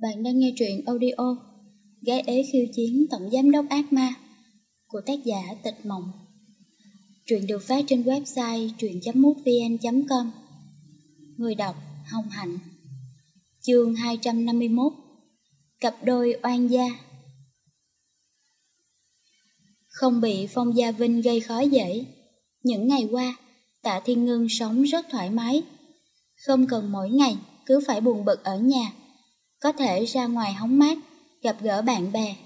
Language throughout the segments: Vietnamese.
Bạn đang nghe truyện audio Gái ế khiêu chiến tổng giám đốc ác ma của tác giả Tịch Mộng. Truyện được phát trên website truyện.mútvn.com Người đọc Hồng Hạnh. Chương 251 Cặp đôi oan gia. Không bị Phong Gia Vinh gây khó dễ Những ngày qua, Tạ Thiên Ngân sống rất thoải mái. Không cần mỗi ngày cứ phải buồn bực ở nhà có thể ra ngoài hóng mát, gặp gỡ bạn bè.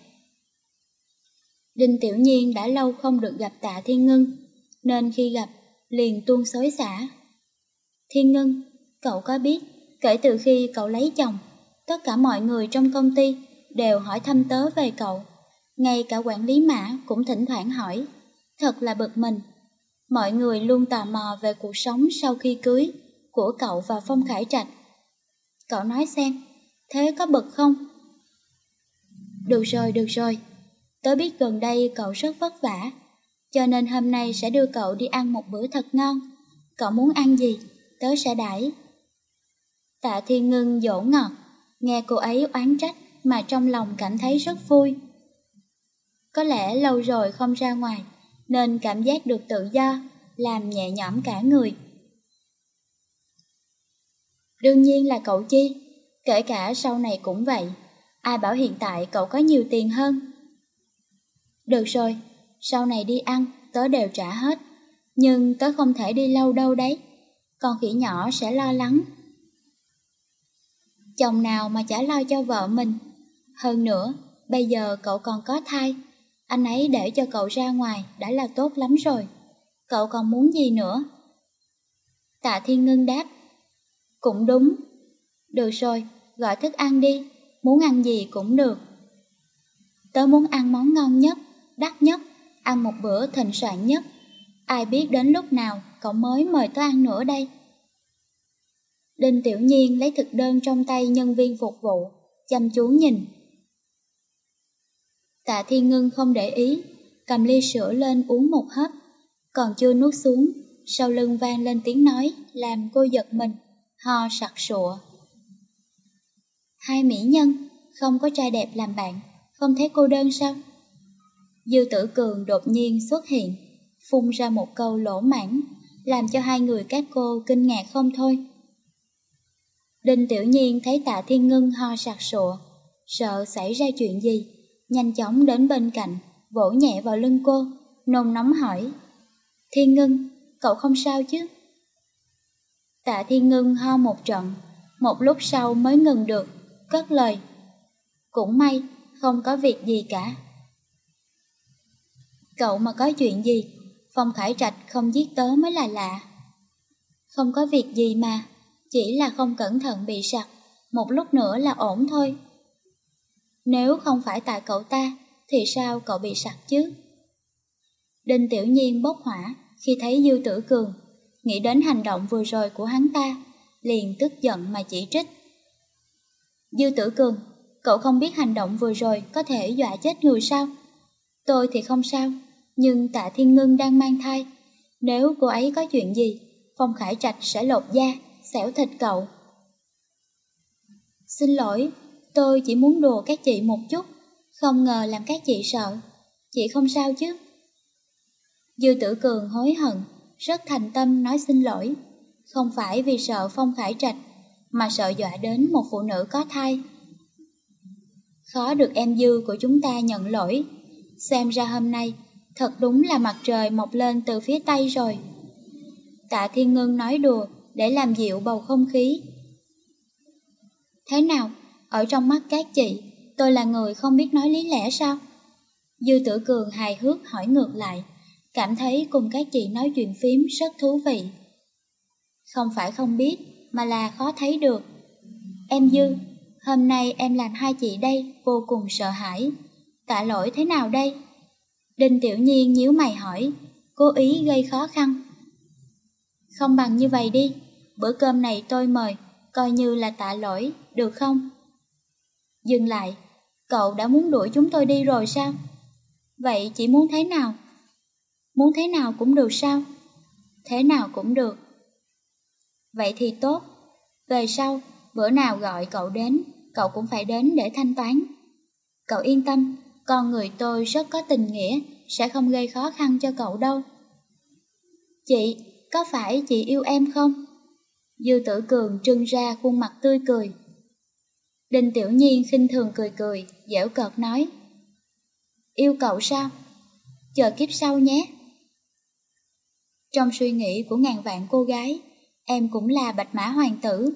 Đinh Tiểu Nhiên đã lâu không được gặp tạ Thiên Ngân, nên khi gặp, liền tuôn xối xả. Thiên Ngân, cậu có biết, kể từ khi cậu lấy chồng, tất cả mọi người trong công ty đều hỏi thăm tớ về cậu. Ngay cả quản lý mã cũng thỉnh thoảng hỏi, thật là bực mình. Mọi người luôn tò mò về cuộc sống sau khi cưới của cậu và Phong Khải Trạch. Cậu nói xem, thế có bực không? Được rồi, được rồi, tớ biết gần đây cậu rất vất vả, cho nên hôm nay sẽ đưa cậu đi ăn một bữa thật ngon. Cậu muốn ăn gì, tớ sẽ đãi. Tạ Thiên Ngân dỗ ngọt, nghe cô ấy oán trách mà trong lòng cảm thấy rất vui. Có lẽ lâu rồi không ra ngoài, nên cảm giác được tự do, làm nhẹ nhõm cả người. Đương nhiên là cậu Chi, Kể cả sau này cũng vậy, ai bảo hiện tại cậu có nhiều tiền hơn. Được rồi, sau này đi ăn, tớ đều trả hết, nhưng tớ không thể đi lâu đâu đấy, con khỉ nhỏ sẽ lo lắng. Chồng nào mà chả lo cho vợ mình, hơn nữa, bây giờ cậu còn có thai, anh ấy để cho cậu ra ngoài đã là tốt lắm rồi, cậu còn muốn gì nữa? Tạ Thiên Ngân đáp, cũng đúng, được rồi, gọi thức ăn đi, muốn ăn gì cũng được. Tớ muốn ăn món ngon nhất, đắt nhất, ăn một bữa thịnh soạn nhất. Ai biết đến lúc nào cậu mới mời tớ ăn nữa đây. Đinh Tiểu Nhiên lấy thực đơn trong tay nhân viên phục vụ, chăm chú nhìn. Tạ Thiên Ngân không để ý, cầm ly sữa lên uống một hớp, còn chưa nuốt xuống, sau lưng vang lên tiếng nói làm cô giật mình, ho sặc sụa. Hai mỹ nhân, không có trai đẹp làm bạn, không thấy cô đơn sao? Dư tử cường đột nhiên xuất hiện, phun ra một câu lỗ mãn, làm cho hai người các cô kinh ngạc không thôi. Đinh tiểu nhiên thấy tạ thiên ngân ho sặc sụa, sợ xảy ra chuyện gì, nhanh chóng đến bên cạnh, vỗ nhẹ vào lưng cô, nôn nóng hỏi. Thiên ngân, cậu không sao chứ? Tạ thiên ngân ho một trận, một lúc sau mới ngừng được, cất lời. Cũng may, không có việc gì cả. Cậu mà có chuyện gì, Phong Khải Trạch không giết tớ mới là lạ. Không có việc gì mà, chỉ là không cẩn thận bị sặc, một lúc nữa là ổn thôi. Nếu không phải tại cậu ta, thì sao cậu bị sặc chứ? Đinh Tiểu Nhiên bốc hỏa khi thấy Dư Tử Cường, nghĩ đến hành động vừa rồi của hắn ta, liền tức giận mà chỉ trích. Dư tử cường, cậu không biết hành động vừa rồi có thể dọa chết người sao? Tôi thì không sao, nhưng tạ thiên ngưng đang mang thai. Nếu cô ấy có chuyện gì, Phong Khải Trạch sẽ lột da, xẻo thịt cậu. Xin lỗi, tôi chỉ muốn đùa các chị một chút, không ngờ làm các chị sợ. Chị không sao chứ? Dư tử cường hối hận, rất thành tâm nói xin lỗi. Không phải vì sợ Phong Khải Trạch mà sợ dọa đến một phụ nữ có thai. Khó được em dư của chúng ta nhận lỗi, xem ra hôm nay thật đúng là mặt trời mọc lên từ phía tây rồi. Tạ Thiên Ngân nói đùa để làm dịu bầu không khí. Thế nào, ở trong mắt các chị, tôi là người không biết nói lý lẽ sao? Dư tử cường hài hước hỏi ngược lại, cảm thấy cùng các chị nói chuyện phím rất thú vị. Không phải không biết, mà là khó thấy được. Em Dư, hôm nay em làm hai chị đây vô cùng sợ hãi. Tạ lỗi thế nào đây? Đinh Tiểu Nhiên nhíu mày hỏi, cố ý gây khó khăn. Không bằng như vậy đi, bữa cơm này tôi mời, coi như là tạ lỗi, được không? Dừng lại, cậu đã muốn đuổi chúng tôi đi rồi sao? Vậy chỉ muốn thế nào? Muốn thế nào cũng được sao? Thế nào cũng được. Vậy thì tốt, về sau, bữa nào gọi cậu đến, cậu cũng phải đến để thanh toán. Cậu yên tâm, con người tôi rất có tình nghĩa, sẽ không gây khó khăn cho cậu đâu. Chị, có phải chị yêu em không? Dư tử cường trưng ra khuôn mặt tươi cười. Đinh tiểu nhiên khinh thường cười cười, dẻo cợt nói. Yêu cậu sao? Chờ kiếp sau nhé. Trong suy nghĩ của ngàn vạn cô gái, em cũng là bạch mã hoàng tử.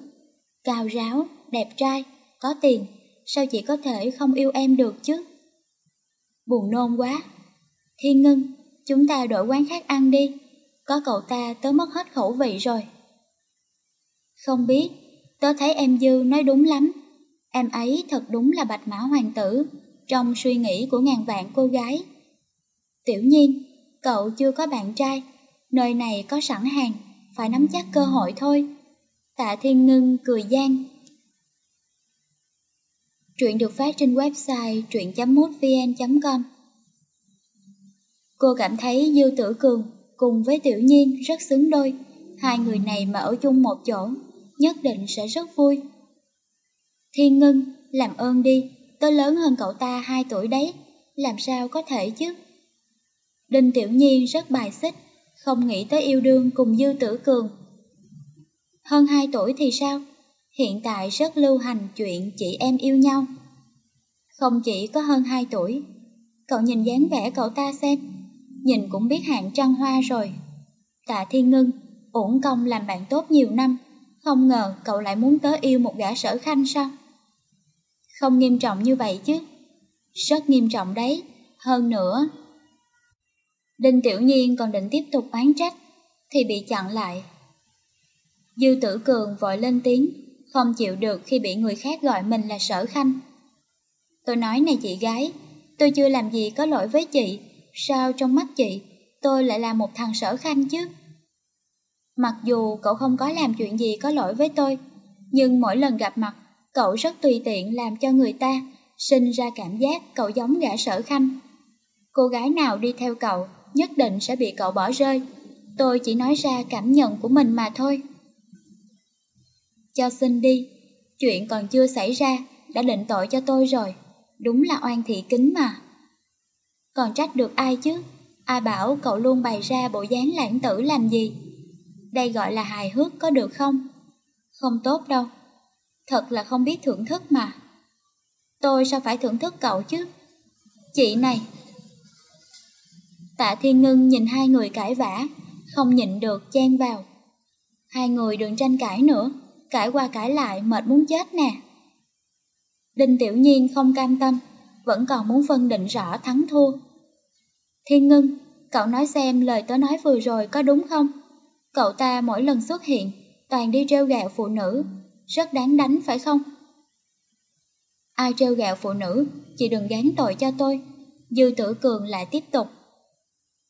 Cao ráo, đẹp trai, có tiền, sao chị có thể không yêu em được chứ? Buồn nôn quá. Thiên ngưng, chúng ta đổi quán khác ăn đi, có cậu ta tớ mất hết khẩu vị rồi. Không biết, tớ thấy em Dư nói đúng lắm, em ấy thật đúng là bạch mã hoàng tử, trong suy nghĩ của ngàn vạn cô gái. Tiểu nhiên, cậu chưa có bạn trai, nơi này có sẵn hàng, phải nắm chắc cơ hội thôi. Tạ Thiên Ngân cười gian. Truyện được phát trên website truyện.mútvn.com Cô cảm thấy Dư Tử Cường cùng với Tiểu Nhiên rất xứng đôi, hai người này mà ở chung một chỗ, nhất định sẽ rất vui. Thiên Ngân, làm ơn đi, tôi lớn hơn cậu ta 2 tuổi đấy, làm sao có thể chứ? Đinh Tiểu Nhiên rất bài xích, không nghĩ tới yêu đương cùng Dư Tử Cường. Hơn 2 tuổi thì sao? Hiện tại rất lưu hành chuyện chị em yêu nhau. Không chỉ có hơn 2 tuổi, cậu nhìn dáng vẻ cậu ta xem, nhìn cũng biết hạng trăng hoa rồi. Tạ Thiên Ngân, ổn công làm bạn tốt nhiều năm, không ngờ cậu lại muốn tới yêu một gã sở khanh sao? Không nghiêm trọng như vậy chứ. Rất nghiêm trọng đấy, hơn nữa. Đinh Tiểu Nhiên còn định tiếp tục oán trách, thì bị chặn lại. Dư Tử Cường vội lên tiếng, không chịu được khi bị người khác gọi mình là sở khanh. Tôi nói này chị gái, tôi chưa làm gì có lỗi với chị, sao trong mắt chị, tôi lại là một thằng sở khanh chứ? Mặc dù cậu không có làm chuyện gì có lỗi với tôi, nhưng mỗi lần gặp mặt, cậu rất tùy tiện làm cho người ta sinh ra cảm giác cậu giống gã sở khanh. Cô gái nào đi theo cậu nhất định sẽ bị cậu bỏ rơi. Tôi chỉ nói ra cảm nhận của mình mà thôi. Cho xin đi, chuyện còn chưa xảy ra, đã định tội cho tôi rồi. Đúng là oan thị kính mà. Còn trách được ai chứ? Ai bảo cậu luôn bày ra bộ dáng lãng tử làm gì? Đây gọi là hài hước có được không? Không tốt đâu. Thật là không biết thưởng thức mà. Tôi sao phải thưởng thức cậu chứ? Chị này. Tạ Thiên Ngân nhìn hai người cãi vã, không nhịn được chen vào. Hai người đừng tranh cãi nữa, cãi qua cãi lại mệt muốn chết nè. Đinh Tiểu Nhiên không cam tâm, vẫn còn muốn phân định rõ thắng thua. Thiên Ngân, cậu nói xem lời tớ nói vừa rồi có đúng không? Cậu ta mỗi lần xuất hiện, toàn đi treo gạo phụ nữ, rất đáng đánh phải không? Ai treo gạo phụ nữ, chị đừng gán tội cho tôi. Dư tử cường lại tiếp tục.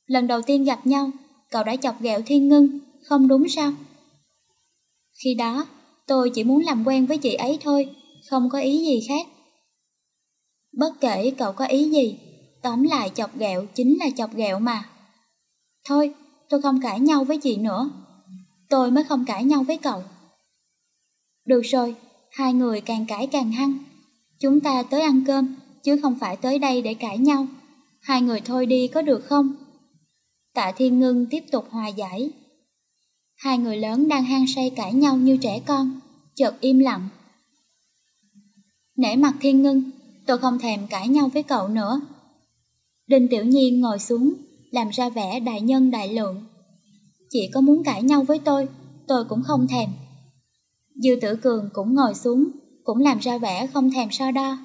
Lần đầu tiên gặp nhau, cậu đã chọc ghẹo thiên ngân, không đúng sao? Khi đó, tôi chỉ muốn làm quen với chị ấy thôi, không có ý gì khác. Bất kể cậu có ý gì, tóm lại chọc ghẹo chính là chọc ghẹo mà. Thôi, tôi không cãi nhau với chị nữa. Tôi mới không cãi nhau với cậu. Được rồi, hai người càng cãi càng hăng. Chúng ta tới ăn cơm, chứ không phải tới đây để cãi nhau. Hai người thôi đi có được không? Tạ Thiên Ngân tiếp tục hòa giải. Hai người lớn đang hang say cãi nhau như trẻ con, chợt im lặng. Nể mặt Thiên Ngân, tôi không thèm cãi nhau với cậu nữa. Đinh Tiểu Nhiên ngồi xuống, làm ra vẻ đại nhân đại lượng. Chị có muốn cãi nhau với tôi, tôi cũng không thèm. Dư Tử Cường cũng ngồi xuống, cũng làm ra vẻ không thèm so đo.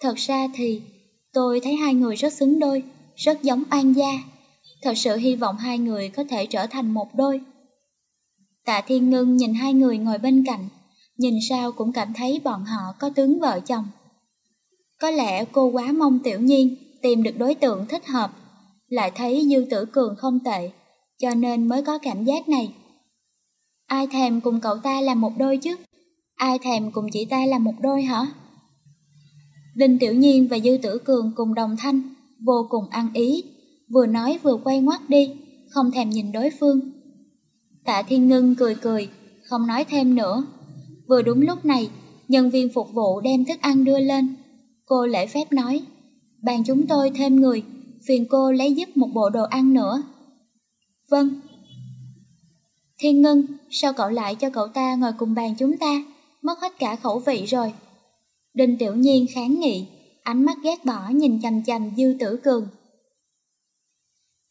Thật ra thì, tôi thấy hai người rất xứng đôi, rất giống oan gia. Thật sự hy vọng hai người có thể trở thành một đôi. Tạ Thiên Ngân nhìn hai người ngồi bên cạnh, nhìn sao cũng cảm thấy bọn họ có tướng vợ chồng. Có lẽ cô quá mong tiểu nhiên tìm được đối tượng thích hợp, lại thấy Dư Tử Cường không tệ, cho nên mới có cảm giác này. Ai thèm cùng cậu ta làm một đôi chứ? Ai thèm cùng chị ta làm một đôi hả? Đinh Tiểu Nhiên và Dư Tử Cường cùng đồng thanh, vô cùng ăn ý, vừa nói vừa quay ngoắt đi, không thèm nhìn đối phương. Tạ Thiên Ngân cười cười, không nói thêm nữa. Vừa đúng lúc này, nhân viên phục vụ đem thức ăn đưa lên. Cô lễ phép nói, bàn chúng tôi thêm người, phiền cô lấy giúp một bộ đồ ăn nữa. Vâng. Thiên Ngân, sao cậu lại cho cậu ta ngồi cùng bàn chúng ta, mất hết cả khẩu vị rồi. Đinh Tiểu Nhiên kháng nghị, ánh mắt ghét bỏ nhìn chằm chằm Dư Tử Cường.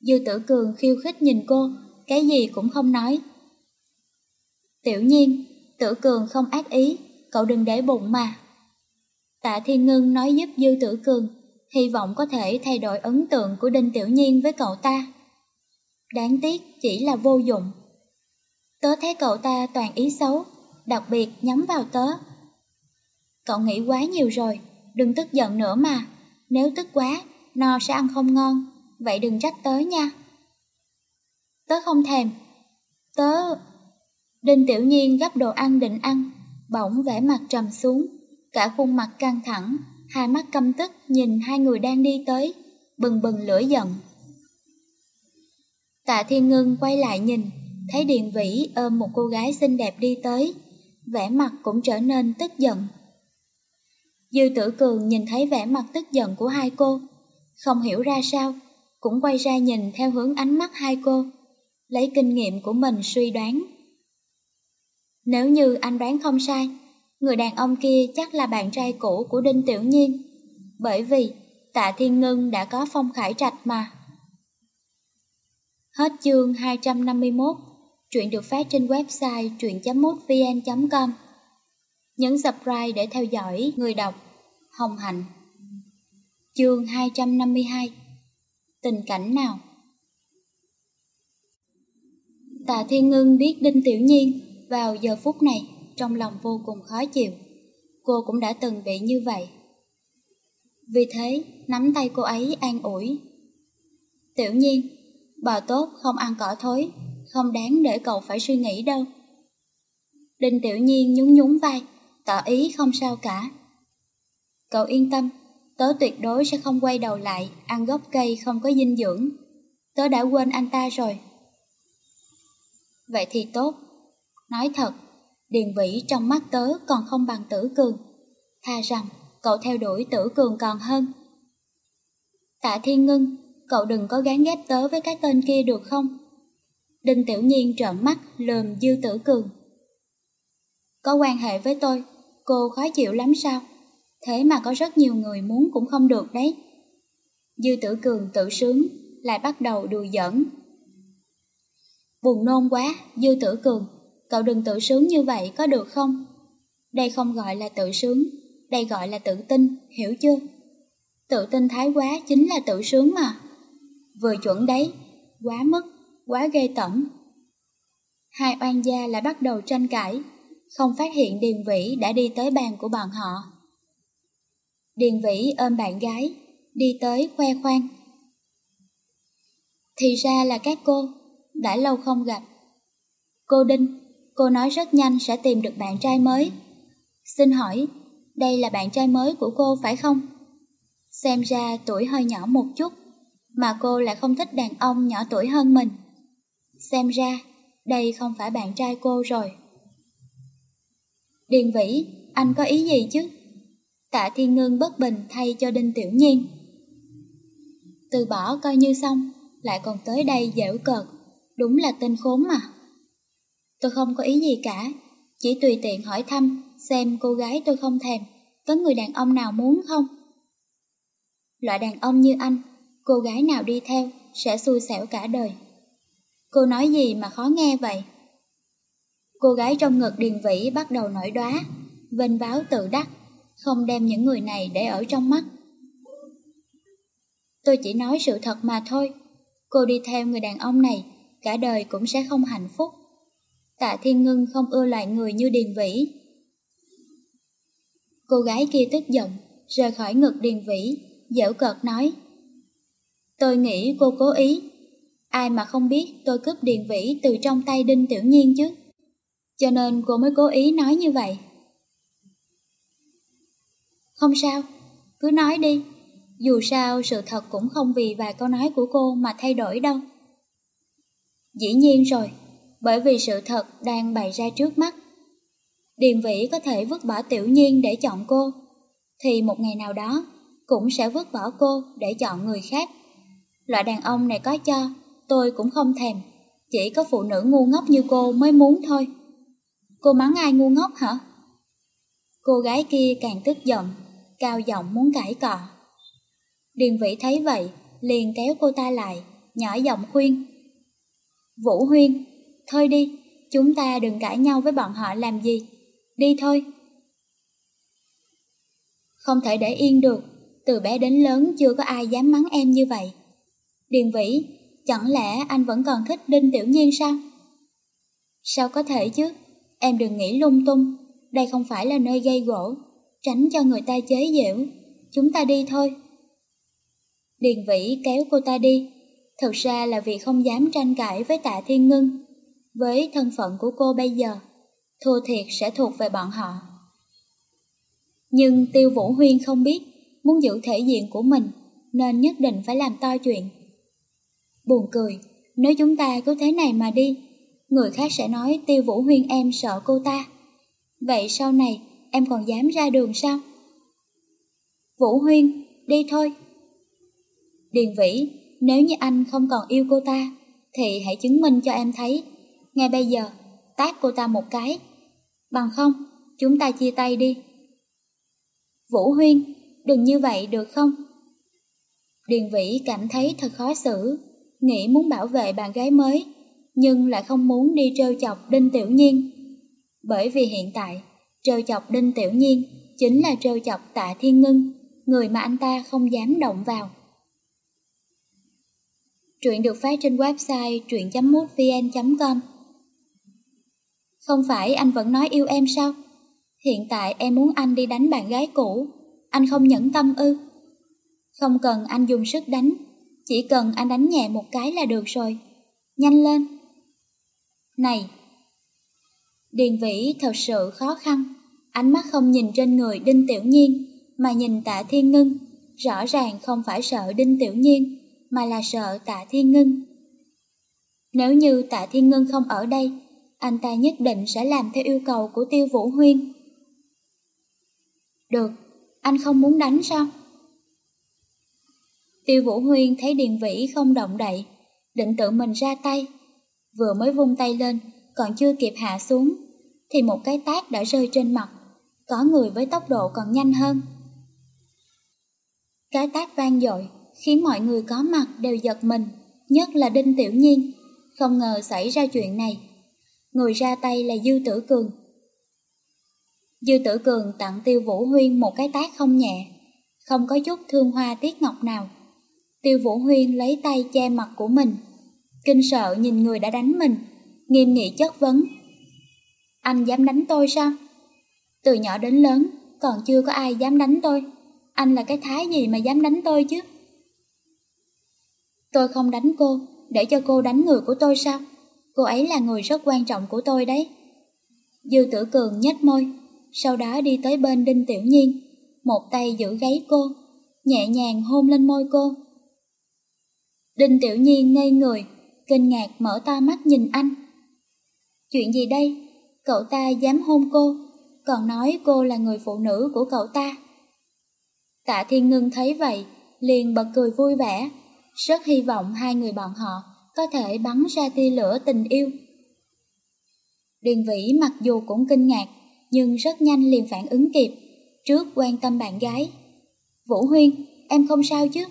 Dư Tử Cường khiêu khích nhìn cô, cái gì cũng không nói. Tiểu Nhiên, Tử Cường không ác ý, cậu đừng để bụng mà. Tạ Thiên Ngân nói giúp Dư Tử Cường, hy vọng có thể thay đổi ấn tượng của Đinh Tiểu Nhiên với cậu ta. Đáng tiếc chỉ là vô dụng. Tớ thấy cậu ta toàn ý xấu, đặc biệt nhắm vào tớ. Cậu nghĩ quá nhiều rồi, đừng tức giận nữa mà. Nếu tức quá, no sẽ ăn không ngon, vậy đừng trách tớ nha. Tớ không thèm. Tớ... Đinh Tiểu Nhiên gấp đồ ăn định ăn, bỗng vẻ mặt trầm xuống, cả khuôn mặt căng thẳng, hai mắt căm tức nhìn hai người đang đi tới, bừng bừng lửa giận. Tạ Thiên Ngân quay lại nhìn, thấy Điền Vĩ ôm một cô gái xinh đẹp đi tới, vẻ mặt cũng trở nên tức giận. Dư tử cường nhìn thấy vẻ mặt tức giận của hai cô, không hiểu ra sao, cũng quay ra nhìn theo hướng ánh mắt hai cô, lấy kinh nghiệm của mình suy đoán. Nếu như anh đoán không sai, người đàn ông kia chắc là bạn trai cũ của Đinh Tiểu Nhiên, bởi vì Tạ Thiên Ngân đã có phong khải trạch mà. Hết chương 251, truyện được phát trên website truyện.mútvn.com. Nhấn subscribe để theo dõi người đọc Hồng Hạnh. Chương 252 Tình cảnh nào? Tạ Thiên Ngân biết Đinh Tiểu Nhiên vào giờ phút này trong lòng vô cùng khó chịu. Cô cũng đã từng bị như vậy. Vì thế, nắm tay cô ấy an ủi. Tiểu Nhiên, bò tốt không ăn cỏ thối, không đáng để cậu phải suy nghĩ đâu. Đinh Tiểu Nhiên nhún nhún vai, tỏ ý không sao cả. Cậu yên tâm, tớ tuyệt đối sẽ không quay đầu lại ăn gốc cây không có dinh dưỡng. Tớ đã quên anh ta rồi. Vậy thì tốt. Nói thật, Điền Vĩ trong mắt tớ còn không bằng tử cường. Tha rằng, cậu theo đuổi tử cường còn hơn. Tạ Thiên Ngân, cậu đừng có gán ghép tớ với cái tên kia được không? Đinh Tiểu Nhiên trợn mắt lườm Dư Tử Cường. Có quan hệ với tôi, cô khó chịu lắm sao? Thế mà có rất nhiều người muốn cũng không được đấy. Dư Tử Cường tự sướng, lại bắt đầu đùa giỡn. Buồn nôn quá, Dư Tử Cường, cậu đừng tự sướng như vậy có được không? Đây không gọi là tự sướng, đây gọi là tự tin, hiểu chưa? Tự tin thái quá chính là tự sướng mà. Vừa chuẩn đấy, quá mức, quá ghê tởm. Hai oan gia lại bắt đầu tranh cãi, không phát hiện Điền Vĩ đã đi tới bàn của bọn họ. Điền Vĩ ôm bạn gái, đi tới khoe khoang. Thì ra là các cô, đã lâu không gặp. Cô Đinh, cô nói rất nhanh sẽ tìm được bạn trai mới. Xin hỏi, đây là bạn trai mới của cô phải không? Xem ra tuổi hơi nhỏ một chút, mà cô lại không thích đàn ông nhỏ tuổi hơn mình. Xem ra, đây không phải bạn trai cô rồi. Điền Vĩ, anh có ý gì chứ? Tạ Thiên Ngân bất bình thay cho Đinh Tiểu Nhiên. Từ bỏ coi như xong, lại còn tới đây dễu cợt, đúng là tên khốn mà. Tôi không có ý gì cả, chỉ tùy tiện hỏi thăm xem cô gái tôi không thèm, có người đàn ông nào muốn không? Loại đàn ông như anh, cô gái nào đi theo sẽ xui xẻo cả đời. Cô nói gì mà khó nghe vậy? Cô gái trong ngực Điền Vĩ bắt đầu nổi đóa, vênh báo tự đắc, không đem những người này để ở trong mắt. Tôi chỉ nói sự thật mà thôi, cô đi theo người đàn ông này, cả đời cũng sẽ không hạnh phúc. Tạ Thiên Ngân không ưa loại người như Điền Vĩ. Cô gái kia tức giận, rời khỏi ngực Điền Vĩ, dễu cợt nói. Tôi nghĩ cô cố ý, ai mà không biết tôi cướp Điền Vĩ từ trong tay Đinh Tiểu Nhiên chứ. Cho nên cô mới cố ý nói như vậy. Không sao, cứ nói đi. Dù sao sự thật cũng không vì vài câu nói của cô mà thay đổi đâu. Dĩ nhiên rồi, bởi vì sự thật đang bày ra trước mắt. Điền Vĩ có thể vứt bỏ tiểu nhiên để chọn cô, thì một ngày nào đó cũng sẽ vứt bỏ cô để chọn người khác. Loại đàn ông này có cho, tôi cũng không thèm, chỉ có phụ nữ ngu ngốc như cô mới muốn thôi. Cô mắng ai ngu ngốc hả? Cô gái kia càng tức giận, cao giọng muốn cãi cọ. Điền Vĩ thấy vậy, liền kéo cô ta lại, nhỏ giọng khuyên. Vũ Huyên, thôi đi, chúng ta đừng cãi nhau với bọn họ làm gì, đi thôi. Không thể để yên được, từ bé đến lớn chưa có ai dám mắng em như vậy. Điền Vĩ, chẳng lẽ anh vẫn còn thích Đinh Tiểu Nhiên sao? Sao có thể chứ, em đừng nghĩ lung tung, đây không phải là nơi gây gỗ, tránh cho người ta chế giễu, chúng ta đi thôi. Điền Vĩ kéo cô ta đi, Thật ra là vì không dám tranh cãi với tạ Thiên Ngân. Với thân phận của cô bây giờ, thua thiệt sẽ thuộc về bọn họ. Nhưng Tiêu Vũ Huyên không biết, muốn giữ thể diện của mình, nên nhất định phải làm to chuyện. Buồn cười, nếu chúng ta cứ thế này mà đi, người khác sẽ nói Tiêu Vũ Huyên em sợ cô ta. Vậy sau này em còn dám ra đường sao? Vũ Huyên, đi thôi. Điền Vĩ, nếu như anh không còn yêu cô ta, thì hãy chứng minh cho em thấy. Ngay bây giờ, tát cô ta một cái. Bằng không, chúng ta chia tay đi. Vũ Huyên, đừng như vậy được không? Điền Vĩ cảm thấy thật khó xử, nghĩ muốn bảo vệ bạn gái mới, nhưng lại không muốn đi trêu chọc Đinh Tiểu Nhiên. Bởi vì hiện tại, trêu chọc Đinh Tiểu Nhiên chính là trêu chọc Tạ Thiên Ngân, người mà anh ta không dám động vào. Truyện được phát trên website truyện.mútvn.com Không phải anh vẫn nói yêu em sao? Hiện tại em muốn anh đi đánh bạn gái cũ, anh không nhẫn tâm ư. Không cần anh dùng sức đánh, chỉ cần anh đánh nhẹ một cái là được rồi. Nhanh lên. Này! Điền vĩ thật sự khó khăn, ánh mắt không nhìn trên người Đinh Tiểu Nhiên, mà nhìn tạ thiên ngưng, rõ ràng không phải sợ Đinh Tiểu Nhiên, mà là sợ tạ thiên ngưng. Nếu như tạ thiên ngưng không ở đây, anh ta nhất định sẽ làm theo yêu cầu của tiêu vũ huyên. Được, anh không muốn đánh sao? Tiêu Vũ Huyên thấy Điền Vĩ không động đậy, định tự mình ra tay. Vừa mới vung tay lên, còn chưa kịp hạ xuống, thì một cái tát đã rơi trên mặt, có người với tốc độ còn nhanh hơn. Cái tát vang dội, khiến mọi người có mặt đều giật mình, nhất là Đinh Tiểu Nhiên, không ngờ xảy ra chuyện này. Người ra tay là Dư Tử Cường. Dư Tử Cường tặng Tiêu Vũ Huyên một cái tát không nhẹ, không có chút thương hoa tiết ngọc nào. Tiêu Vũ Huyên lấy tay che mặt của mình, kinh sợ nhìn người đã đánh mình, nghiêm nghị chất vấn. Anh dám đánh tôi sao? Từ nhỏ đến lớn, còn chưa có ai dám đánh tôi. Anh là cái thái gì mà dám đánh tôi chứ? Tôi không đánh cô, để cho cô đánh người của tôi sao? Cô ấy là người rất quan trọng của tôi đấy. Dư tử cường nhếch môi, sau đó đi tới bên Đinh Tiểu Nhiên, một tay giữ gáy cô, nhẹ nhàng hôn lên môi cô. Đinh Tiểu Nhiên ngây người, kinh ngạc mở to mắt nhìn anh. Chuyện gì đây? Cậu ta dám hôn cô, còn nói cô là người phụ nữ của cậu ta. Tạ Thiên Ngân thấy vậy, liền bật cười vui vẻ, rất hy vọng hai người bọn họ có thể bắn ra tia lửa tình yêu. Điền Vĩ mặc dù cũng kinh ngạc, nhưng rất nhanh liền phản ứng kịp, trước quan tâm bạn gái. Vũ Huyên, em không sao chứ?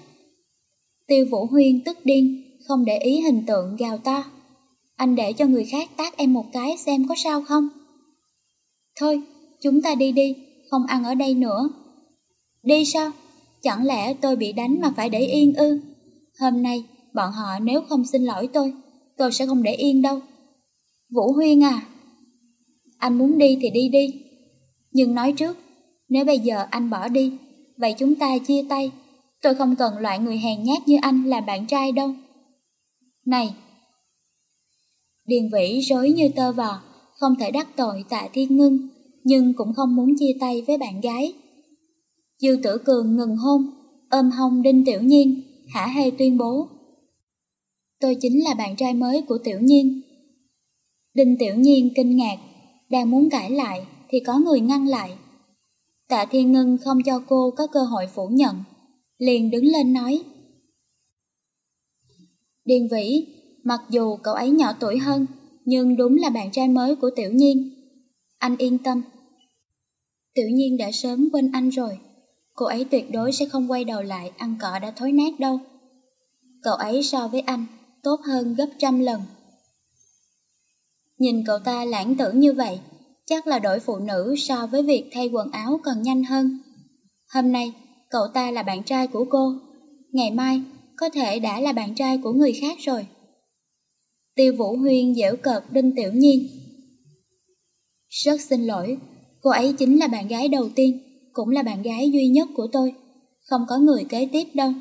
Tiêu Vũ Huyên tức điên, không để ý hình tượng gào to. Anh để cho người khác tác em một cái xem có sao không? Thôi, chúng ta đi đi, không ăn ở đây nữa. Đi sao? Chẳng lẽ tôi bị đánh mà phải để yên ư? Hôm nay, bọn họ nếu không xin lỗi tôi, tôi sẽ không để yên đâu. Vũ Huyên à, anh muốn đi thì đi đi. Nhưng nói trước, nếu bây giờ anh bỏ đi, vậy chúng ta chia tay. Tôi không cần loại người hèn nhát như anh là bạn trai đâu. Này! Điền vĩ rối như tơ vò, không thể đắc tội tạ thiên ngưng, nhưng cũng không muốn chia tay với bạn gái. Dư tử cường ngừng hôn, ôm hông đinh tiểu nhiên, hả hê tuyên bố. Tôi chính là bạn trai mới của tiểu nhiên. Đinh tiểu nhiên kinh ngạc, đang muốn cãi lại thì có người ngăn lại. Tạ Thiên Ngân không cho cô có cơ hội phủ nhận, liền đứng lên nói. Điền Vĩ, mặc dù cậu ấy nhỏ tuổi hơn, nhưng đúng là bạn trai mới của Tiểu Nhiên. Anh yên tâm. Tiểu Nhiên đã sớm quên anh rồi, cô ấy tuyệt đối sẽ không quay đầu lại ăn cỏ đã thối nát đâu. Cậu ấy so với anh, tốt hơn gấp trăm lần. Nhìn cậu ta lãng tử như vậy, chắc là đổi phụ nữ so với việc thay quần áo còn nhanh hơn. Hôm nay, cậu ta là bạn trai của cô, ngày mai có thể đã là bạn trai của người khác rồi. Tiêu Vũ Huyên dễu cợt Đinh Tiểu Nhiên. Rất xin lỗi, cô ấy chính là bạn gái đầu tiên, cũng là bạn gái duy nhất của tôi, không có người kế tiếp đâu.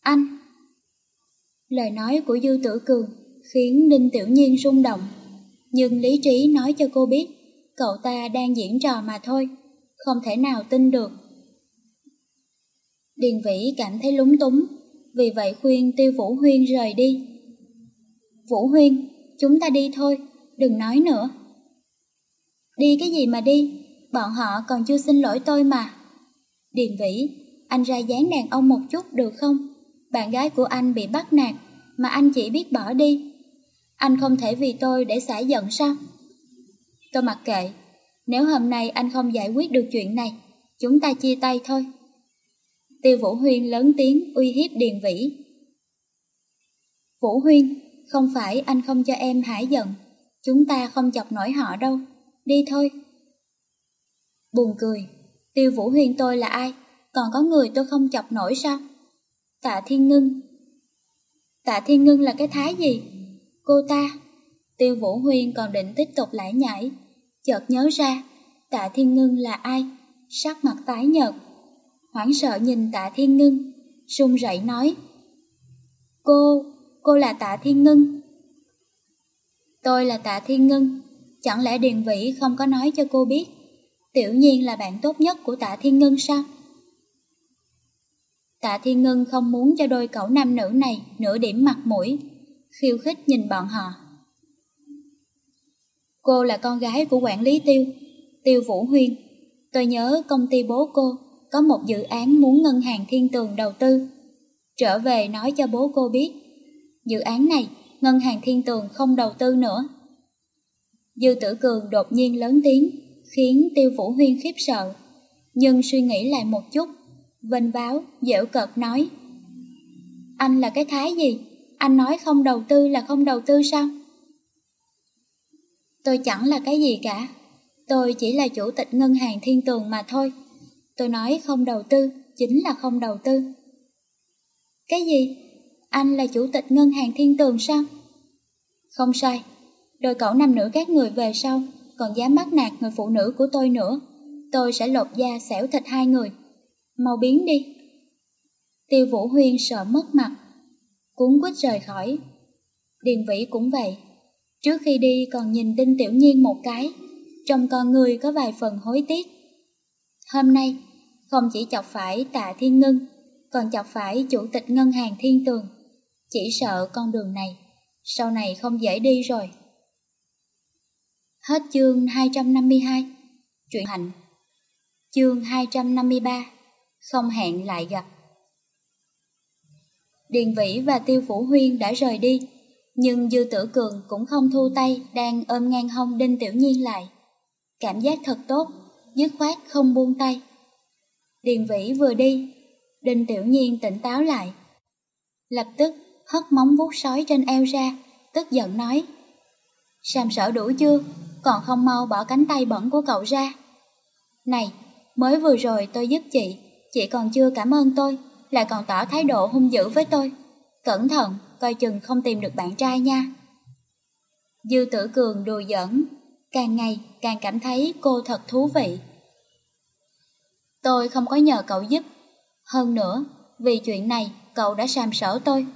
Anh! Lời nói của Dư Tử Cường khiến Đinh Tiểu Nhiên rung động, nhưng lý trí nói cho cô biết cậu ta đang diễn trò mà thôi, không thể nào tin được. Điền Vĩ cảm thấy lúng túng, vì vậy khuyên Tiêu Vũ Huyên rời đi. Vũ Huyên, chúng ta đi thôi, đừng nói nữa. Đi cái gì mà đi, bọn họ còn chưa xin lỗi tôi mà. Điền Vĩ, anh ra dáng đàn ông một chút được không? Bạn gái của anh bị bắt nạt, mà anh chỉ biết bỏ đi. Anh không thể vì tôi để xả giận sao? Tôi mặc kệ, nếu hôm nay anh không giải quyết được chuyện này, chúng ta chia tay thôi. Tiêu Vũ Huyên lớn tiếng uy hiếp Điền Vĩ. Vũ Huyên, không phải anh không cho em hãi giận, chúng ta không chọc nổi họ đâu, đi thôi. Buồn cười, Tiêu Vũ Huyên tôi là ai, còn có người tôi không chọc nổi sao? Tạ Thiên Ngân. Tạ Thiên Ngân là cái thái gì? Cô ta. Tiêu Vũ Huyên còn định tiếp tục lải nhải, chợt nhớ ra, Tạ Thiên Ngân là ai? Sắc mặt tái nhợt, hoảng sợ nhìn tạ thiên ngưng, run rẩy nói. Cô, cô là tạ thiên ngưng. Tôi là tạ thiên ngưng, chẳng lẽ Điền Vĩ không có nói cho cô biết, tiểu nhiên là bạn tốt nhất của tạ thiên ngưng sao? Tạ Thiên Ngân không muốn cho đôi cậu nam nữ này nửa điểm mặt mũi, khiêu khích nhìn bọn họ. Cô là con gái của quản lý Tiêu, Tiêu Vũ Huyên. Tôi nhớ công ty bố cô có một dự án muốn ngân hàng thiên tường đầu tư. Trở về nói cho bố cô biết, dự án này ngân hàng thiên tường không đầu tư nữa. Dư tử cường đột nhiên lớn tiếng, khiến tiêu vũ huyên khiếp sợ. Nhưng suy nghĩ lại một chút, vênh báo, dễu cợt nói. Anh là cái thái gì? Anh nói không đầu tư là không đầu tư sao? Tôi chẳng là cái gì cả. Tôi chỉ là chủ tịch ngân hàng thiên tường mà thôi. Tôi nói không đầu tư, chính là không đầu tư. Cái gì? Anh là chủ tịch ngân hàng thiên tường sao? Không sai, đôi cậu nam nữ các người về sau, còn dám bắt nạt người phụ nữ của tôi nữa. Tôi sẽ lột da xẻo thịt hai người. Mau biến đi. Tiêu Vũ Huyên sợ mất mặt, cuốn quýt rời khỏi. Điền Vĩ cũng vậy. Trước khi đi còn nhìn Đinh Tiểu Nhiên một cái, trong con người có vài phần hối tiếc. Hôm nay, không chỉ chọc phải tạ thiên ngân, còn chọc phải chủ tịch ngân hàng thiên tường. Chỉ sợ con đường này, sau này không dễ đi rồi. Hết chương 252, truyện hạnh. Chương 253, không hẹn lại gặp. Điền Vĩ và Tiêu Phủ Huyên đã rời đi, nhưng Dư Tử Cường cũng không thu tay đang ôm ngang hông Đinh Tiểu Nhiên lại. Cảm giác thật tốt, dứt khoát không buông tay. Điền Vĩ vừa đi, Đinh Tiểu Nhiên tỉnh táo lại. Lập tức hất móng vuốt sói trên eo ra, tức giận nói. Sàm sở đủ chưa, còn không mau bỏ cánh tay bẩn của cậu ra. Này, mới vừa rồi tôi giúp chị, chị còn chưa cảm ơn tôi, lại còn tỏ thái độ hung dữ với tôi. Cẩn thận, coi chừng không tìm được bạn trai nha. Dư tử cường đùa giỡn, càng ngày càng cảm thấy cô thật thú vị. Tôi không có nhờ cậu giúp. Hơn nữa, vì chuyện này cậu đã sàm sở tôi.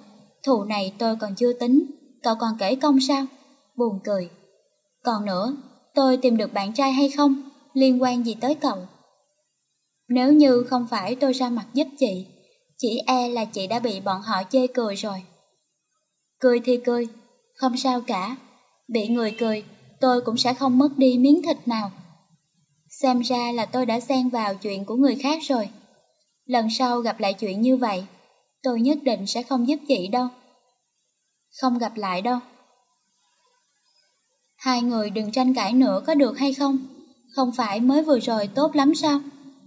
Thù này tôi còn chưa tính, cậu còn kể công sao? Buồn cười. Còn nữa, tôi tìm được bạn trai hay không, liên quan gì tới cậu? Nếu như không phải tôi ra mặt giúp chị, chỉ e là chị đã bị bọn họ chê cười rồi. Cười thì cười, không sao cả. Bị người cười, tôi cũng sẽ không mất đi miếng thịt nào. Xem ra là tôi đã xen vào chuyện của người khác rồi. Lần sau gặp lại chuyện như vậy, tôi nhất định sẽ không giúp chị đâu. Không gặp lại đâu. Hai người đừng tranh cãi nữa có được hay không? Không phải mới vừa rồi tốt lắm sao?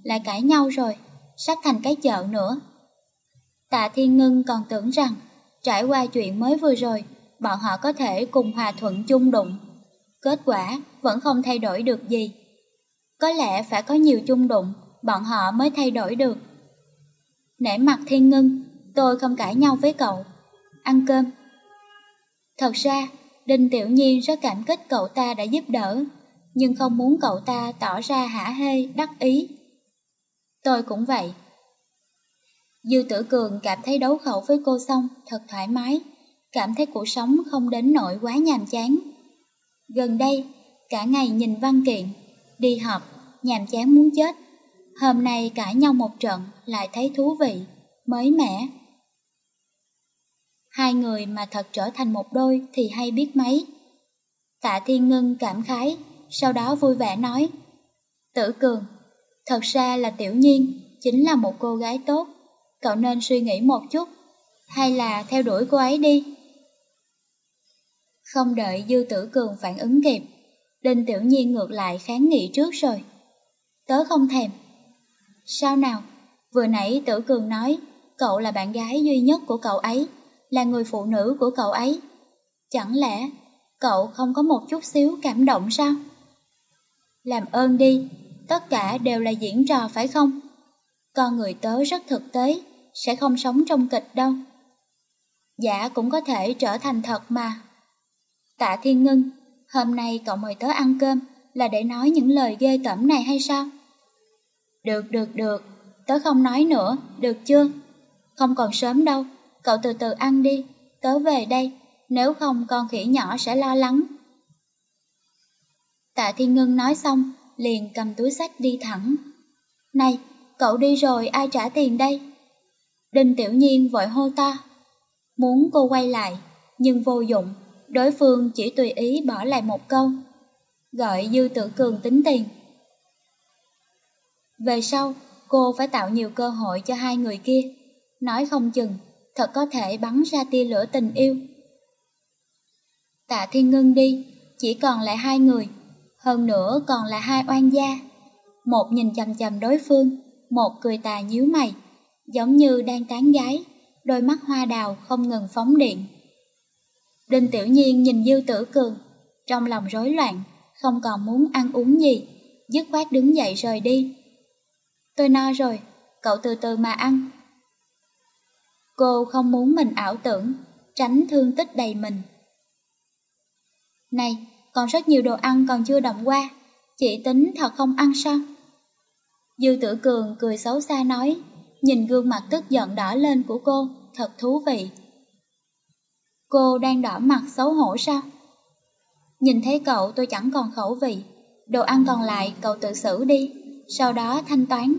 Lại cãi nhau rồi, sắp thành cái chợ nữa. Tạ Thiên Ngân còn tưởng rằng, trải qua chuyện mới vừa rồi, bọn họ có thể cùng hòa thuận chung đụng. Kết quả vẫn không thay đổi được gì. Có lẽ phải có nhiều chung đụng, bọn họ mới thay đổi được. Nể mặt Thiên Ngân, tôi không cãi nhau với cậu. Ăn cơm. Thật ra, Đinh Tiểu Nhiên rất cảm kích cậu ta đã giúp đỡ, nhưng không muốn cậu ta tỏ ra hả hê, đắc ý. Tôi cũng vậy. Dư Tử Cường cảm thấy đấu khẩu với cô xong thật thoải mái, cảm thấy cuộc sống không đến nỗi quá nhàm chán. Gần đây, cả ngày nhìn văn kiện, đi họp nhàm chán muốn chết. Hôm nay cãi nhau một trận lại thấy thú vị, mới mẻ. Hai người mà thật trở thành một đôi thì hay biết mấy. Tạ Thiên Ngân cảm khái, sau đó vui vẻ nói. Tử Cường, thật ra là tiểu nhiên, chính là một cô gái tốt, cậu nên suy nghĩ một chút, hay là theo đuổi cô ấy đi. Không đợi Dư Tử Cường phản ứng kịp, Đinh Tiểu Nhiên ngược lại kháng nghị trước rồi. Tớ không thèm. Sao nào? Vừa nãy Tử Cường nói cậu là bạn gái duy nhất của cậu ấy, là người phụ nữ của cậu ấy. Chẳng lẽ cậu không có một chút xíu cảm động sao? Làm ơn đi, tất cả đều là diễn trò phải không? Con người tớ rất thực tế, sẽ không sống trong kịch đâu. Dạ cũng có thể trở thành thật mà. Tạ Thiên Ngân, hôm nay cậu mời tớ ăn cơm là để nói những lời ghê tởm này hay sao? Được, được, được, tớ không nói nữa, được chưa? Không còn sớm đâu, cậu từ từ ăn đi, tớ về đây, nếu không con khỉ nhỏ sẽ lo lắng. Tạ Thiên Ngân nói xong, liền cầm túi sách đi thẳng. Này, cậu đi rồi ai trả tiền đây? Đinh Tiểu Nhiên vội hô ta. Muốn cô quay lại, nhưng vô dụng, đối phương chỉ tùy ý bỏ lại một câu. Gọi Dư Tử Cường tính tiền. Về sau, cô phải tạo nhiều cơ hội cho hai người kia. Nói không chừng, thật có thể bắn ra tia lửa tình yêu. Tạ Thiên Ngân đi, chỉ còn lại hai người, hơn nữa còn là hai oan gia. Một nhìn chầm chầm đối phương, một cười tà nhíu mày, giống như đang tán gái, đôi mắt hoa đào không ngừng phóng điện. Đinh Tiểu Nhiên nhìn Dư Tử Cường, trong lòng rối loạn, không còn muốn ăn uống gì, dứt khoát đứng dậy rời đi. Tôi no rồi, cậu từ từ mà ăn. Cô không muốn mình ảo tưởng, tránh thương tích đầy mình. Này, còn rất nhiều đồ ăn còn chưa động qua, chị tính thật không ăn sao? Dư tử cường cười xấu xa nói, nhìn gương mặt tức giận đỏ lên của cô, thật thú vị. Cô đang đỏ mặt xấu hổ sao? Nhìn thấy cậu tôi chẳng còn khẩu vị, đồ ăn còn lại cậu tự xử đi, sau đó thanh toán.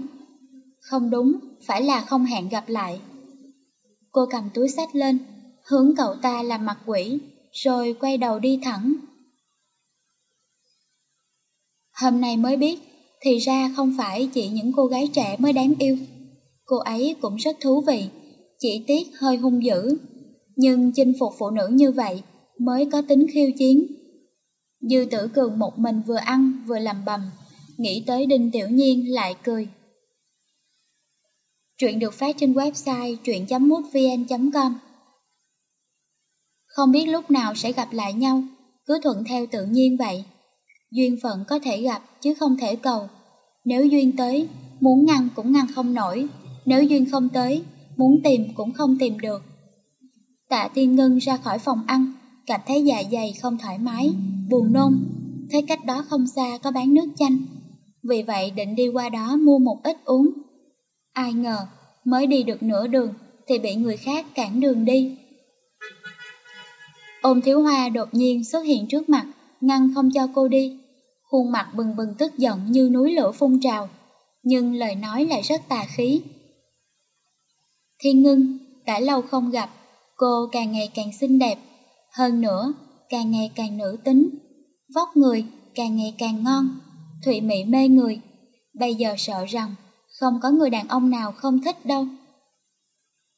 Không đúng, phải là không hẹn gặp lại. Cô cầm túi sách lên, hướng cậu ta làm mặt quỷ, rồi quay đầu đi thẳng. Hôm nay mới biết, thì ra không phải chỉ những cô gái trẻ mới đáng yêu. Cô ấy cũng rất thú vị, chỉ tiếc hơi hung dữ. Nhưng chinh phục phụ nữ như vậy mới có tính khiêu chiến. Dư tử cường một mình vừa ăn vừa làm bầm, nghĩ tới Đinh Tiểu Nhiên lại cười. Truyện được phát trên website truyện.mútvn.com Không biết lúc nào sẽ gặp lại nhau, cứ thuận theo tự nhiên vậy. Duyên phận có thể gặp chứ không thể cầu. Nếu duyên tới, muốn ngăn cũng ngăn không nổi. Nếu duyên không tới, muốn tìm cũng không tìm được. Tạ Tiên Ngân ra khỏi phòng ăn, cảm thấy dạ dày không thoải mái, buồn nôn. Thấy cách đó không xa có bán nước chanh. Vì vậy định đi qua đó mua một ít uống. Ai ngờ, mới đi được nửa đường thì bị người khác cản đường đi. Ôn thiếu hoa đột nhiên xuất hiện trước mặt, ngăn không cho cô đi. Khuôn mặt bừng bừng tức giận như núi lửa phun trào, nhưng lời nói lại rất tà khí. Thiên ngưng, đã lâu không gặp, cô càng ngày càng xinh đẹp, hơn nữa, càng ngày càng nữ tính, vóc người càng ngày càng ngon, Thụy Mỹ mê người, bây giờ sợ rằng không có người đàn ông nào không thích đâu.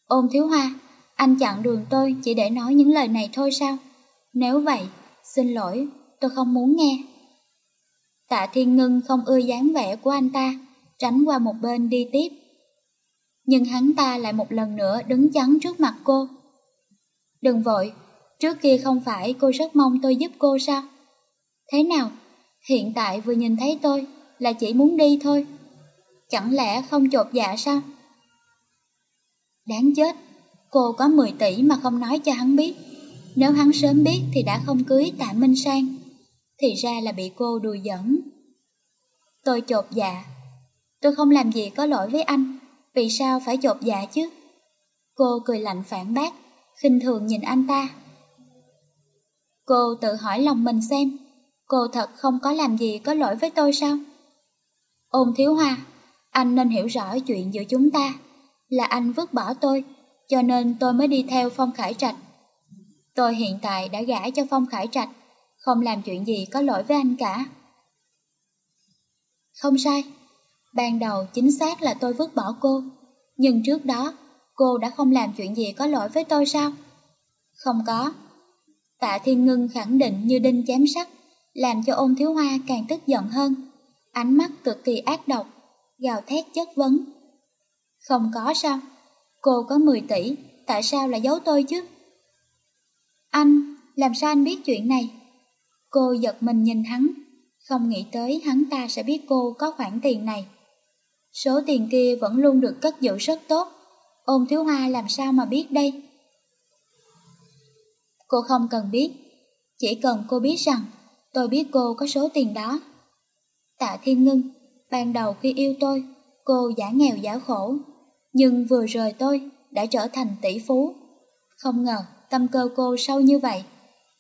Ôn thiếu hoa, anh chặn đường tôi chỉ để nói những lời này thôi sao? Nếu vậy, xin lỗi, tôi không muốn nghe. Tạ Thiên Ngân không ưa dáng vẻ của anh ta, tránh qua một bên đi tiếp. Nhưng hắn ta lại một lần nữa đứng chắn trước mặt cô. Đừng vội, trước kia không phải cô rất mong tôi giúp cô sao? Thế nào, hiện tại vừa nhìn thấy tôi là chỉ muốn đi thôi. Chẳng lẽ không chột dạ sao? Đáng chết, cô có 10 tỷ mà không nói cho hắn biết. Nếu hắn sớm biết thì đã không cưới tạ Minh Sang. Thì ra là bị cô đùa giỡn. Tôi chột dạ. Tôi không làm gì có lỗi với anh. Vì sao phải chột dạ chứ? Cô cười lạnh phản bác, khinh thường nhìn anh ta. Cô tự hỏi lòng mình xem, cô thật không có làm gì có lỗi với tôi sao? Ôn thiếu hoa, anh nên hiểu rõ chuyện giữa chúng ta. Là anh vứt bỏ tôi, cho nên tôi mới đi theo Phong Khải Trạch. Tôi hiện tại đã gả cho Phong Khải Trạch, không làm chuyện gì có lỗi với anh cả. Không sai, ban đầu chính xác là tôi vứt bỏ cô, nhưng trước đó cô đã không làm chuyện gì có lỗi với tôi sao? Không có. Tạ Thiên Ngân khẳng định như đinh chém sắt, làm cho ôn thiếu hoa càng tức giận hơn. Ánh mắt cực kỳ ác độc, gào thét chất vấn. Không có sao? Cô có 10 tỷ, tại sao lại giấu tôi chứ? Anh, làm sao anh biết chuyện này? Cô giật mình nhìn hắn, không nghĩ tới hắn ta sẽ biết cô có khoản tiền này. Số tiền kia vẫn luôn được cất giữ rất tốt, ôn thiếu hoa làm sao mà biết đây? Cô không cần biết, chỉ cần cô biết rằng tôi biết cô có số tiền đó. Tạ Thiên Ngân, ban đầu khi yêu tôi, cô giả nghèo giả khổ, nhưng vừa rời tôi đã trở thành tỷ phú. Không ngờ tâm cơ cô sâu như vậy.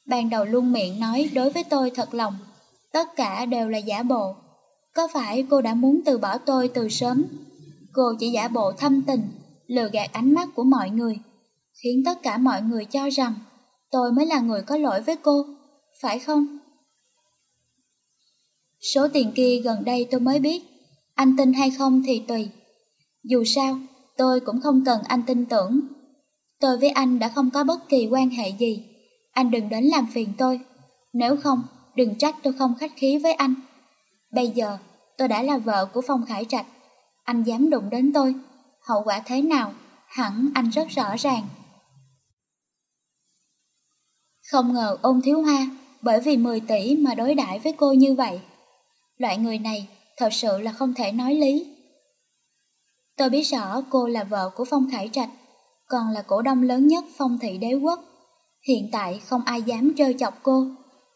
Ban đầu luôn miệng nói đối với tôi thật lòng, tất cả đều là giả bộ. Có phải cô đã muốn từ bỏ tôi từ sớm? Cô chỉ giả bộ thâm tình, lừa gạt ánh mắt của mọi người, khiến tất cả mọi người cho rằng tôi mới là người có lỗi với cô, phải không? Số tiền kia gần đây tôi mới biết, anh tin hay không thì tùy. Dù sao, tôi cũng không cần anh tin tưởng. Tôi với anh đã không có bất kỳ quan hệ gì, anh đừng đến làm phiền tôi. Nếu không, đừng trách tôi không khách khí với anh. Bây giờ, tôi đã là vợ của Phong Khải Trạch, anh dám đụng đến tôi, hậu quả thế nào, hẳn anh rất rõ ràng. Không ngờ ôn thiếu hoa, bởi vì 10 tỷ mà đối đãi với cô như vậy. Loại người này thật sự là không thể nói lý. Tôi biết rõ cô là vợ của Phong Khải Trạch, còn là cổ đông lớn nhất phong thị đế quốc. Hiện tại không ai dám trêu chọc cô,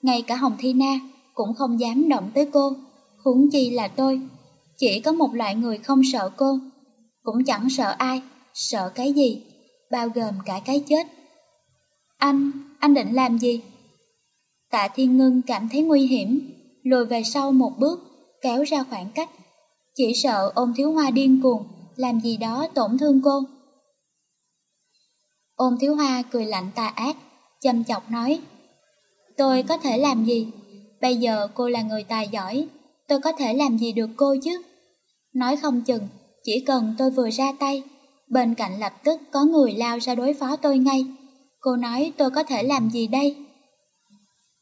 ngay cả Hồng Thi Na cũng không dám động tới cô, huống chi là tôi. Chỉ có một loại người không sợ cô, cũng chẳng sợ ai, sợ cái gì, bao gồm cả cái chết. Anh, anh định làm gì? Tạ Thiên Ngân cảm thấy nguy hiểm, lùi về sau một bước, kéo ra khoảng cách. Chỉ sợ ôm thiếu hoa điên cuồng, làm gì đó tổn thương cô. Ôm thiếu hoa cười lạnh tà ác, châm chọc nói. Tôi có thể làm gì? Bây giờ cô là người tài giỏi, tôi có thể làm gì được cô chứ? Nói không chừng, chỉ cần tôi vừa ra tay, bên cạnh lập tức có người lao ra đối phó tôi ngay. Cô nói tôi có thể làm gì đây?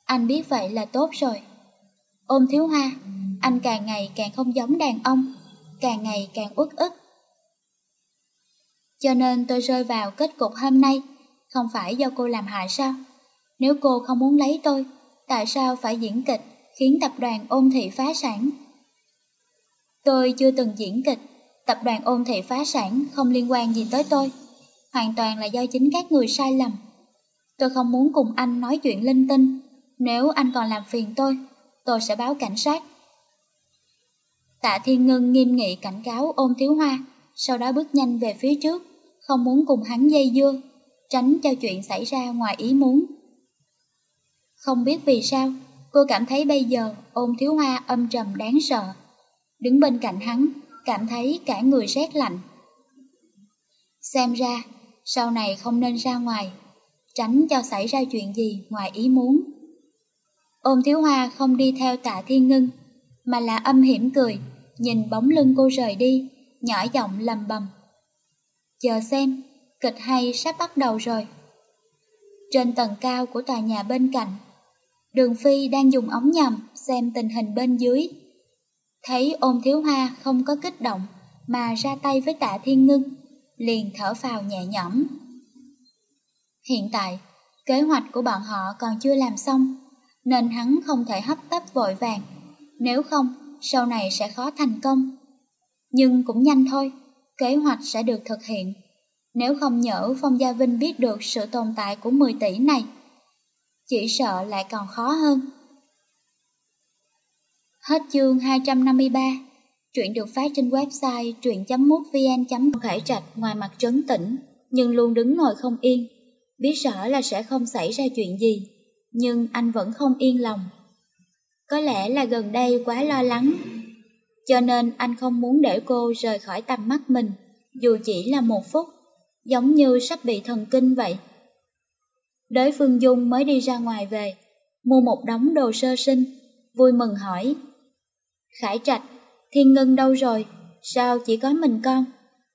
Anh biết vậy là tốt rồi. Ôm thiếu hoa, anh càng ngày càng không giống đàn ông, càng ngày càng uất ức. Cho nên tôi rơi vào kết cục hôm nay, không phải do cô làm hại sao? Nếu cô không muốn lấy tôi, tại sao phải diễn kịch khiến tập đoàn ôn thị phá sản? Tôi chưa từng diễn kịch, tập đoàn ôn thị phá sản không liên quan gì tới tôi, hoàn toàn là do chính các người sai lầm. Tôi không muốn cùng anh nói chuyện linh tinh, nếu anh còn làm phiền tôi, tôi sẽ báo cảnh sát. Tạ Thiên Ngân nghiêm nghị cảnh cáo ôm thiếu hoa, sau đó bước nhanh về phía trước, không muốn cùng hắn dây dưa, tránh cho chuyện xảy ra ngoài ý muốn. Không biết vì sao, cô cảm thấy bây giờ ôm thiếu hoa âm trầm đáng sợ. Đứng bên cạnh hắn, cảm thấy cả người rét lạnh. Xem ra, sau này không nên ra ngoài, tránh cho xảy ra chuyện gì ngoài ý muốn. Ôn thiếu hoa không đi theo tạ thiên ngưng, mà là âm hiểm cười, nhìn bóng lưng cô rời đi, nhỏ giọng lầm bầm. Chờ xem, kịch hay sắp bắt đầu rồi. Trên tầng cao của tòa nhà bên cạnh, Đường Phi đang dùng ống nhầm xem tình hình bên dưới. Thấy ôn thiếu hoa không có kích động mà ra tay với tạ thiên ngưng, liền thở phào nhẹ nhõm. Hiện tại, kế hoạch của bọn họ còn chưa làm xong, nên hắn không thể hấp tấp vội vàng, nếu không sau này sẽ khó thành công. Nhưng cũng nhanh thôi, kế hoạch sẽ được thực hiện. Nếu không nhỡ Phong Gia Vinh biết được sự tồn tại của 10 tỷ này, chỉ sợ lại còn khó hơn. Hết chương 253, truyện được phát trên website truyện.mútvn. Khải Trạch ngoài mặt trấn tĩnh, nhưng luôn đứng ngồi không yên, biết rõ là sẽ không xảy ra chuyện gì, nhưng anh vẫn không yên lòng. Có lẽ là gần đây quá lo lắng, cho nên anh không muốn để cô rời khỏi tầm mắt mình, dù chỉ là một phút, giống như sắp bị thần kinh vậy. Đới Phương Dung mới đi ra ngoài về, mua một đống đồ sơ sinh, vui mừng hỏi. Khải Trạch, Thiên Ngân đâu rồi? Sao chỉ có mình con?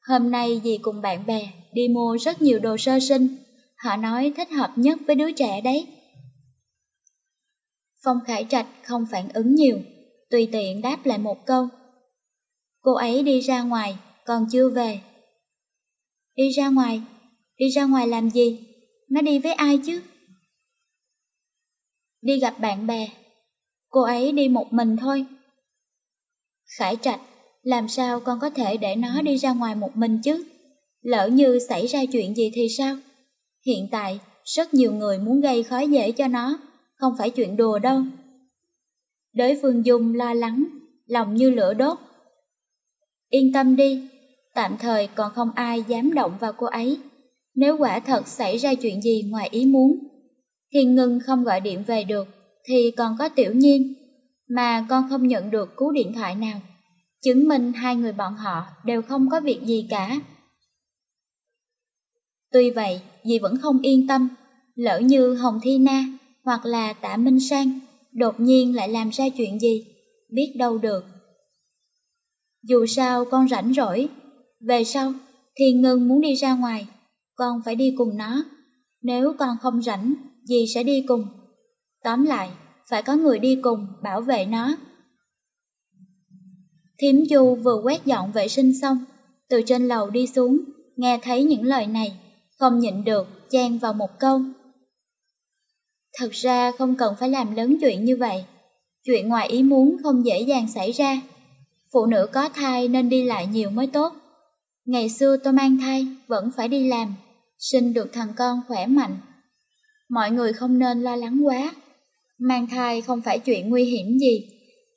Hôm nay dì cùng bạn bè đi mua rất nhiều đồ sơ sinh, họ nói thích hợp nhất với đứa trẻ đấy. Phong Khải Trạch không phản ứng nhiều, tùy tiện đáp lại một câu. Cô ấy đi ra ngoài, còn chưa về. Đi ra ngoài? Đi ra ngoài làm gì? Nó đi với ai chứ? Đi gặp bạn bè. Cô ấy đi một mình thôi. Khải Trạch, làm sao con có thể để nó đi ra ngoài một mình chứ? Lỡ như xảy ra chuyện gì thì sao? Hiện tại, rất nhiều người muốn gây khó dễ cho nó, không phải chuyện đùa đâu. Đới Phương Dung lo lắng, lòng như lửa đốt. Yên tâm đi, tạm thời còn không ai dám động vào cô ấy. Nếu quả thật xảy ra chuyện gì ngoài ý muốn, Thiên Ngân không gọi điện về được, thì còn có tiểu nhiên, mà con không nhận được cú điện thoại nào, chứng minh hai người bọn họ đều không có việc gì cả. Tuy vậy, dì vẫn không yên tâm, lỡ như Hồng Thi Na hoặc là Tạ Minh Sang đột nhiên lại làm ra chuyện gì, biết đâu được. Dù sao con rảnh rỗi, về sau Thiên Ngân muốn đi ra ngoài, con phải đi cùng nó. Nếu con không rảnh, dì sẽ đi cùng. Tóm lại, phải có người đi cùng bảo vệ nó. Thiếm Du vừa quét dọn vệ sinh xong, từ trên lầu đi xuống, nghe thấy những lời này, không nhịn được, chen vào một câu. Thật ra không cần phải làm lớn chuyện như vậy. Chuyện ngoài ý muốn không dễ dàng xảy ra. Phụ nữ có thai nên đi lại nhiều mới tốt. Ngày xưa tôi mang thai, vẫn phải đi làm, sinh được thằng con khỏe mạnh. Mọi người không nên lo lắng quá. Mang thai không phải chuyện nguy hiểm gì,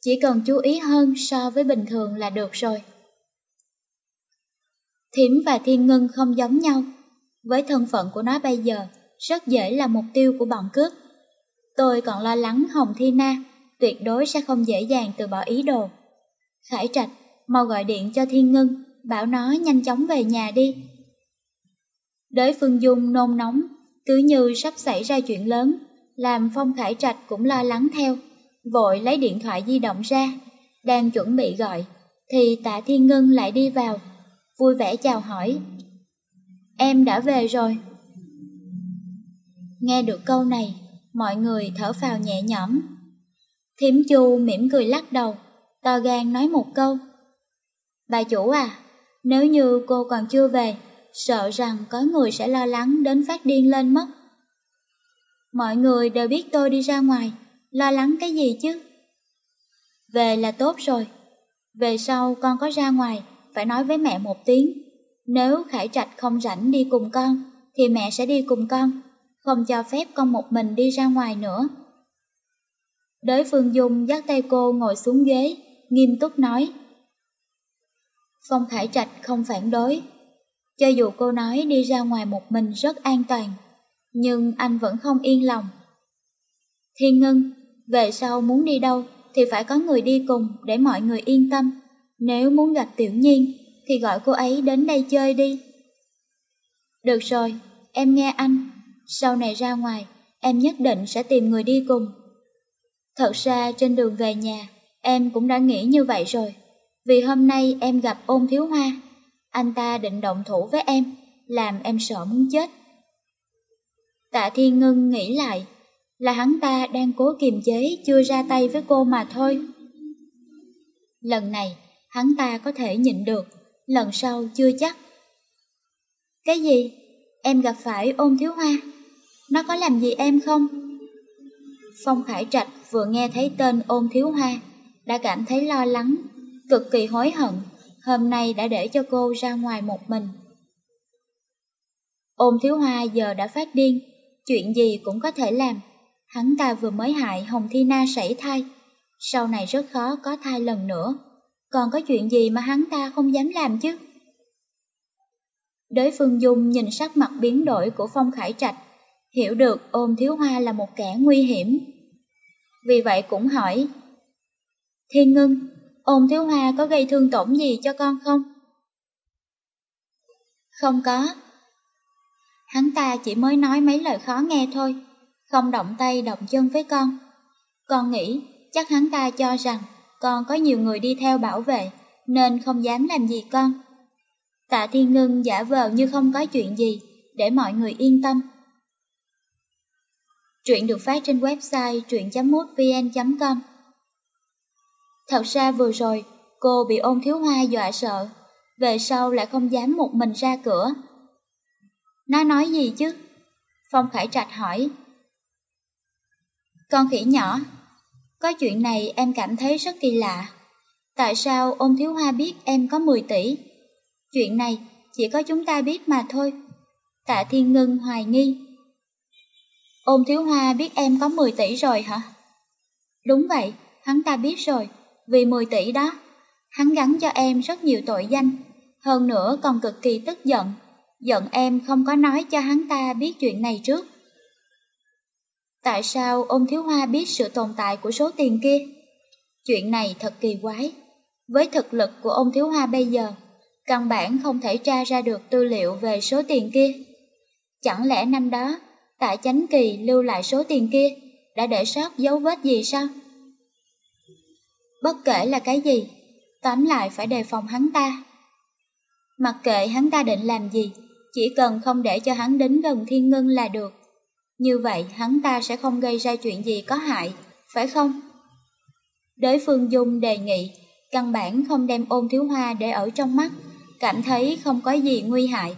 chỉ cần chú ý hơn so với bình thường là được rồi. Thiểm và Thiên Ngân không giống nhau. Với thân phận của nó bây giờ, rất dễ là mục tiêu của bọn cướp. Tôi còn lo lắng Hồng Thi Na, tuyệt đối sẽ không dễ dàng từ bỏ ý đồ. Khải Trạch, mau gọi điện cho Thiên Ngân, bảo nó nhanh chóng về nhà đi. Đới Phương Dung nôn nóng, cứ như sắp xảy ra chuyện lớn, làm Phong Khải Trạch cũng lo lắng theo, vội lấy điện thoại di động ra, đang chuẩn bị gọi, thì tạ Thiên Ngân lại đi vào, vui vẻ chào hỏi. Em đã về rồi. Nghe được câu này, mọi người thở phào nhẹ nhõm. Thiểm Chu mỉm cười lắc đầu, to gan nói một câu. Bà chủ à, nếu như cô còn chưa về, sợ rằng có người sẽ lo lắng đến phát điên lên mất. Mọi người đều biết tôi đi ra ngoài, lo lắng cái gì chứ? Về là tốt rồi, về sau con có ra ngoài, phải nói với mẹ một tiếng. Nếu Khải Trạch không rảnh đi cùng con, thì mẹ sẽ đi cùng con, không cho phép con một mình đi ra ngoài nữa. Đới Phương Dung dắt tay cô ngồi xuống ghế, nghiêm túc nói. Phong Khải Trạch không phản đối. Cho dù cô nói đi ra ngoài một mình rất an toàn, nhưng anh vẫn không yên lòng. Thiên Ngân, về sau muốn đi đâu thì phải có người đi cùng để mọi người yên tâm. Nếu muốn gặp Tiểu Nhiên thì gọi cô ấy đến đây chơi đi. Được rồi, em nghe anh. Sau này ra ngoài, em nhất định sẽ tìm người đi cùng. Thật ra trên đường về nhà, Em cũng đã nghĩ như vậy rồi, vì hôm nay em gặp ôn thiếu hoa, anh ta định động thủ với em, làm em sợ muốn chết. Tạ Thiên Ngân nghĩ lại, là hắn ta đang cố kiềm chế chưa ra tay với cô mà thôi. Lần này, hắn ta có thể nhịn được, lần sau chưa chắc. Cái gì? Em gặp phải ôn thiếu hoa? Nó có làm gì em không? Phong Khải Trạch vừa nghe thấy tên ôn thiếu hoa, đã cảm thấy lo lắng, cực kỳ hối hận, hôm nay đã để cho cô ra ngoài một mình. Ôn thiếu hoa giờ đã phát điên, chuyện gì cũng có thể làm. Hắn ta vừa mới hại Hồng Thi Na sảy thai, sau này rất khó có thai lần nữa. Còn có chuyện gì mà hắn ta không dám làm chứ? Đới Phương Dung nhìn sắc mặt biến đổi của Phong Khải Trạch, hiểu được ôm thiếu hoa là một kẻ nguy hiểm. Vì vậy cũng hỏi, Thiên Ngân, ôm thiếu hoa có gây thương tổn gì cho con không? Không có. Hắn ta chỉ mới nói mấy lời khó nghe thôi, không động tay động chân với con. Con nghĩ chắc hắn ta cho rằng con có nhiều người đi theo bảo vệ, nên không dám làm gì con. Tạ Thiên Ngân giả vờ như không có chuyện gì, để mọi người yên tâm. Truyện được phát trên website truyện.mútvn.com Thật ra vừa rồi, cô bị ôn thiếu hoa dọa sợ, về sau lại không dám một mình ra cửa. Nó nói gì chứ? Phong Khải Trạch hỏi. Con khỉ nhỏ, có chuyện này em cảm thấy rất kỳ lạ. Tại sao ôn thiếu hoa biết em có 10 tỷ? Chuyện này chỉ có chúng ta biết mà thôi. Tạ Thiên Ngân hoài nghi. Ôn thiếu hoa biết em có 10 tỷ rồi hả? Đúng vậy, hắn ta biết rồi, vì 10 tỷ đó. Hắn gắn cho em rất nhiều tội danh, hơn nữa còn cực kỳ tức giận. Giận em không có nói cho hắn ta biết chuyện này trước. Tại sao ôn thiếu hoa biết sự tồn tại của số tiền kia? Chuyện này thật kỳ quái. Với thực lực của ôn thiếu hoa bây giờ, căn bản không thể tra ra được tư liệu về số tiền kia. Chẳng lẽ năm đó, tại chánh kỳ lưu lại số tiền kia, đã để sót dấu vết gì sao? Bất kể là cái gì, tóm lại phải đề phòng hắn ta. Mặc kệ hắn ta định làm gì, chỉ cần không để cho hắn đến gần thiên ngân là được. Như vậy hắn ta sẽ không gây ra chuyện gì có hại, phải không? Đới Phương Dung đề nghị, căn bản không đem ôn thiếu hoa để ở trong mắt, cảm thấy không có gì nguy hại.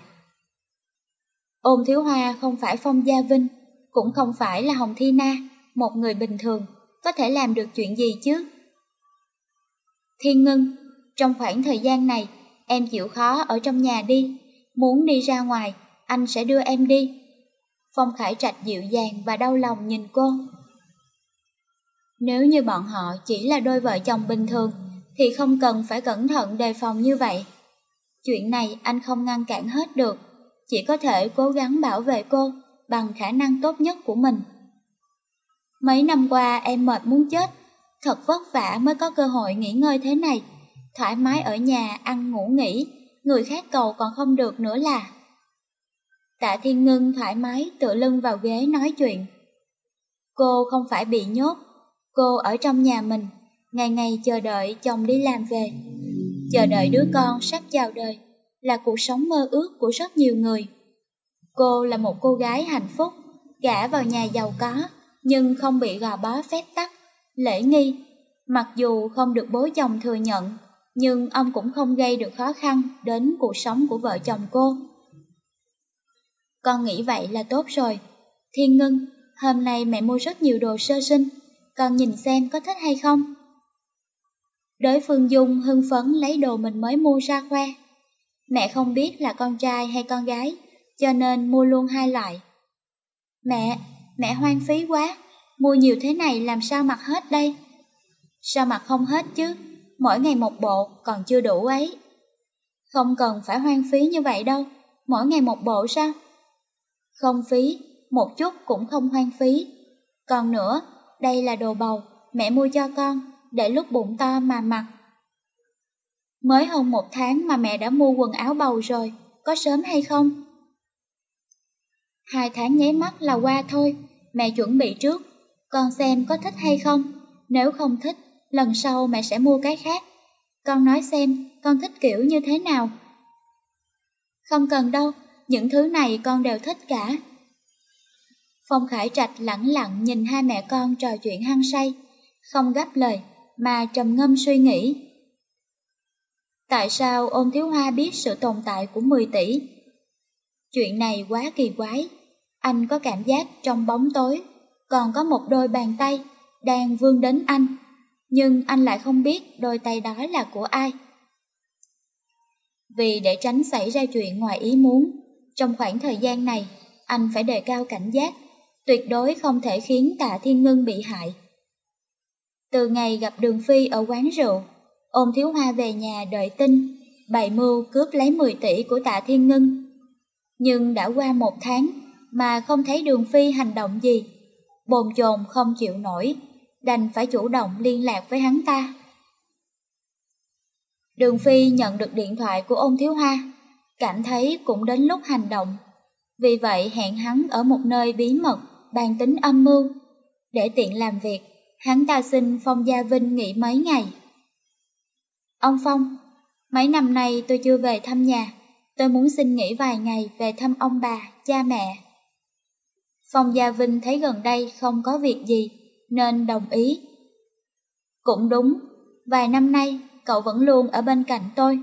Ôn thiếu hoa không phải Phong Gia Vinh, cũng không phải là Hồng Thi Na, một người bình thường, có thể làm được chuyện gì chứ? Thiên Ngân, trong khoảng thời gian này, em chịu khó ở trong nhà đi, muốn đi ra ngoài, anh sẽ đưa em đi. Phong Khải Trạch dịu dàng và đau lòng nhìn cô. Nếu như bọn họ chỉ là đôi vợ chồng bình thường, thì không cần phải cẩn thận đề phòng như vậy. Chuyện này anh không ngăn cản hết được, chỉ có thể cố gắng bảo vệ cô bằng khả năng tốt nhất của mình. Mấy năm qua em mệt muốn chết, thật vất vả mới có cơ hội nghỉ ngơi thế này, thoải mái ở nhà ăn ngủ nghỉ, người khác cầu còn không được nữa là. Tạ Thiên Ngân thoải mái tựa lưng vào ghế nói chuyện. Cô không phải bị nhốt, cô ở trong nhà mình, ngày ngày chờ đợi chồng đi làm về. Chờ đợi đứa con sắp chào đời là cuộc sống mơ ước của rất nhiều người. Cô là một cô gái hạnh phúc, gả vào nhà giàu có, nhưng không bị gò bó phép tắc, lễ nghi. Mặc dù không được bố chồng thừa nhận, nhưng ông cũng không gây được khó khăn đến cuộc sống của vợ chồng cô. Con nghĩ vậy là tốt rồi. Thiên Ngân, hôm nay mẹ mua rất nhiều đồ sơ sinh, con nhìn xem có thích hay không? Đối phương Dung hưng phấn lấy đồ mình mới mua ra khoe. Mẹ không biết là con trai hay con gái, cho nên mua luôn hai loại. Mẹ, mẹ hoang phí quá, mua nhiều thế này làm sao mặc hết đây? Sao mặc không hết chứ, mỗi ngày một bộ còn chưa đủ ấy. Không cần phải hoang phí như vậy đâu, mỗi ngày một bộ sao? Không phí, một chút cũng không hoang phí. Còn nữa, đây là đồ bầu, mẹ mua cho con, để lúc bụng to mà mặc. Mới hơn một tháng mà mẹ đã mua quần áo bầu rồi, có sớm hay không? Hai tháng nháy mắt là qua thôi, mẹ chuẩn bị trước, con xem có thích hay không. Nếu không thích, lần sau mẹ sẽ mua cái khác. Con nói xem, con thích kiểu như thế nào? Không cần đâu, những thứ này con đều thích cả. Phong Khải Trạch lặng lặng nhìn hai mẹ con trò chuyện hăng say, không gấp lời, mà trầm ngâm suy nghĩ. Tại sao ôn thiếu hoa biết sự tồn tại của 10 tỷ? Chuyện này quá kỳ quái, anh có cảm giác trong bóng tối, còn có một đôi bàn tay đang vươn đến anh, nhưng anh lại không biết đôi tay đó là của ai. Vì để tránh xảy ra chuyện ngoài ý muốn, trong khoảng thời gian này, anh phải đề cao cảnh giác, tuyệt đối không thể khiến tạ thiên ngưng bị hại. Từ ngày gặp Đường Phi ở quán rượu, ôm thiếu hoa về nhà đợi tin, bày mưu cướp lấy 10 tỷ của tạ thiên ngân. Nhưng đã qua một tháng mà không thấy Đường Phi hành động gì, bồn chồn không chịu nổi, đành phải chủ động liên lạc với hắn ta. Đường Phi nhận được điện thoại của ôn thiếu hoa, cảm thấy cũng đến lúc hành động. Vì vậy hẹn hắn ở một nơi bí mật, bàn tính âm mưu. Để tiện làm việc, hắn ta xin Phong Gia Vinh nghỉ mấy ngày. Ông Phong, mấy năm nay tôi chưa về thăm nhà, tôi muốn xin nghỉ vài ngày về thăm ông bà, cha mẹ. Phong Gia Vinh thấy gần đây không có việc gì, nên đồng ý. Cũng đúng, vài năm nay cậu vẫn luôn ở bên cạnh tôi,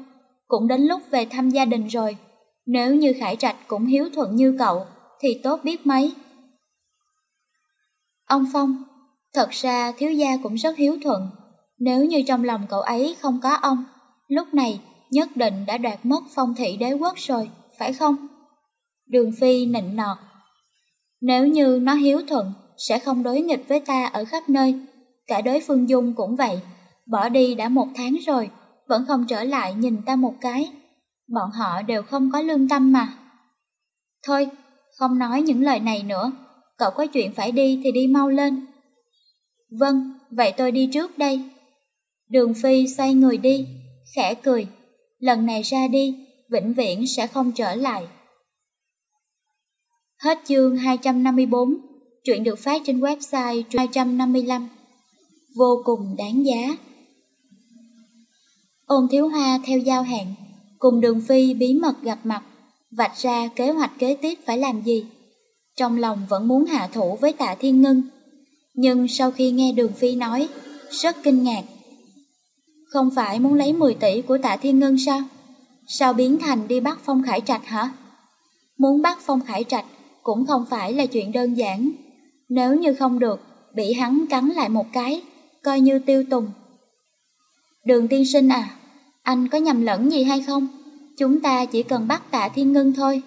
cũng đến lúc về thăm gia đình rồi. Nếu như Khải Trạch cũng hiếu thuận như cậu, thì tốt biết mấy. Ông Phong, thật ra thiếu gia cũng rất hiếu thuận. Nếu như trong lòng cậu ấy không có ông, lúc này nhất định đã đoạt mất phong thị đế quốc rồi, phải không? Đường Phi nịnh nọt. Nếu như nó hiếu thuận, sẽ không đối nghịch với ta ở khắp nơi. Cả đối phương Dung cũng vậy, bỏ đi đã một tháng rồi, vẫn không trở lại nhìn ta một cái. Bọn họ đều không có lương tâm mà. Thôi, không nói những lời này nữa, cậu có chuyện phải đi thì đi mau lên. Vâng, vậy tôi đi trước đây. Đường Phi xoay người đi, khẽ cười, lần này ra đi, vĩnh viễn sẽ không trở lại. Hết chương 254, chuyện được phát trên website 255. Vô cùng đáng giá. Ôn thiếu hoa theo giao hẹn, cùng đường phi bí mật gặp mặt, vạch ra kế hoạch kế tiếp phải làm gì. Trong lòng vẫn muốn hạ thủ với tạ thiên ngân, nhưng sau khi nghe đường phi nói, rất kinh ngạc. Không phải muốn lấy 10 tỷ của tạ thiên ngân sao? Sao biến thành đi bắt Phong Khải Trạch hả? Muốn bắt Phong Khải Trạch cũng không phải là chuyện đơn giản. Nếu như không được, bị hắn cắn lại một cái, coi như tiêu tùng. Đường tiên sinh à, anh có nhầm lẫn gì hay không? Chúng ta chỉ cần bắt tạ thiên ngân thôi,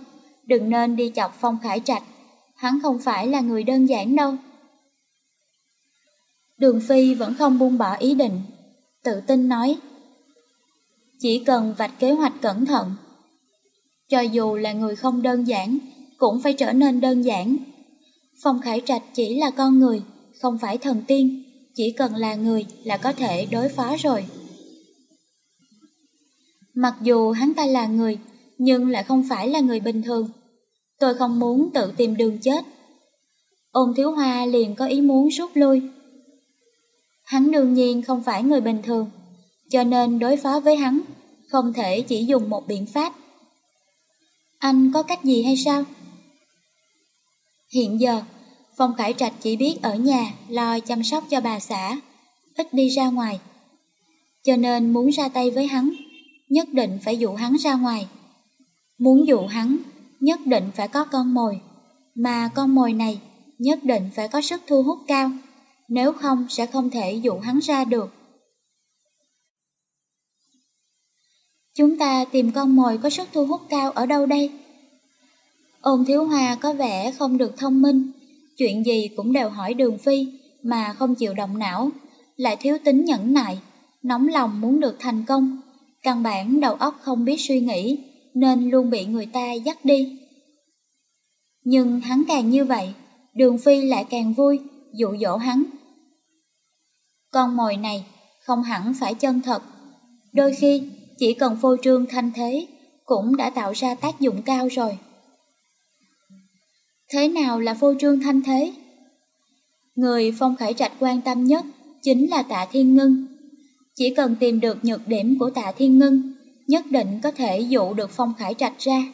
đừng nên đi chọc phong khải trạch, hắn không phải là người đơn giản đâu. Đường Phi vẫn không buông bỏ ý định, tự tin nói. Chỉ cần vạch kế hoạch cẩn thận. Cho dù là người không đơn giản, cũng phải trở nên đơn giản. Phong Khải Trạch chỉ là con người, không phải thần tiên, chỉ cần là người là có thể đối phó rồi. Mặc dù hắn ta là người, nhưng lại không phải là người bình thường. Tôi không muốn tự tìm đường chết. Ôn thiếu hoa liền có ý muốn rút lui. Hắn đương nhiên không phải người bình thường, cho nên đối phó với hắn, không thể chỉ dùng một biện pháp. Anh có cách gì hay sao? Hiện giờ, Phong Khải Trạch chỉ biết ở nhà lo chăm sóc cho bà xã, ít đi ra ngoài. Cho nên muốn ra tay với hắn nhất định phải dụ hắn ra ngoài. Muốn dụ hắn, nhất định phải có con mồi, mà con mồi này nhất định phải có sức thu hút cao, nếu không sẽ không thể dụ hắn ra được. Chúng ta tìm con mồi có sức thu hút cao ở đâu đây? Ôn thiếu hòa có vẻ không được thông minh, chuyện gì cũng đều hỏi đường phi mà không chịu động não, lại thiếu tính nhẫn nại, nóng lòng muốn được thành công, Căn bản đầu óc không biết suy nghĩ, nên luôn bị người ta dắt đi. Nhưng hắn càng như vậy, đường phi lại càng vui, dụ dỗ hắn. Con mồi này không hẳn phải chân thật, đôi khi chỉ cần phô trương thanh thế cũng đã tạo ra tác dụng cao rồi. Thế nào là phô trương thanh thế? Người Phong Khải Trạch quan tâm nhất chính là tạ thiên ngân. Chỉ cần tìm được nhược điểm của tạ thiên ngân, nhất định có thể dụ được Phong Khải Trạch ra.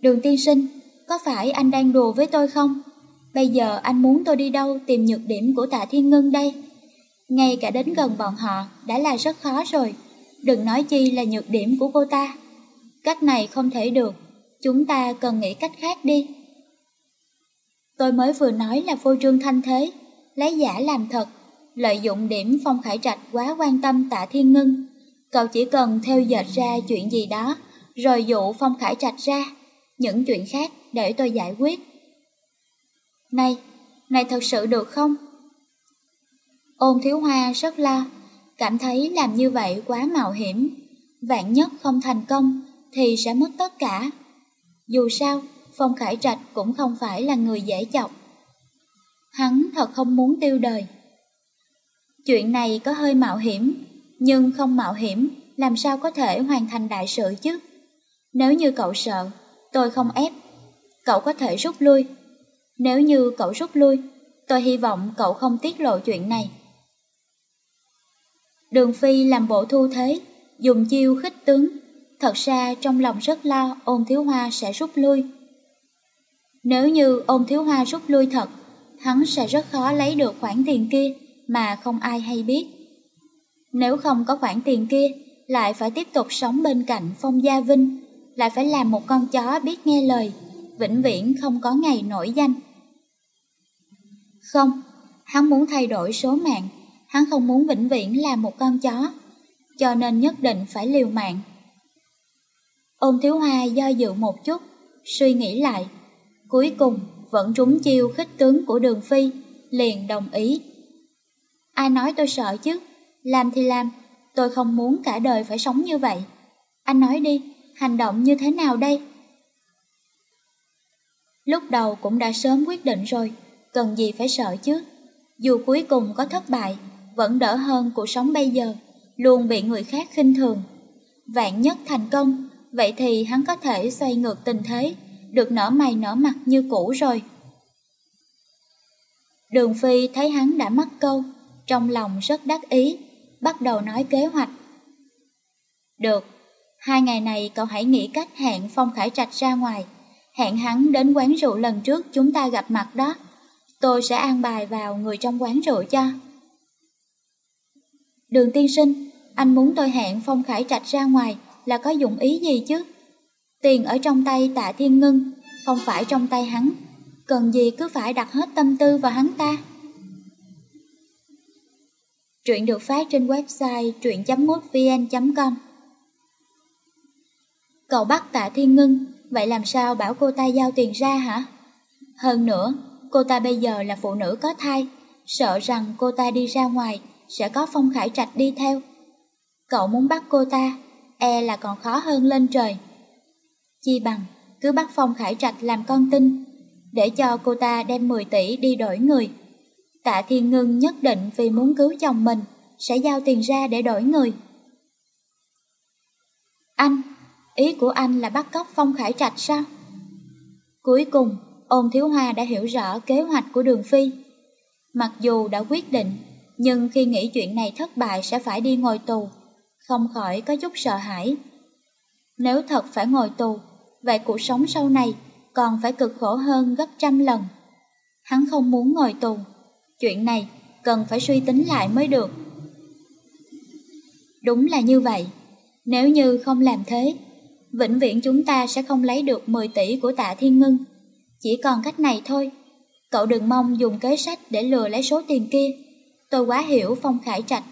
Đường tiên sinh, có phải anh đang đùa với tôi không? Bây giờ anh muốn tôi đi đâu tìm nhược điểm của tạ thiên ngân đây? Ngay cả đến gần bọn họ đã là rất khó rồi, đừng nói chi là nhược điểm của cô ta. Cách này không thể được, chúng ta cần nghĩ cách khác đi. Tôi mới vừa nói là phô trương thanh thế, lấy giả làm thật, lợi dụng điểm Phong Khải Trạch quá quan tâm tạ thiên ngân. Cậu chỉ cần theo dệt ra chuyện gì đó, rồi dụ Phong Khải Trạch ra, những chuyện khác để tôi giải quyết. Này, này thật sự được không? Ôn thiếu hoa rất lo, cảm thấy làm như vậy quá mạo hiểm. Vạn nhất không thành công thì sẽ mất tất cả. Dù sao, Phong Khải Trạch cũng không phải là người dễ chọc. Hắn thật không muốn tiêu đời. Chuyện này có hơi mạo hiểm, nhưng không mạo hiểm, làm sao có thể hoàn thành đại sự chứ? Nếu như cậu sợ, tôi không ép. Cậu có thể rút lui. Nếu như cậu rút lui, tôi hy vọng cậu không tiết lộ chuyện này. Đường Phi làm bộ thu thế, dùng chiêu khích tướng. Thật ra trong lòng rất lo ôn thiếu hoa sẽ rút lui. Nếu như ôn thiếu hoa rút lui thật, hắn sẽ rất khó lấy được khoản tiền kia mà không ai hay biết. Nếu không có khoản tiền kia, lại phải tiếp tục sống bên cạnh Phong Gia Vinh, lại phải làm một con chó biết nghe lời, vĩnh viễn không có ngày nổi danh. Không, hắn muốn thay đổi số mạng, hắn không muốn vĩnh viễn là một con chó, cho nên nhất định phải liều mạng. Ôn thiếu hoa do dự một chút, suy nghĩ lại, cuối cùng vẫn trúng chiêu khích tướng của đường phi, liền đồng ý. Ai nói tôi sợ chứ, làm thì làm, tôi không muốn cả đời phải sống như vậy. Anh nói đi, hành động như thế nào đây? Lúc đầu cũng đã sớm quyết định rồi, cần gì phải sợ chứ. Dù cuối cùng có thất bại, vẫn đỡ hơn cuộc sống bây giờ, luôn bị người khác khinh thường. Vạn nhất thành công, vậy thì hắn có thể xoay ngược tình thế, được nở mày nở mặt như cũ rồi. Đường Phi thấy hắn đã mắc câu, trong lòng rất đắc ý, bắt đầu nói kế hoạch. Được, hai ngày này cậu hãy nghĩ cách hẹn Phong Khải Trạch ra ngoài, hẹn hắn đến quán rượu lần trước chúng ta gặp mặt đó. Tôi sẽ an bài vào người trong quán rượu cho. Đường tiên sinh, anh muốn tôi hẹn Phong Khải Trạch ra ngoài là có dụng ý gì chứ? Tiền ở trong tay tạ thiên ngưng, không phải trong tay hắn. Cần gì cứ phải đặt hết tâm tư vào hắn ta. Truyện được phát trên website truyện.mútvn.com Cậu bắt tạ thiên ngưng, vậy làm sao bảo cô ta giao tiền ra hả? Hơn nữa, cô ta bây giờ là phụ nữ có thai, sợ rằng cô ta đi ra ngoài sẽ có phong khải trạch đi theo. Cậu muốn bắt cô ta, e là còn khó hơn lên trời. Chi bằng, cứ bắt phong khải trạch làm con tin, để cho cô ta đem 10 tỷ đi đổi người. Tạ Thiên Ngân nhất định vì muốn cứu chồng mình, sẽ giao tiền ra để đổi người. Anh, ý của anh là bắt cóc Phong Khải Trạch sao? Cuối cùng, ôn thiếu hoa đã hiểu rõ kế hoạch của Đường Phi. Mặc dù đã quyết định, nhưng khi nghĩ chuyện này thất bại sẽ phải đi ngồi tù, không khỏi có chút sợ hãi. Nếu thật phải ngồi tù, vậy cuộc sống sau này còn phải cực khổ hơn gấp trăm lần. Hắn không muốn ngồi tù, chuyện này cần phải suy tính lại mới được. Đúng là như vậy, nếu như không làm thế, vĩnh viễn chúng ta sẽ không lấy được 10 tỷ của tạ thiên Ngưng. Chỉ còn cách này thôi, cậu đừng mong dùng kế sách để lừa lấy số tiền kia. Tôi quá hiểu Phong Khải Trạch.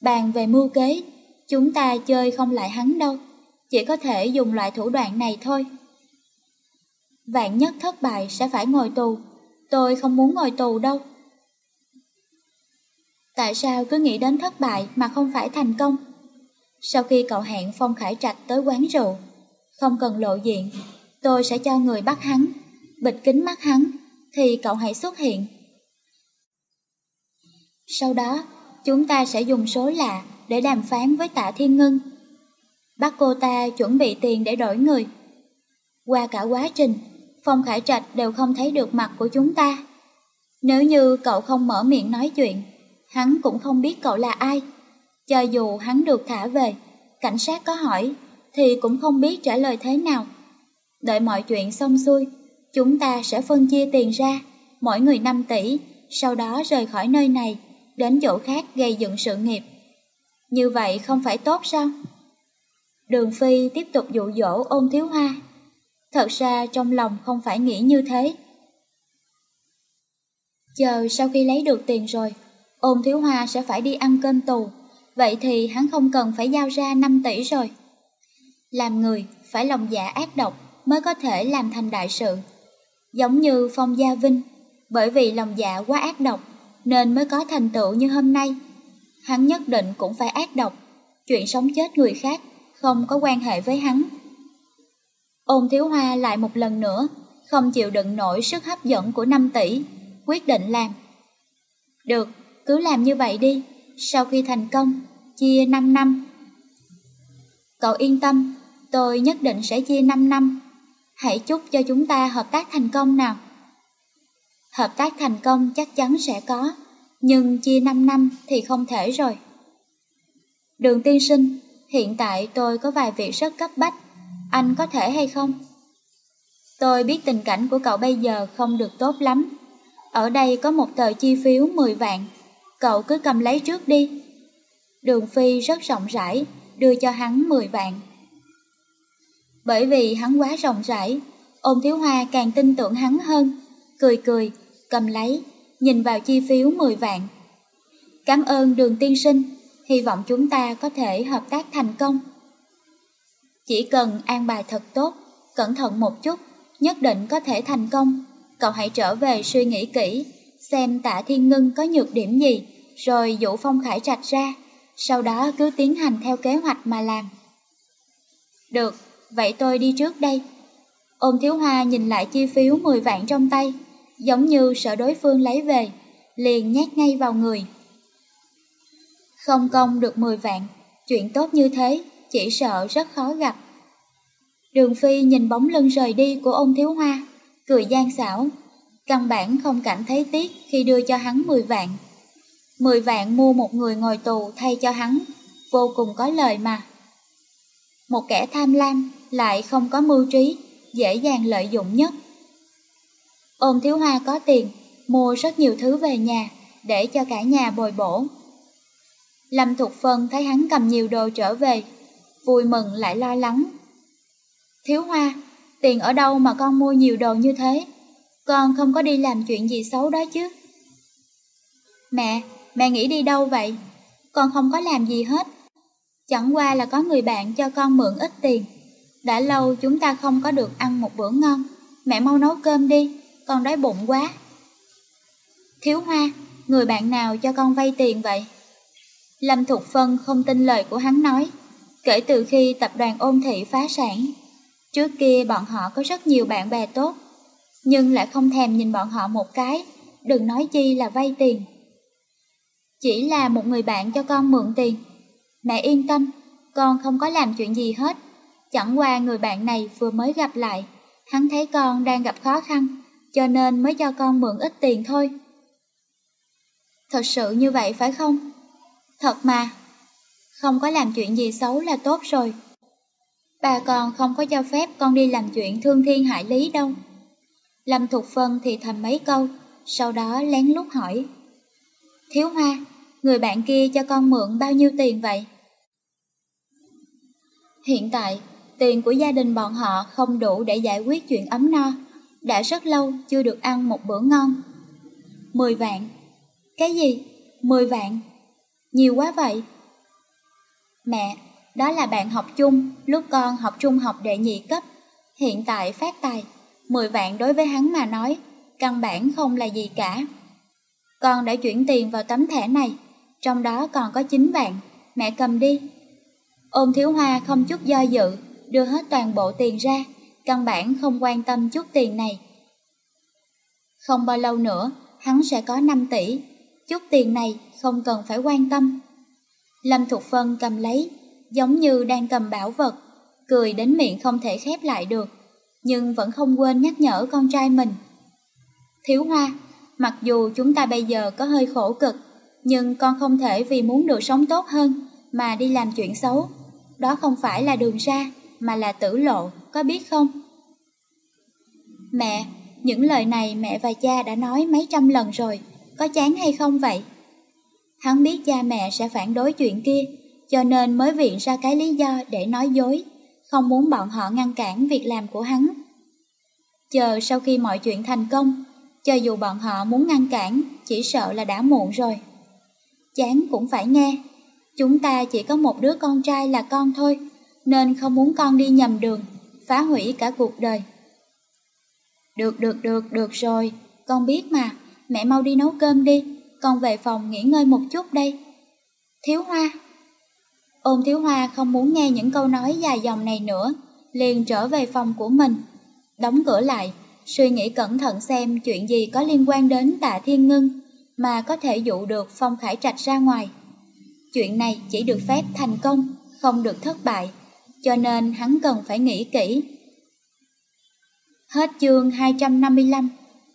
Bàn về mưu kế, chúng ta chơi không lại hắn đâu, chỉ có thể dùng loại thủ đoạn này thôi. Vạn nhất thất bại sẽ phải ngồi tù, tôi không muốn ngồi tù đâu. Tại sao cứ nghĩ đến thất bại mà không phải thành công? Sau khi cậu hẹn Phong Khải Trạch tới quán rượu, không cần lộ diện, tôi sẽ cho người bắt hắn, bịt kính mắt hắn, thì cậu hãy xuất hiện. Sau đó, chúng ta sẽ dùng số lạ để đàm phán với tạ thiên ngân. Bắt cô ta chuẩn bị tiền để đổi người. Qua cả quá trình, Phong Khải Trạch đều không thấy được mặt của chúng ta. Nếu như cậu không mở miệng nói chuyện, hắn cũng không biết cậu là ai. Cho dù hắn được thả về, cảnh sát có hỏi, thì cũng không biết trả lời thế nào. Đợi mọi chuyện xong xuôi, chúng ta sẽ phân chia tiền ra, mỗi người 5 tỷ, sau đó rời khỏi nơi này, đến chỗ khác gây dựng sự nghiệp. Như vậy không phải tốt sao? Đường Phi tiếp tục dụ dỗ ôn thiếu hoa. Thật ra trong lòng không phải nghĩ như thế. Chờ sau khi lấy được tiền rồi, ôn thiếu hoa sẽ phải đi ăn cơm tù, vậy thì hắn không cần phải giao ra 5 tỷ rồi. Làm người phải lòng dạ ác độc mới có thể làm thành đại sự. Giống như Phong Gia Vinh, bởi vì lòng dạ quá ác độc nên mới có thành tựu như hôm nay. Hắn nhất định cũng phải ác độc, chuyện sống chết người khác không có quan hệ với hắn. Ôn Thiếu Hoa lại một lần nữa, không chịu đựng nổi sức hấp dẫn của 5 tỷ, quyết định làm. Được, cứ làm như vậy đi, sau khi thành công, chia 5 năm. Cậu yên tâm, tôi nhất định sẽ chia 5 năm. Hãy chúc cho chúng ta hợp tác thành công nào. Hợp tác thành công chắc chắn sẽ có, nhưng chia 5 năm thì không thể rồi. Đường tiên sinh, hiện tại tôi có vài việc rất cấp bách, anh có thể hay không? Tôi biết tình cảnh của cậu bây giờ không được tốt lắm. Ở đây có một tờ chi phiếu 10 vạn, cậu cứ cầm lấy trước đi. Đường Phi rất rộng rãi, đưa cho hắn 10 vạn. Bởi vì hắn quá rộng rãi, ôn thiếu hoa càng tin tưởng hắn hơn, cười cười, cầm lấy, nhìn vào chi phiếu 10 vạn. Cảm ơn đường tiên sinh, hy vọng chúng ta có thể hợp tác thành công. Chỉ cần an bài thật tốt, cẩn thận một chút, nhất định có thể thành công. Cậu hãy trở về suy nghĩ kỹ, xem tạ thiên ngưng có nhược điểm gì, rồi dụ phong khải trạch ra, sau đó cứ tiến hành theo kế hoạch mà làm. Được, vậy tôi đi trước đây. Ôn thiếu hoa nhìn lại chi phiếu 10 vạn trong tay, giống như sợ đối phương lấy về, liền nhét ngay vào người. Không công được 10 vạn, chuyện tốt như thế, chỉ sợ rất khó gặp. Đường Phi nhìn bóng lưng rời đi của ông thiếu hoa, cười gian xảo, căn bản không cảm thấy tiếc khi đưa cho hắn 10 vạn. 10 vạn mua một người ngồi tù thay cho hắn, vô cùng có lời mà. Một kẻ tham lam lại không có mưu trí, dễ dàng lợi dụng nhất. Ôn thiếu hoa có tiền, mua rất nhiều thứ về nhà, để cho cả nhà bồi bổ. Lâm Thục Phân thấy hắn cầm nhiều đồ trở về, vui mừng lại lo lắng. Thiếu hoa, tiền ở đâu mà con mua nhiều đồ như thế? Con không có đi làm chuyện gì xấu đó chứ? Mẹ, mẹ nghĩ đi đâu vậy? Con không có làm gì hết. Chẳng qua là có người bạn cho con mượn ít tiền. Đã lâu chúng ta không có được ăn một bữa ngon. Mẹ mau nấu cơm đi, con đói bụng quá. Thiếu hoa, người bạn nào cho con vay tiền vậy? Lâm Thục Phân không tin lời của hắn nói. Kể từ khi tập đoàn ôn thị phá sản, trước kia bọn họ có rất nhiều bạn bè tốt, nhưng lại không thèm nhìn bọn họ một cái, đừng nói chi là vay tiền. Chỉ là một người bạn cho con mượn tiền. Mẹ yên tâm, con không có làm chuyện gì hết. Chẳng qua người bạn này vừa mới gặp lại, hắn thấy con đang gặp khó khăn, cho nên mới cho con mượn ít tiền thôi. Thật sự như vậy phải không? Thật mà, không có làm chuyện gì xấu là tốt rồi. Bà con không có cho phép con đi làm chuyện thương thiên hại lý đâu. Lâm Thục Phân thì thầm mấy câu, sau đó lén lút hỏi. Thiếu Hoa, người bạn kia cho con mượn bao nhiêu tiền vậy? Hiện tại, tiền của gia đình bọn họ không đủ để giải quyết chuyện ấm no, đã rất lâu chưa được ăn một bữa ngon. Mười vạn. Cái gì? Mười vạn? Nhiều quá vậy. Mẹ, đó là bạn học chung lúc con học trung học đệ nhị cấp, hiện tại phát tài. Mười vạn đối với hắn mà nói, căn bản không là gì cả. Con đã chuyển tiền vào tấm thẻ này, trong đó còn có 9 vạn, mẹ cầm đi. Ôn thiếu hoa không chút do dự, đưa hết toàn bộ tiền ra, căn bản không quan tâm chút tiền này. Không bao lâu nữa, hắn sẽ có 5 tỷ, chút tiền này không cần phải quan tâm. Lâm Thục Phân cầm lấy, giống như đang cầm bảo vật, cười đến miệng không thể khép lại được, nhưng vẫn không quên nhắc nhở con trai mình. Thiếu Hoa, mặc dù chúng ta bây giờ có hơi khổ cực, nhưng con không thể vì muốn được sống tốt hơn mà đi làm chuyện xấu. Đó không phải là đường ra, mà là tử lộ, có biết không? Mẹ, những lời này mẹ và cha đã nói mấy trăm lần rồi, có chán hay không vậy? Hắn biết cha mẹ sẽ phản đối chuyện kia, cho nên mới viện ra cái lý do để nói dối, không muốn bọn họ ngăn cản việc làm của hắn. Chờ sau khi mọi chuyện thành công, cho dù bọn họ muốn ngăn cản, chỉ sợ là đã muộn rồi. Chán cũng phải nghe, chúng ta chỉ có một đứa con trai là con thôi, nên không muốn con đi nhầm đường, phá hủy cả cuộc đời. Được, được, được, được rồi, con biết mà, mẹ mau đi nấu cơm đi, con về phòng nghỉ ngơi một chút đây. Thiếu Hoa Ôn Thiếu Hoa không muốn nghe những câu nói dài dòng này nữa, liền trở về phòng của mình. Đóng cửa lại, suy nghĩ cẩn thận xem chuyện gì có liên quan đến tạ thiên ngưng mà có thể dụ được Phong Khải Trạch ra ngoài. Chuyện này chỉ được phép thành công, không được thất bại, cho nên hắn cần phải nghĩ kỹ. Hết chương 255,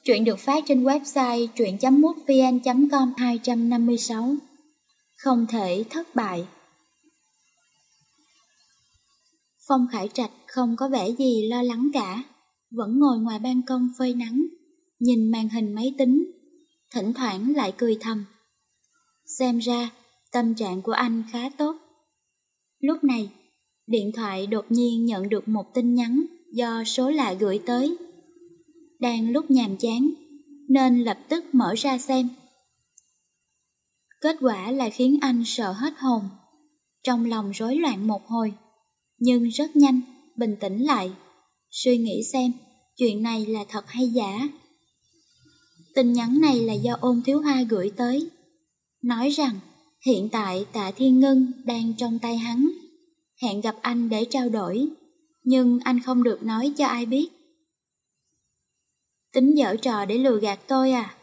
chuyện được phát trên website truyện.mútvn.com 256. Không thể thất bại. Phong Khải Trạch không có vẻ gì lo lắng cả, vẫn ngồi ngoài ban công phơi nắng, nhìn màn hình máy tính, thỉnh thoảng lại cười thầm. Xem ra, tâm trạng của anh khá tốt. Lúc này, điện thoại đột nhiên nhận được một tin nhắn do số lạ gửi tới. Đang lúc nhàm chán, nên lập tức mở ra xem. Kết quả là khiến anh sợ hết hồn, trong lòng rối loạn một hồi nhưng rất nhanh, bình tĩnh lại, suy nghĩ xem chuyện này là thật hay giả. Tin nhắn này là do ôn thiếu hoa gửi tới, nói rằng hiện tại tạ thiên ngân đang trong tay hắn, hẹn gặp anh để trao đổi, nhưng anh không được nói cho ai biết. Tính dở trò để lừa gạt tôi à,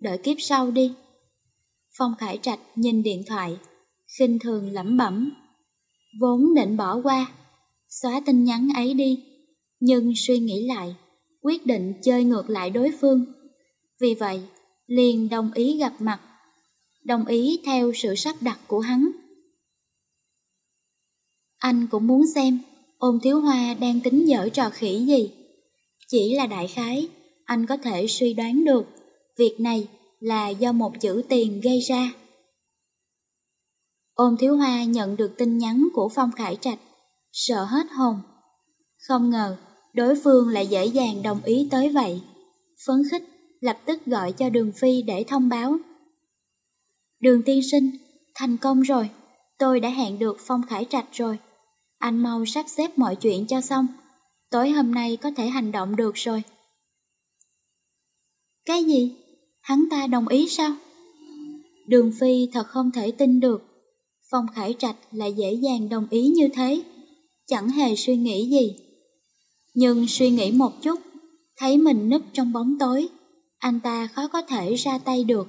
đợi kiếp sau đi. Phong Khải Trạch nhìn điện thoại, khinh thường lẩm bẩm, vốn định bỏ qua, xóa tin nhắn ấy đi, nhưng suy nghĩ lại, quyết định chơi ngược lại đối phương. Vì vậy, liền đồng ý gặp mặt, đồng ý theo sự sắp đặt của hắn. Anh cũng muốn xem ôn thiếu hoa đang tính dở trò khỉ gì. Chỉ là đại khái, anh có thể suy đoán được việc này là do một chữ tiền gây ra. Ôn thiếu hoa nhận được tin nhắn của Phong Khải Trạch sợ hết hồn. Không ngờ, đối phương lại dễ dàng đồng ý tới vậy. Phấn khích, lập tức gọi cho Đường Phi để thông báo. Đường tiên sinh, thành công rồi, tôi đã hẹn được Phong Khải Trạch rồi. Anh mau sắp xếp mọi chuyện cho xong, tối hôm nay có thể hành động được rồi. Cái gì? Hắn ta đồng ý sao? Đường Phi thật không thể tin được, Phong Khải Trạch lại dễ dàng đồng ý như thế chẳng hề suy nghĩ gì. Nhưng suy nghĩ một chút, thấy mình núp trong bóng tối, anh ta khó có thể ra tay được.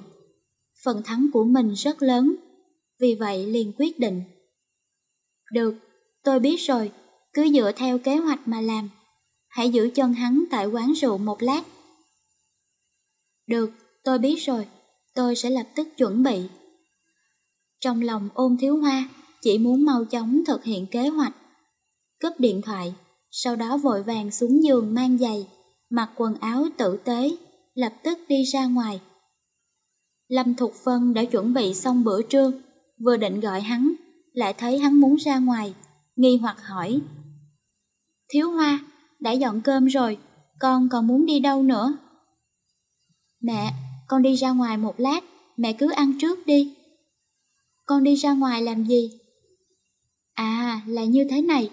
Phần thắng của mình rất lớn, vì vậy liền quyết định. Được, tôi biết rồi, cứ dựa theo kế hoạch mà làm. Hãy giữ chân hắn tại quán rượu một lát. Được, tôi biết rồi, tôi sẽ lập tức chuẩn bị. Trong lòng ôn thiếu hoa, chỉ muốn mau chóng thực hiện kế hoạch cúp điện thoại, sau đó vội vàng xuống giường mang giày, mặc quần áo tử tế, lập tức đi ra ngoài. Lâm Thục Phân đã chuẩn bị xong bữa trưa, vừa định gọi hắn, lại thấy hắn muốn ra ngoài, nghi hoặc hỏi. Thiếu Hoa, đã dọn cơm rồi, con còn muốn đi đâu nữa? Mẹ, con đi ra ngoài một lát, mẹ cứ ăn trước đi. Con đi ra ngoài làm gì? À, là như thế này,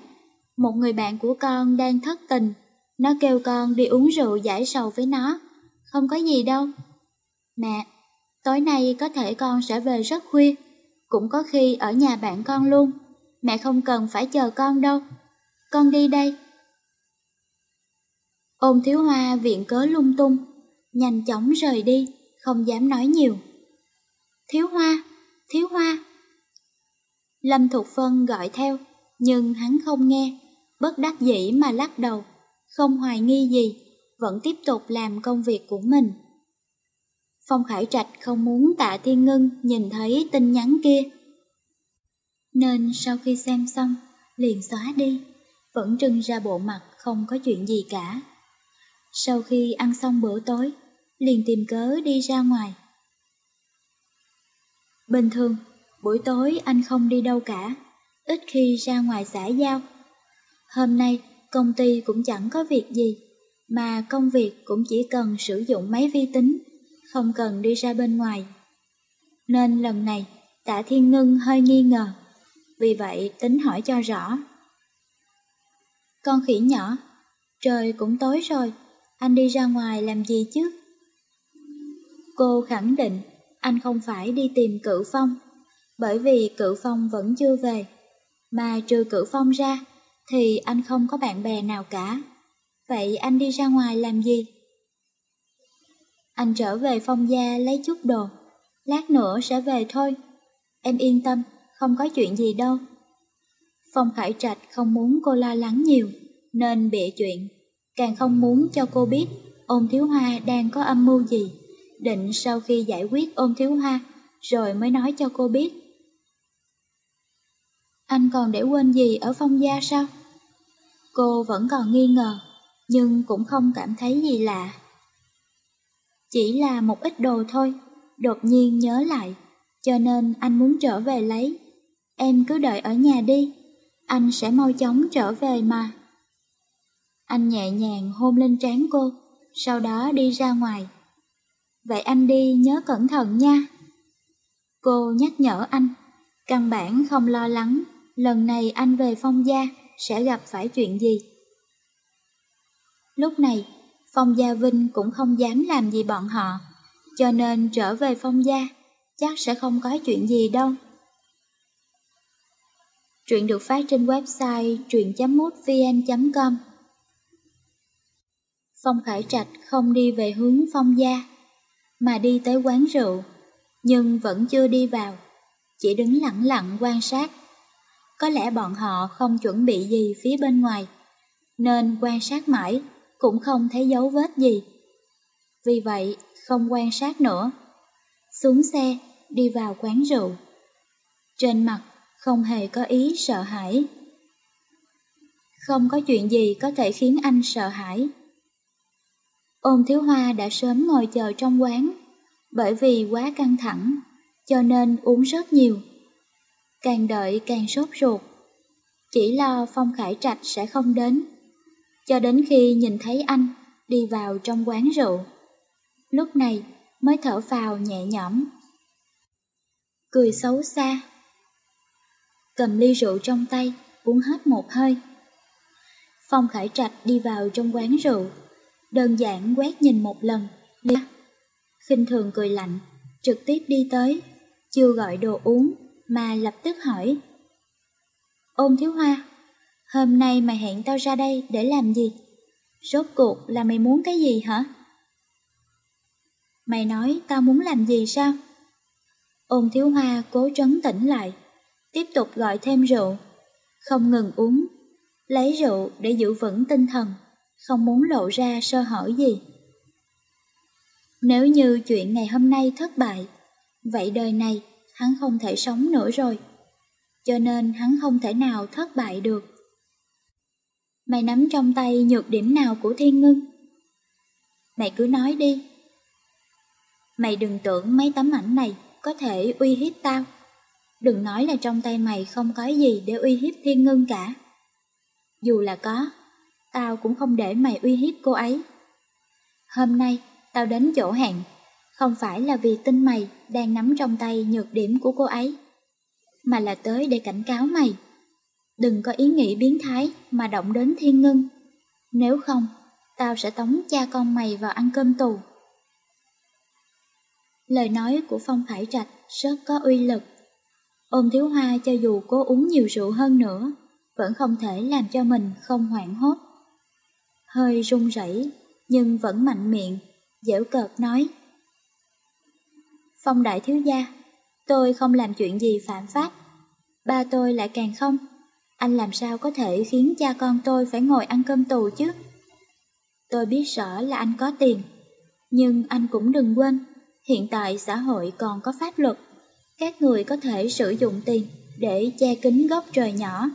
một người bạn của con đang thất tình, nó kêu con đi uống rượu giải sầu với nó, không có gì đâu. Mẹ, tối nay có thể con sẽ về rất khuya, cũng có khi ở nhà bạn con luôn, mẹ không cần phải chờ con đâu, con đi đây. Ôn thiếu hoa viện cớ lung tung, nhanh chóng rời đi, không dám nói nhiều. Thiếu hoa, thiếu hoa. Lâm Thục Phân gọi theo, nhưng hắn không nghe, bất đắc dĩ mà lắc đầu, không hoài nghi gì, vẫn tiếp tục làm công việc của mình. Phong Khải Trạch không muốn tạ Thiên Ngân nhìn thấy tin nhắn kia. Nên sau khi xem xong, liền xóa đi, vẫn trưng ra bộ mặt không có chuyện gì cả. Sau khi ăn xong bữa tối, liền tìm cớ đi ra ngoài. Bình thường, buổi tối anh không đi đâu cả, ít khi ra ngoài xã giao. Hôm nay, công ty cũng chẳng có việc gì, mà công việc cũng chỉ cần sử dụng máy vi tính, không cần đi ra bên ngoài. Nên lần này, tạ Thiên Ngân hơi nghi ngờ, vì vậy tính hỏi cho rõ. Con khỉ nhỏ, trời cũng tối rồi, anh đi ra ngoài làm gì chứ? Cô khẳng định anh không phải đi tìm cự phong, bởi vì cự phong vẫn chưa về, mà trừ cự phong ra thì anh không có bạn bè nào cả. Vậy anh đi ra ngoài làm gì? Anh trở về phong gia lấy chút đồ, lát nữa sẽ về thôi. Em yên tâm, không có chuyện gì đâu. Phong Khải Trạch không muốn cô lo lắng nhiều, nên bịa chuyện, càng không muốn cho cô biết ôn thiếu hoa đang có âm mưu gì, định sau khi giải quyết ôn thiếu hoa, rồi mới nói cho cô biết. Anh còn để quên gì ở phong gia sao? Cô vẫn còn nghi ngờ, nhưng cũng không cảm thấy gì lạ. Chỉ là một ít đồ thôi, đột nhiên nhớ lại, cho nên anh muốn trở về lấy. Em cứ đợi ở nhà đi, anh sẽ mau chóng trở về mà. Anh nhẹ nhàng hôn lên trán cô, sau đó đi ra ngoài. Vậy anh đi nhớ cẩn thận nha. Cô nhắc nhở anh, căn bản không lo lắng, lần này anh về phong gia sẽ gặp phải chuyện gì. Lúc này, Phong Gia Vinh cũng không dám làm gì bọn họ, cho nên trở về Phong Gia, chắc sẽ không có chuyện gì đâu. Truyện được phát trên website truyện.mútvn.com Phong Khải Trạch không đi về hướng Phong Gia, mà đi tới quán rượu, nhưng vẫn chưa đi vào, chỉ đứng lặng lặng quan sát. Có lẽ bọn họ không chuẩn bị gì phía bên ngoài, nên quan sát mãi cũng không thấy dấu vết gì. Vì vậy, không quan sát nữa. Xuống xe, đi vào quán rượu. Trên mặt không hề có ý sợ hãi. Không có chuyện gì có thể khiến anh sợ hãi. Ôn thiếu hoa đã sớm ngồi chờ trong quán, bởi vì quá căng thẳng, cho nên uống rất nhiều. Càng đợi càng sốt ruột, chỉ lo Phong Khải Trạch sẽ không đến cho đến khi nhìn thấy anh đi vào trong quán rượu. Lúc này mới thở vào nhẹ nhõm. Cười xấu xa. Cầm ly rượu trong tay, uống hết một hơi. Phong Khải Trạch đi vào trong quán rượu, đơn giản quét nhìn một lần, liếc. khinh thường cười lạnh, trực tiếp đi tới, chưa gọi đồ uống, mà lập tức hỏi. Ôn thiếu hoa, Hôm nay mày hẹn tao ra đây để làm gì? Rốt cuộc là mày muốn cái gì hả? Mày nói tao muốn làm gì sao? Ôn thiếu hoa cố trấn tĩnh lại, tiếp tục gọi thêm rượu, không ngừng uống, lấy rượu để giữ vững tinh thần, không muốn lộ ra sơ hở gì. Nếu như chuyện ngày hôm nay thất bại, vậy đời này hắn không thể sống nữa rồi, cho nên hắn không thể nào thất bại được. Mày nắm trong tay nhược điểm nào của thiên ngưng? Mày cứ nói đi. Mày đừng tưởng mấy tấm ảnh này có thể uy hiếp tao. Đừng nói là trong tay mày không có gì để uy hiếp thiên ngưng cả. Dù là có, tao cũng không để mày uy hiếp cô ấy. Hôm nay, tao đến chỗ hẹn, không phải là vì tin mày đang nắm trong tay nhược điểm của cô ấy, mà là tới để cảnh cáo mày. Đừng có ý nghĩ biến thái mà động đến thiên ngưng. Nếu không, tao sẽ tống cha con mày vào ăn cơm tù. Lời nói của Phong Khải Trạch rất có uy lực. Ôn thiếu hoa cho dù cố uống nhiều rượu hơn nữa, vẫn không thể làm cho mình không hoảng hốt. Hơi run rẩy nhưng vẫn mạnh miệng, dễu cợt nói. Phong đại thiếu gia, tôi không làm chuyện gì phạm pháp, ba tôi lại càng không. Anh làm sao có thể khiến cha con tôi phải ngồi ăn cơm tù chứ? Tôi biết rõ là anh có tiền, nhưng anh cũng đừng quên, Hiện tại xã hội còn có pháp luật, các người có thể sử dụng tiền để che kính góc trời nhỏ,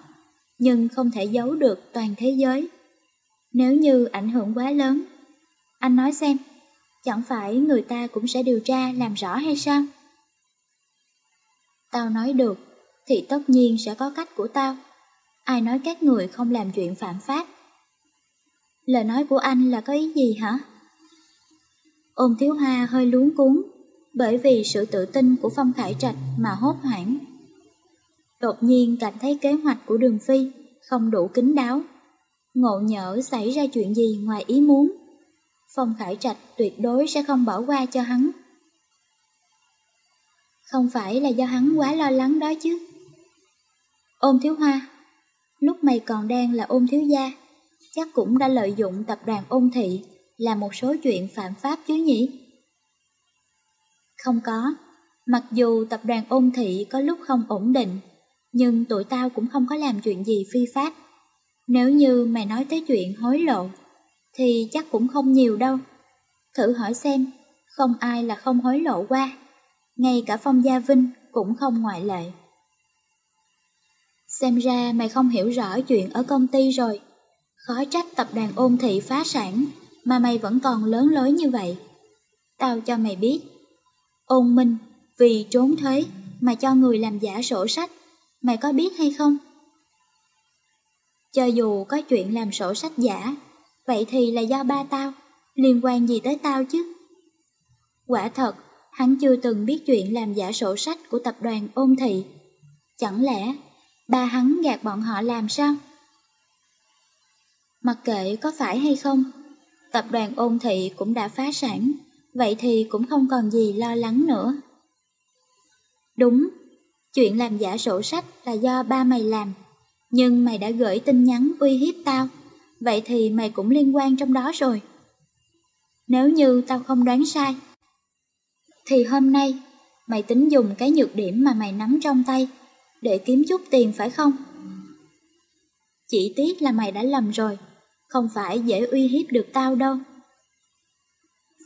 nhưng không thể giấu được toàn thế giới. Nếu như ảnh hưởng quá lớn, anh nói xem, chẳng phải người ta cũng sẽ điều tra làm rõ hay sao? Tao nói được, thì tất nhiên sẽ có cách của tao. Ai nói các người không làm chuyện phạm pháp? Lời nói của anh là có ý gì hả? Ôn thiếu hoa hơi luống cuốn, bởi vì sự tự tin của Phong Khải Trạch mà hốt hoảng. Đột nhiên cảm thấy kế hoạch của Đường Phi không đủ kín đáo. Ngộ nhỡ xảy ra chuyện gì ngoài ý muốn. Phong Khải Trạch tuyệt đối sẽ không bỏ qua cho hắn. Không phải là do hắn quá lo lắng đó chứ. Ôn thiếu hoa, lúc mày còn đang là ôn thiếu gia, chắc cũng đã lợi dụng tập đoàn ôn thị là một số chuyện phạm pháp chứ nhỉ? Không có, mặc dù tập đoàn ôn thị có lúc không ổn định, nhưng tụi tao cũng không có làm chuyện gì phi pháp. Nếu như mày nói tới chuyện hối lộ, thì chắc cũng không nhiều đâu. Thử hỏi xem, không ai là không hối lộ qua, ngay cả Phong Gia Vinh cũng không ngoại lệ. Xem ra mày không hiểu rõ chuyện ở công ty rồi. Khó trách tập đoàn ôn thị phá sản, mà mày vẫn còn lớn lối như vậy. Tao cho mày biết, ôn minh vì trốn thuế mà cho người làm giả sổ sách, mày có biết hay không? Cho dù có chuyện làm sổ sách giả, vậy thì là do ba tao, liên quan gì tới tao chứ? Quả thật, hắn chưa từng biết chuyện làm giả sổ sách của tập đoàn ôn thị. Chẳng lẽ ba hắn gạt bọn họ làm sao? Mặc kệ có phải hay không, tập đoàn ôn thị cũng đã phá sản, vậy thì cũng không còn gì lo lắng nữa. Đúng, chuyện làm giả sổ sách là do ba mày làm, nhưng mày đã gửi tin nhắn uy hiếp tao, vậy thì mày cũng liên quan trong đó rồi. Nếu như tao không đoán sai, thì hôm nay mày tính dùng cái nhược điểm mà mày nắm trong tay để kiếm chút tiền phải không? Chỉ tiếc là mày đã lầm rồi, không phải dễ uy hiếp được tao đâu.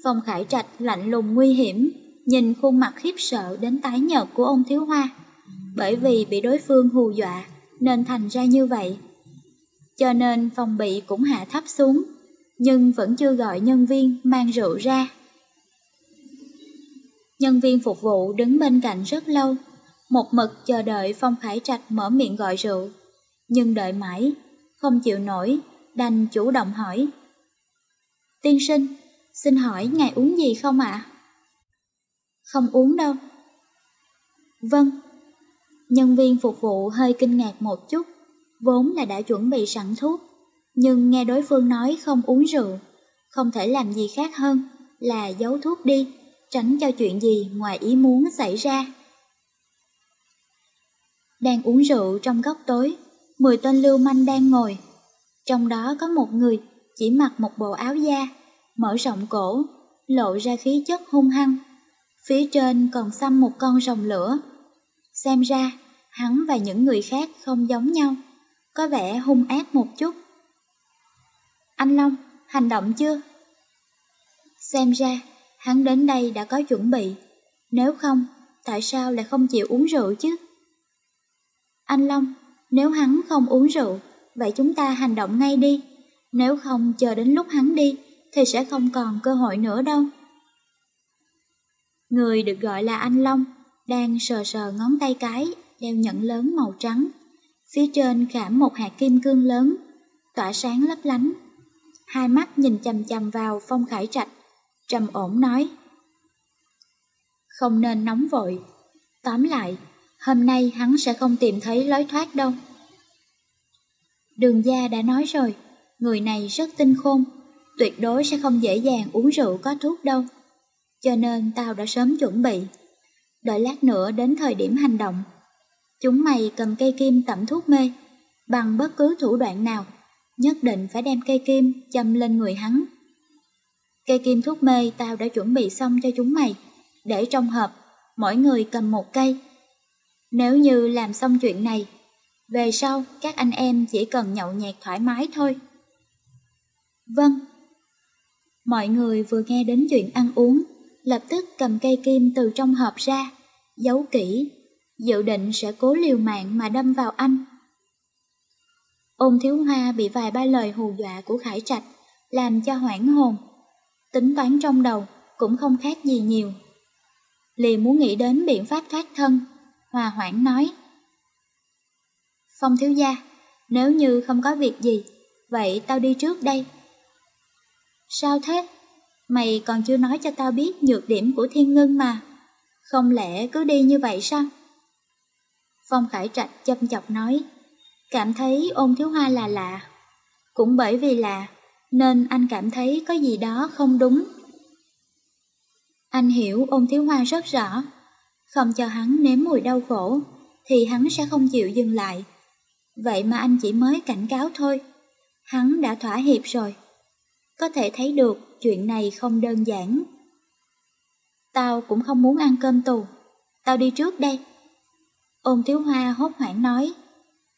Phong Khải Trạch lạnh lùng nguy hiểm, nhìn khuôn mặt khiếp sợ đến tái nhợt của ông Thiếu Hoa, bởi vì bị đối phương hù dọa nên thành ra như vậy. Cho nên phòng bị cũng hạ thấp xuống, nhưng vẫn chưa gọi nhân viên mang rượu ra. Nhân viên phục vụ đứng bên cạnh rất lâu, một mực chờ đợi Phong Khải Trạch mở miệng gọi rượu, nhưng đợi mãi, không chịu nổi, đành chủ động hỏi. Tiên sinh, xin hỏi ngài uống gì không ạ? Không uống đâu. Vâng. Nhân viên phục vụ hơi kinh ngạc một chút, vốn là đã chuẩn bị sẵn thuốc, nhưng nghe đối phương nói không uống rượu, không thể làm gì khác hơn là giấu thuốc đi, tránh cho chuyện gì ngoài ý muốn xảy ra. Đang uống rượu trong góc tối, mười tên lưu manh đang ngồi. Trong đó có một người chỉ mặc một bộ áo da, mở rộng cổ, lộ ra khí chất hung hăng. Phía trên còn xăm một con rồng lửa. Xem ra, hắn và những người khác không giống nhau, có vẻ hung ác một chút. Anh Long, hành động chưa? Xem ra, hắn đến đây đã có chuẩn bị. Nếu không, tại sao lại không chịu uống rượu chứ? Anh Long, nếu hắn không uống rượu, vậy chúng ta hành động ngay đi. Nếu không chờ đến lúc hắn đi, thì sẽ không còn cơ hội nữa đâu. Người được gọi là anh Long, đang sờ sờ ngón tay cái, đeo nhẫn lớn màu trắng. Phía trên khảm một hạt kim cương lớn, tỏa sáng lấp lánh. Hai mắt nhìn chầm chầm vào phong khải trạch, trầm ổn nói. Không nên nóng vội. Tóm lại, hôm nay hắn sẽ không tìm thấy lối thoát đâu. Đường gia đã nói rồi, người này rất tinh khôn, tuyệt đối sẽ không dễ dàng uống rượu có thuốc đâu. Cho nên tao đã sớm chuẩn bị. Đợi lát nữa đến thời điểm hành động. Chúng mày cầm cây kim tẩm thuốc mê, bằng bất cứ thủ đoạn nào, nhất định phải đem cây kim châm lên người hắn. Cây kim thuốc mê tao đã chuẩn bị xong cho chúng mày, để trong hộp, mỗi người cầm một cây. Nếu như làm xong chuyện này, về sau các anh em chỉ cần nhậu nhẹt thoải mái thôi. Vâng. Mọi người vừa nghe đến chuyện ăn uống, lập tức cầm cây kim từ trong hộp ra, giấu kỹ, dự định sẽ cố liều mạng mà đâm vào anh. Ôn thiếu hoa bị vài ba lời hù dọa của Khải Trạch, làm cho hoảng hồn. Tính toán trong đầu cũng không khác gì nhiều. Liền muốn nghĩ đến biện pháp thoát thân, hòa hoãn nói. Phong thiếu gia, nếu như không có việc gì, vậy tao đi trước đây. Sao thế? Mày còn chưa nói cho tao biết nhược điểm của thiên ngưng mà. Không lẽ cứ đi như vậy sao? Phong Khải Trạch châm chọc nói, cảm thấy ôn thiếu hoa là lạ. Cũng bởi vì lạ, nên anh cảm thấy có gì đó không đúng. Anh hiểu ôn thiếu hoa rất rõ, không cho hắn nếm mùi đau khổ, thì hắn sẽ không chịu dừng lại. Vậy mà anh chỉ mới cảnh cáo thôi, hắn đã thỏa hiệp rồi. Có thể thấy được chuyện này không đơn giản. Tao cũng không muốn ăn cơm tù, tao đi trước đây. Ôn thiếu hoa hốt hoảng nói,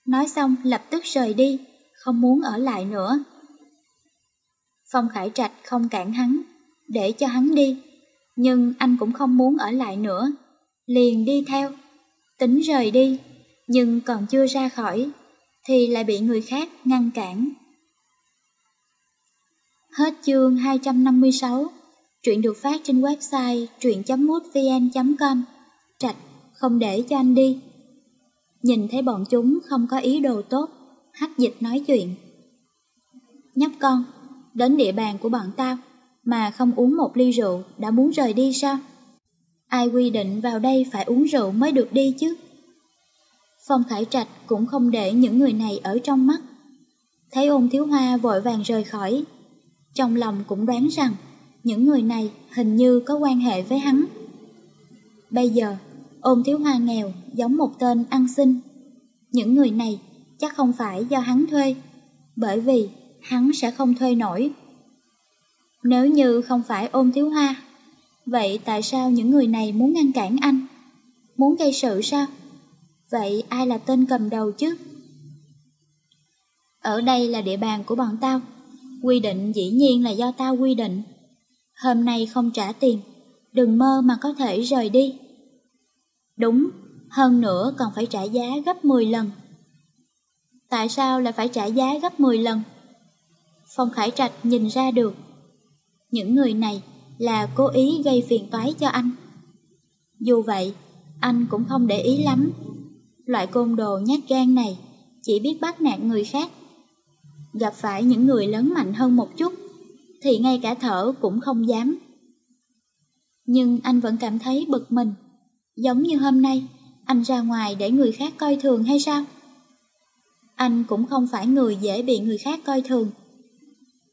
nói xong lập tức rời đi, không muốn ở lại nữa. Phong Khải Trạch không cản hắn, để cho hắn đi, nhưng anh cũng không muốn ở lại nữa, liền đi theo, tính rời đi, nhưng còn chưa ra khỏi, thì lại bị người khác ngăn cản. Hết chương 256, truyện được phát trên website truyện.mútvn.com, trạch, không để cho anh đi. Nhìn thấy bọn chúng không có ý đồ tốt, hắc dịch nói chuyện. Nhóc con, đến địa bàn của bọn tao, mà không uống một ly rượu đã muốn rời đi sao? Ai quy định vào đây phải uống rượu mới được đi chứ? Phong Khải Trạch cũng không để những người này ở trong mắt. Thấy ôn thiếu hoa vội vàng rời khỏi. Trong lòng cũng đoán rằng những người này hình như có quan hệ với hắn. Bây giờ, ôn thiếu hoa nghèo giống một tên ăn xin. Những người này chắc không phải do hắn thuê, bởi vì hắn sẽ không thuê nổi. Nếu như không phải ôn thiếu hoa, vậy tại sao những người này muốn ngăn cản anh? Muốn gây sự sao? Vậy ai là tên cầm đầu chứ? Ở đây là địa bàn của bọn tao, quy định dĩ nhiên là do tao quy định. Hôm nay không trả tiền, đừng mơ mà có thể rời đi. Đúng, hơn nữa còn phải trả giá gấp 10 lần. Tại sao lại phải trả giá gấp 10 lần? Phong Khải Trạch nhìn ra được. Những người này là cố ý gây phiền toái cho anh. Dù vậy, anh cũng không để ý lắm. Loại côn đồ nhát gan này chỉ biết bắt nạt người khác. Gặp phải những người lớn mạnh hơn một chút, thì ngay cả thở cũng không dám. Nhưng anh vẫn cảm thấy bực mình, giống như hôm nay, anh ra ngoài để người khác coi thường hay sao? Anh cũng không phải người dễ bị người khác coi thường.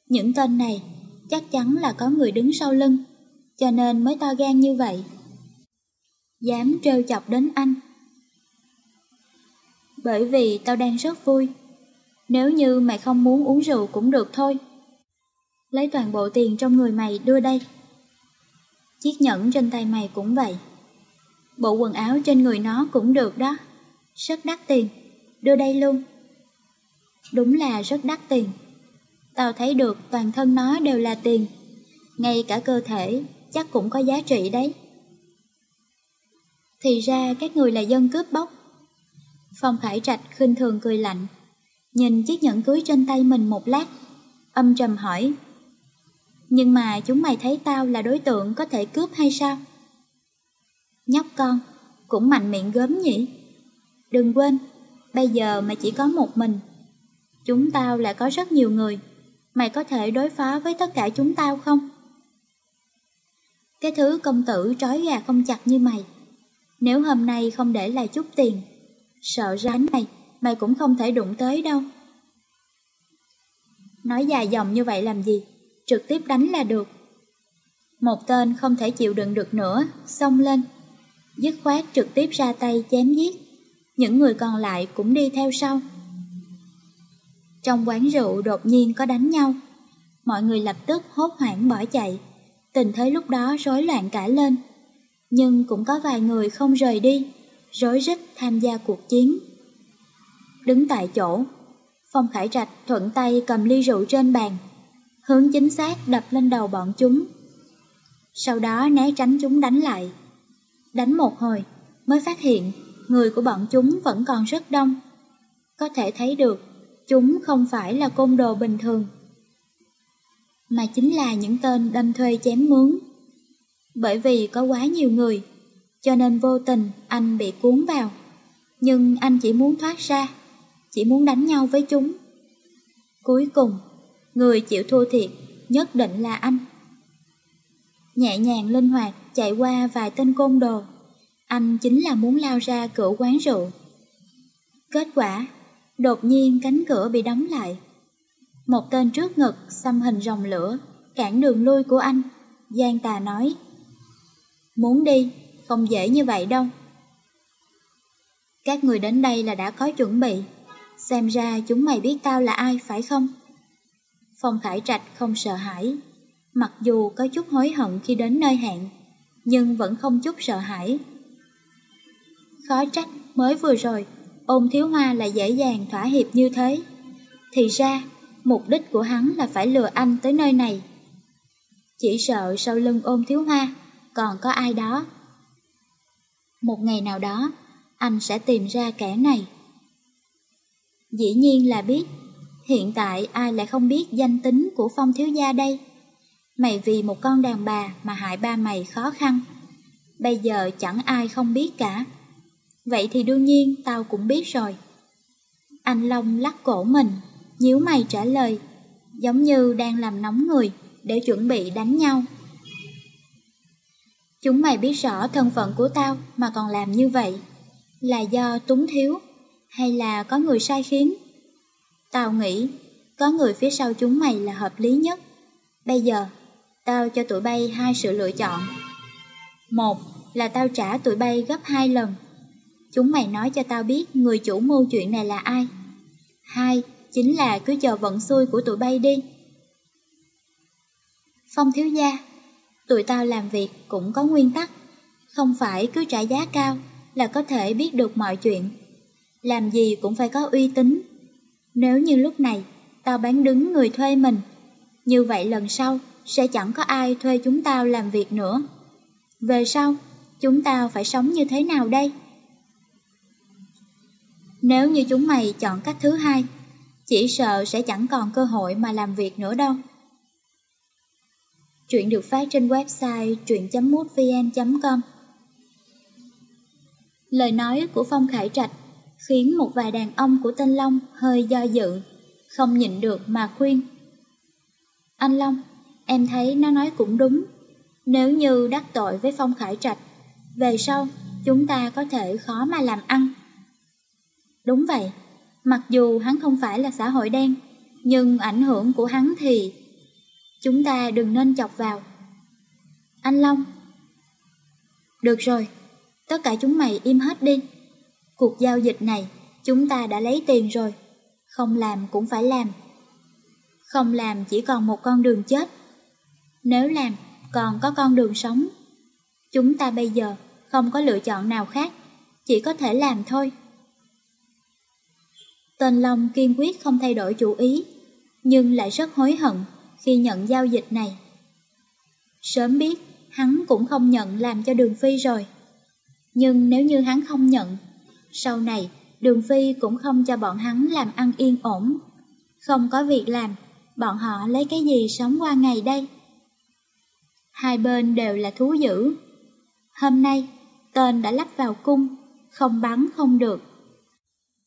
Những tên này chắc chắn là có người đứng sau lưng, cho nên mới to gan như vậy. Dám trêu chọc đến anh. Bởi vì tao đang rất vui. Nếu như mày không muốn uống rượu cũng được thôi. Lấy toàn bộ tiền trong người mày đưa đây. Chiếc nhẫn trên tay mày cũng vậy. Bộ quần áo trên người nó cũng được đó. Rất đắt tiền. Đưa đây luôn. Đúng là rất đắt tiền. Tao thấy được toàn thân nó đều là tiền. Ngay cả cơ thể chắc cũng có giá trị đấy. Thì ra các người là dân cướp bóc. Phong Khải Trạch khinh thường cười lạnh, nhìn chiếc nhẫn cưới trên tay mình một lát, âm trầm hỏi. Nhưng mà chúng mày thấy tao là đối tượng có thể cướp hay sao? Nhóc con, cũng mạnh miệng gớm nhỉ? Đừng quên, bây giờ mày chỉ có một mình. Chúng tao lại có rất nhiều người. Mày có thể đối phó với tất cả chúng tao không? Cái thứ công tử trói gà không chặt như mày. Nếu hôm nay không để lại chút tiền, sợ rắn này mày cũng không thể đụng tới đâu. Nói dài dòng như vậy làm gì, trực tiếp đánh là được. Một tên không thể chịu đựng được nữa, xông lên. Dứt khoát trực tiếp ra tay chém giết. Những người còn lại cũng đi theo sau. Trong quán rượu đột nhiên có đánh nhau. Mọi người lập tức hốt hoảng bỏ chạy. Tình thế lúc đó rối loạn cả lên. Nhưng cũng có vài người không rời đi, rối rít tham gia cuộc chiến. Đứng tại chỗ, Phong Khải Trạch thuận tay cầm ly rượu trên bàn, hướng chính xác đập lên đầu bọn chúng. sau đó né tránh chúng đánh lại. Đánh một hồi, mới phát hiện người của bọn chúng vẫn còn rất đông. Có thể thấy được, chúng không phải là côn đồ bình thường, mà chính là những tên đâm thuê chém mướn. Bởi vì có quá nhiều người, cho nên vô tình anh bị cuốn vào. Nhưng anh chỉ muốn thoát ra, chỉ muốn đánh nhau với chúng. Cuối cùng, người chịu thua thiệt nhất định là anh. Nhẹ nhàng linh hoạt chạy qua vài tên côn đồ, anh chính là muốn lao ra cửa quán rượu. Kết quả, đột nhiên cánh cửa bị đóng lại. Một tên trước ngực xăm hình rồng lửa, cản đường lui của anh, Giang Tà nói. Muốn đi, không dễ như vậy đâu. Các người đến đây là đã có chuẩn bị, xem ra chúng mày biết tao là ai phải không? Phong Khải Trạch không sợ hãi, mặc dù có chút hối hận khi đến nơi hẹn, nhưng vẫn không chút sợ hãi. Khó trách mới vừa rồi, ôn thiếu hoa là dễ dàng thỏa hiệp như thế. Thì ra, mục đích của hắn là phải lừa anh tới nơi này. Chỉ sợ sau lưng ôn thiếu hoa, còn có ai đó. Một ngày nào đó, anh sẽ tìm ra kẻ này. Dĩ nhiên là biết, hiện tại ai lại không biết danh tính của phong thiếu gia đây. Mày vì một con đàn bà mà hại ba mày khó khăn. Bây giờ chẳng ai không biết cả. Vậy thì đương nhiên tao cũng biết rồi. Anh Long lắc cổ mình, nhíu mày trả lời, giống như đang làm nóng người để chuẩn bị đánh nhau. Chúng mày biết rõ thân phận của tao mà còn làm như vậy, là do túng thiếu hay là có người sai khiến? Tao nghĩ có người phía sau chúng mày là hợp lý nhất. Bây giờ, tao cho tụi bay hai sự lựa chọn. Một là tao trả tụi bay gấp hai lần. Chúng mày nói cho tao biết người chủ mưu chuyện này là ai. Hai chính là cứ chờ vận xui của tụi bay đi. Phong thiếu gia, tụi tao làm việc cũng có nguyên tắc, không phải cứ trả giá cao là có thể biết được mọi chuyện. Làm gì cũng phải có uy tín. Nếu như lúc này tao bán đứng người thuê mình, như vậy lần sau sẽ chẳng có ai thuê chúng tao làm việc nữa. Về sau, chúng tao phải sống như thế nào đây? Nếu như chúng mày chọn cách thứ hai, chỉ sợ sẽ chẳng còn cơ hội mà làm việc nữa đâu. Chuyện được phát trên website truyện.mútvn.com Lời nói của Phong Khải Trạch khiến một vài đàn ông của tên Long hơi do dự, không nhịn được mà khuyên. Anh Long, em thấy nó nói cũng đúng. Nếu như đắc tội với Phong Khải Trạch, về sau chúng ta có thể khó mà làm ăn. Đúng vậy, mặc dù hắn không phải là xã hội đen, nhưng ảnh hưởng của hắn thì chúng ta đừng nên chọc vào. Anh Long Được rồi, tất cả chúng mày im hết đi. Cuộc giao dịch này, chúng ta đã lấy tiền rồi, không làm cũng phải làm. Không làm chỉ còn một con đường chết. Nếu làm, còn có con đường sống. Chúng ta bây giờ không có lựa chọn nào khác, chỉ có thể làm thôi. Tên Long kiên quyết không thay đổi chủ ý, nhưng lại rất hối hận khi nhận giao dịch này. Sớm biết, hắn cũng không nhận làm cho Đường Phi rồi. Nhưng nếu như hắn không nhận, sau này Đường Phi cũng không cho bọn hắn làm ăn yên ổn. Không có việc làm, bọn họ lấy cái gì sống qua ngày đây? Hai bên đều là thú dữ. Hôm nay, tên đã lắp vào cung, không bắn không được.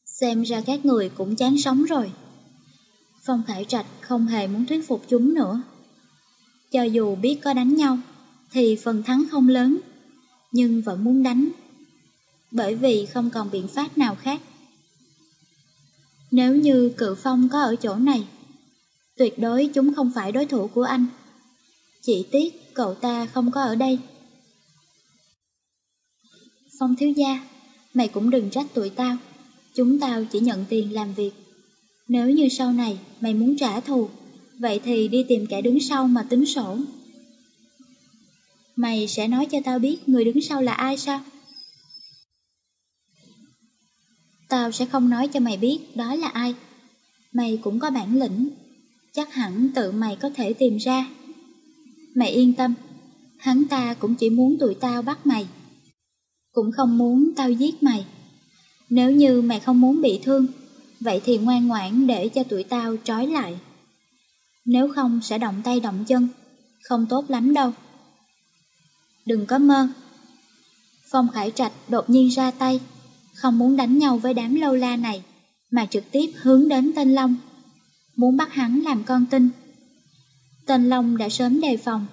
Xem ra các người cũng chán sống rồi. Phong Khải Trạch không hề muốn thuyết phục chúng nữa. Cho dù biết có đánh nhau, thì phần thắng không lớn, nhưng vẫn muốn đánh. Bởi vì không còn biện pháp nào khác. Nếu như cự phong có ở chỗ này, tuyệt đối chúng không phải đối thủ của anh. Chỉ tiếc cậu ta không có ở đây. Phong thiếu gia, mày cũng đừng trách tụi tao. Chúng tao chỉ nhận tiền làm việc. Nếu như sau này mày muốn trả thù, vậy thì đi tìm kẻ đứng sau mà tính sổ. Mày sẽ nói cho tao biết người đứng sau là ai sao? Tao sẽ không nói cho mày biết đó là ai. Mày cũng có bản lĩnh, chắc hẳn tự mày có thể tìm ra. Mày yên tâm, hắn ta cũng chỉ muốn tụi tao bắt mày. Cũng không muốn tao giết mày. Nếu như mày không muốn bị thương, vậy thì ngoan ngoãn để cho tụi tao trói lại. Nếu không sẽ động tay động chân, không tốt lắm đâu. Đừng có mơ. Phong Khải Trạch đột nhiên ra tay, không muốn đánh nhau với đám lâu la này, mà trực tiếp hướng đến Tên Long, muốn bắt hắn làm con tin. Tên Long đã sớm đề phòng,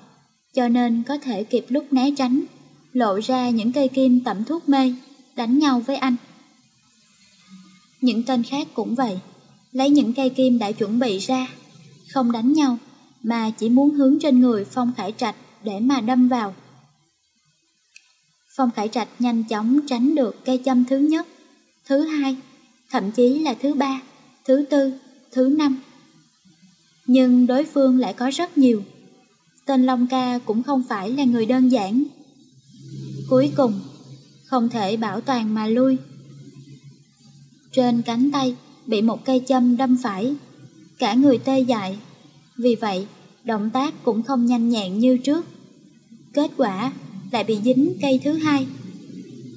cho nên có thể kịp lúc né tránh, lộ ra những cây kim tẩm thuốc mê, đánh nhau với anh. Những tên khác cũng vậy, lấy những cây kim đã chuẩn bị ra, không đánh nhau, mà chỉ muốn hướng trên người Phong Khải Trạch để mà đâm vào. Phong Khải Trạch nhanh chóng tránh được cây châm thứ nhất, thứ hai, thậm chí là thứ ba, thứ tư, thứ năm. Nhưng đối phương lại có rất nhiều. Tên Long Ca cũng không phải là người đơn giản. Cuối cùng, không thể bảo toàn mà lui. Trên cánh tay bị một cây châm đâm phải, cả người tê dại. Vì vậy, động tác cũng không nhanh nhẹn như trước. Kết quả lại bị dính cây thứ hai.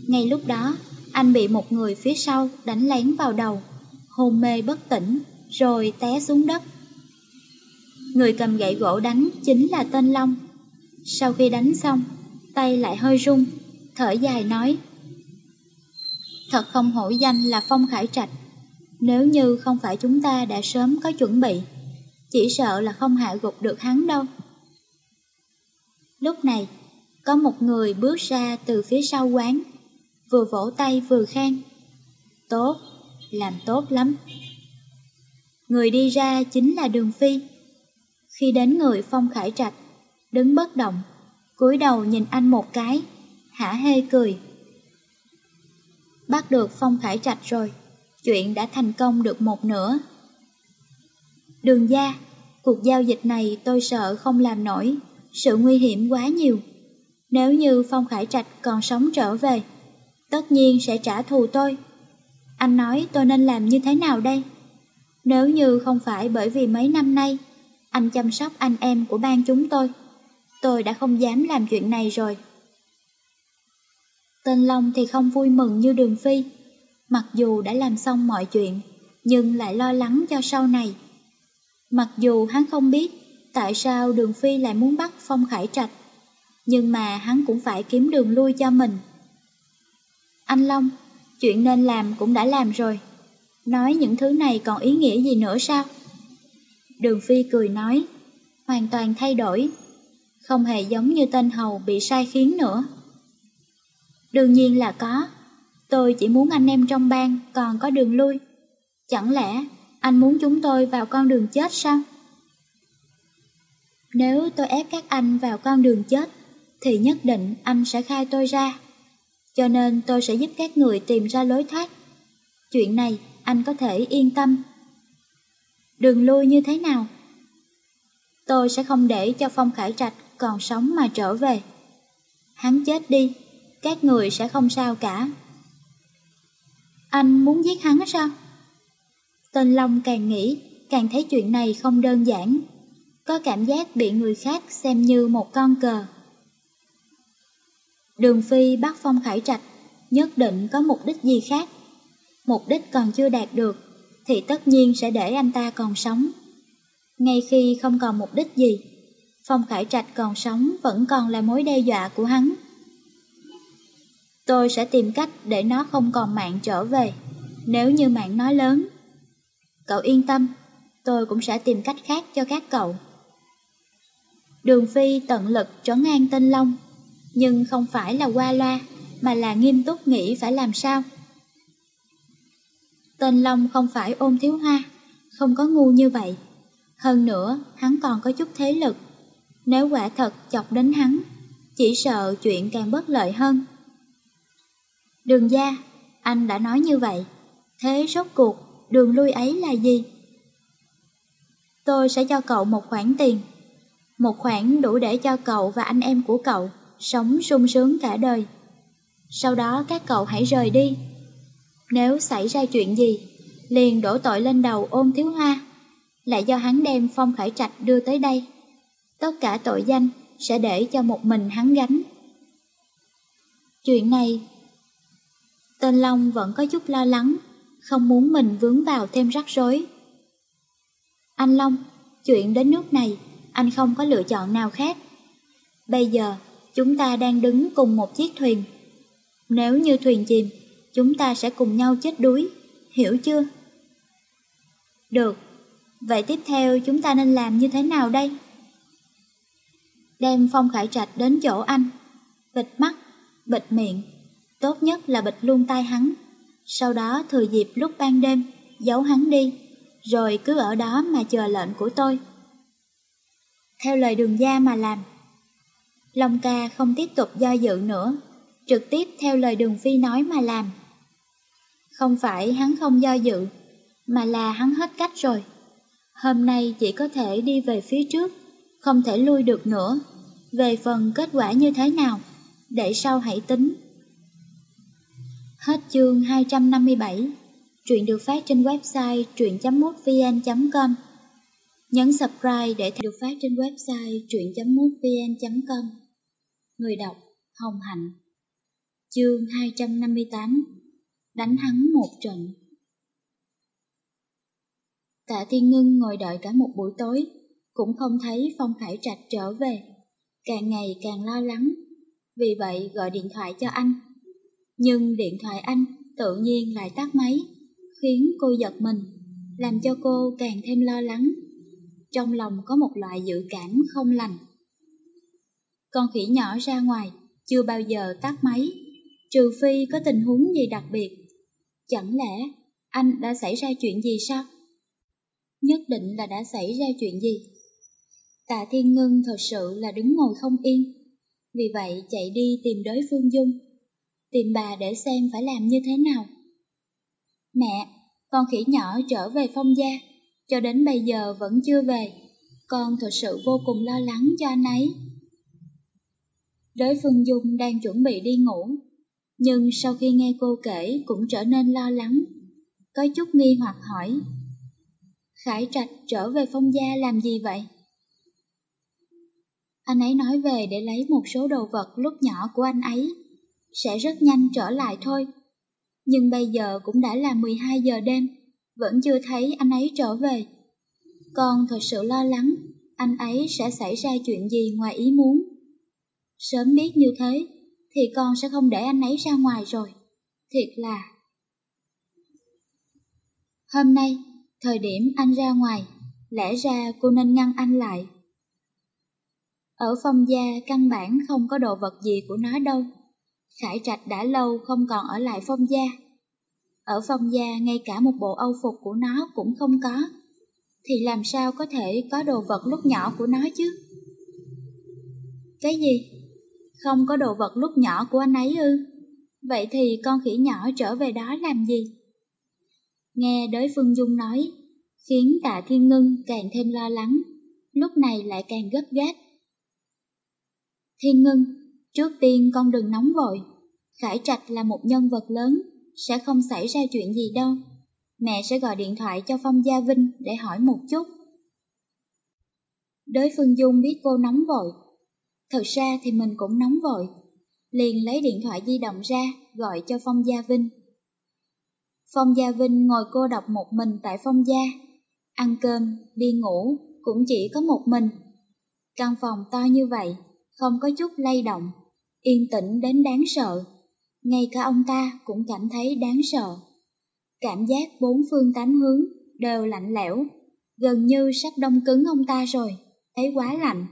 Ngay lúc đó, anh bị một người phía sau đánh lén vào đầu, hôn mê bất tỉnh, rồi té xuống đất. Người cầm gậy gỗ đánh chính là tên Long. Sau khi đánh xong, tay lại hơi run, thở dài nói. Thật không hổ danh là Phong Khải Trạch. Nếu như không phải chúng ta đã sớm có chuẩn bị, chỉ sợ là không hạ gục được hắn đâu. Lúc này, có một người bước ra từ phía sau quán, vừa vỗ tay vừa khen. Tốt, làm tốt lắm. Người đi ra chính là Đường Phi. Khi đến người Phong Khải Trạch, đứng bất động, cúi đầu nhìn anh một cái, hả hê cười. Bắt được Phong Khải Trạch rồi, chuyện đã thành công được một nửa. Đường gia, cuộc giao dịch này tôi sợ không làm nổi, sự nguy hiểm quá nhiều. Nếu như Phong Khải Trạch còn sống trở về, tất nhiên sẽ trả thù tôi. Anh nói tôi nên làm như thế nào đây? Nếu như không phải bởi vì mấy năm nay, anh chăm sóc anh em của ban chúng tôi, tôi đã không dám làm chuyện này rồi. Tên Long thì không vui mừng như Đường Phi, mặc dù đã làm xong mọi chuyện, nhưng lại lo lắng cho sau này. Mặc dù hắn không biết tại sao Đường Phi lại muốn bắt Phong Khải Trạch, nhưng mà hắn cũng phải kiếm đường lui cho mình. Anh Long, chuyện nên làm cũng đã làm rồi. Nói những thứ này còn ý nghĩa gì nữa sao? Đường Phi cười nói, hoàn toàn thay đổi, không hề giống như tên hầu bị sai khiến nữa. Đương nhiên là có, tôi chỉ muốn anh em trong bang còn có đường lui. Chẳng lẽ anh muốn chúng tôi vào con đường chết sao? Nếu tôi ép các anh vào con đường chết, thì nhất định anh sẽ khai tôi ra. Cho nên tôi sẽ giúp các người tìm ra lối thoát. Chuyện này anh có thể yên tâm. Đường lui như thế nào? Tôi sẽ không để cho Phong Khải Trạch còn sống mà trở về. Hắn chết đi, các người sẽ không sao cả. Anh muốn giết hắn sao? Tên Long càng nghĩ, càng thấy chuyện này không đơn giản. Có cảm giác bị người khác xem như một con cờ. Đường Phi bắt Phong Khải Trạch, nhất định có mục đích gì khác. Mục đích còn chưa đạt được, thì tất nhiên sẽ để anh ta còn sống. Ngay khi không còn mục đích gì, Phong Khải Trạch còn sống vẫn còn là mối đe dọa của hắn. Tôi sẽ tìm cách để nó không còn mạng trở về, nếu như mạng nói lớn. Cậu yên tâm, tôi cũng sẽ tìm cách khác cho các cậu. Đường Phi tận lực trấn an Tinh Long nhưng không phải là qua loa, mà là nghiêm túc nghĩ phải làm sao. Tên Long không phải ôm thiếu hoa, không có ngu như vậy. Hơn nữa, hắn còn có chút thế lực. Nếu quả thật chọc đến hắn, chỉ sợ chuyện càng bất lợi hơn. Đường gia, anh đã nói như vậy. Thế rốt cuộc, đường lui ấy là gì? Tôi sẽ cho cậu một khoản tiền. Một khoản đủ để cho cậu và anh em của cậu sống sung sướng cả đời. Sau đó các cậu hãy rời đi. Nếu xảy ra chuyện gì, liền đổ tội lên đầu ôn thiếu hoa, lại do hắn đem Phong Khải Trạch đưa tới đây. Tất cả tội danh sẽ để cho một mình hắn gánh. Chuyện này, tên Long vẫn có chút lo lắng, không muốn mình vướng vào thêm rắc rối. Anh Long, chuyện đến nước này, anh không có lựa chọn nào khác. Bây giờ, chúng ta đang đứng cùng một chiếc thuyền. Nếu như thuyền chìm, chúng ta sẽ cùng nhau chết đuối, hiểu chưa? Được, vậy tiếp theo chúng ta nên làm như thế nào đây? Đem Phong Khải Trạch đến chỗ anh, bịt mắt, bịt miệng, tốt nhất là bịt luôn tai hắn. Sau đó thừa dịp lúc ban đêm, giấu hắn đi, rồi cứ ở đó mà chờ lệnh của tôi. Theo lời đường gia mà làm. Long ca không tiếp tục do dự nữa, trực tiếp theo lời đường phi nói mà làm. Không phải hắn không do dự, mà là hắn hết cách rồi. Hôm nay chỉ có thể đi về phía trước, không thể lui được nữa. Về phần kết quả như thế nào, để sau hãy tính. Hết chương 257, truyện được phát trên website truyện.mútvn.com. Nhấn subscribe để được phát trên website truyện.mútvn.com. Người đọc Hồng Hạnh Chương 258 Đánh hắn một trận Tạ Thiên Ngân ngồi đợi cả một buổi tối, cũng không thấy Phong Khải Trạch trở về, càng ngày càng lo lắng, vì vậy gọi điện thoại cho anh. Nhưng điện thoại anh tự nhiên lại tắt máy, khiến cô giật mình, làm cho cô càng thêm lo lắng. Trong lòng có một loại dự cảm không lành. Con khỉ nhỏ ra ngoài, chưa bao giờ tắt máy, trừ phi có tình huống gì đặc biệt. Chẳng lẽ anh đã xảy ra chuyện gì sao? nhất định là đã xảy ra chuyện gì. Tạ Thiên Ngân thật sự là đứng ngồi không yên, vì vậy chạy đi tìm đối phương Dung, tìm bà để xem phải làm như thế nào. Mẹ, con khỉ nhỏ trở về phong gia, cho đến bây giờ vẫn chưa về, con thật sự vô cùng lo lắng cho anh ấy. Đối phương Dung đang chuẩn bị đi ngủ, nhưng sau khi nghe cô kể cũng trở nên lo lắng, có chút nghi hoặc hỏi. Khải Trạch trở về phong gia làm gì vậy? Anh ấy nói về để lấy một số đồ vật lúc nhỏ của anh ấy, sẽ rất nhanh trở lại thôi. Nhưng bây giờ cũng đã là 12 giờ đêm, vẫn chưa thấy anh ấy trở về. Con thật sự lo lắng, anh ấy sẽ xảy ra chuyện gì ngoài ý muốn. Sớm biết như thế, thì con sẽ không để anh ấy ra ngoài rồi. Thiệt là... Hôm nay, Thời điểm anh ra ngoài, lẽ ra cô nên ngăn anh lại. Ở phong gia căn bản không có đồ vật gì của nó đâu. Khải Trạch đã lâu không còn ở lại phong gia. Ở phòng già ngay cả một bộ âu phục của nó cũng không có. Thì làm sao có thể có đồ vật lúc nhỏ của nó chứ? Cái gì? Không có đồ vật lúc nhỏ của anh ấy ư? Vậy thì con khỉ nhỏ trở về đó làm gì? Nghe đới Phương Dung nói, khiến tạ thiên ngân càng thêm lo lắng, lúc này lại càng gấp gáp. Thiên ngân, trước tiên con đừng nóng vội, Khải Trạch là một nhân vật lớn, sẽ không xảy ra chuyện gì đâu. Mẹ sẽ gọi điện thoại cho Phong Gia Vinh để hỏi một chút. Đối Phương Dung biết cô nóng vội. Thật ra thì mình cũng nóng vội. Liền lấy điện thoại di động ra, gọi cho Phong Gia Vinh. Phong Gia Vinh ngồi cô đọc một mình tại Phong Gia. Ăn cơm, đi ngủ, cũng chỉ có một mình. Căn phòng to như vậy, không có chút lay động, yên tĩnh đến đáng sợ. Ngay cả ông ta cũng cảm thấy đáng sợ. Cảm giác bốn phương tám hướng đều lạnh lẽo, gần như sắp đông cứng ông ta rồi, thấy quá lạnh.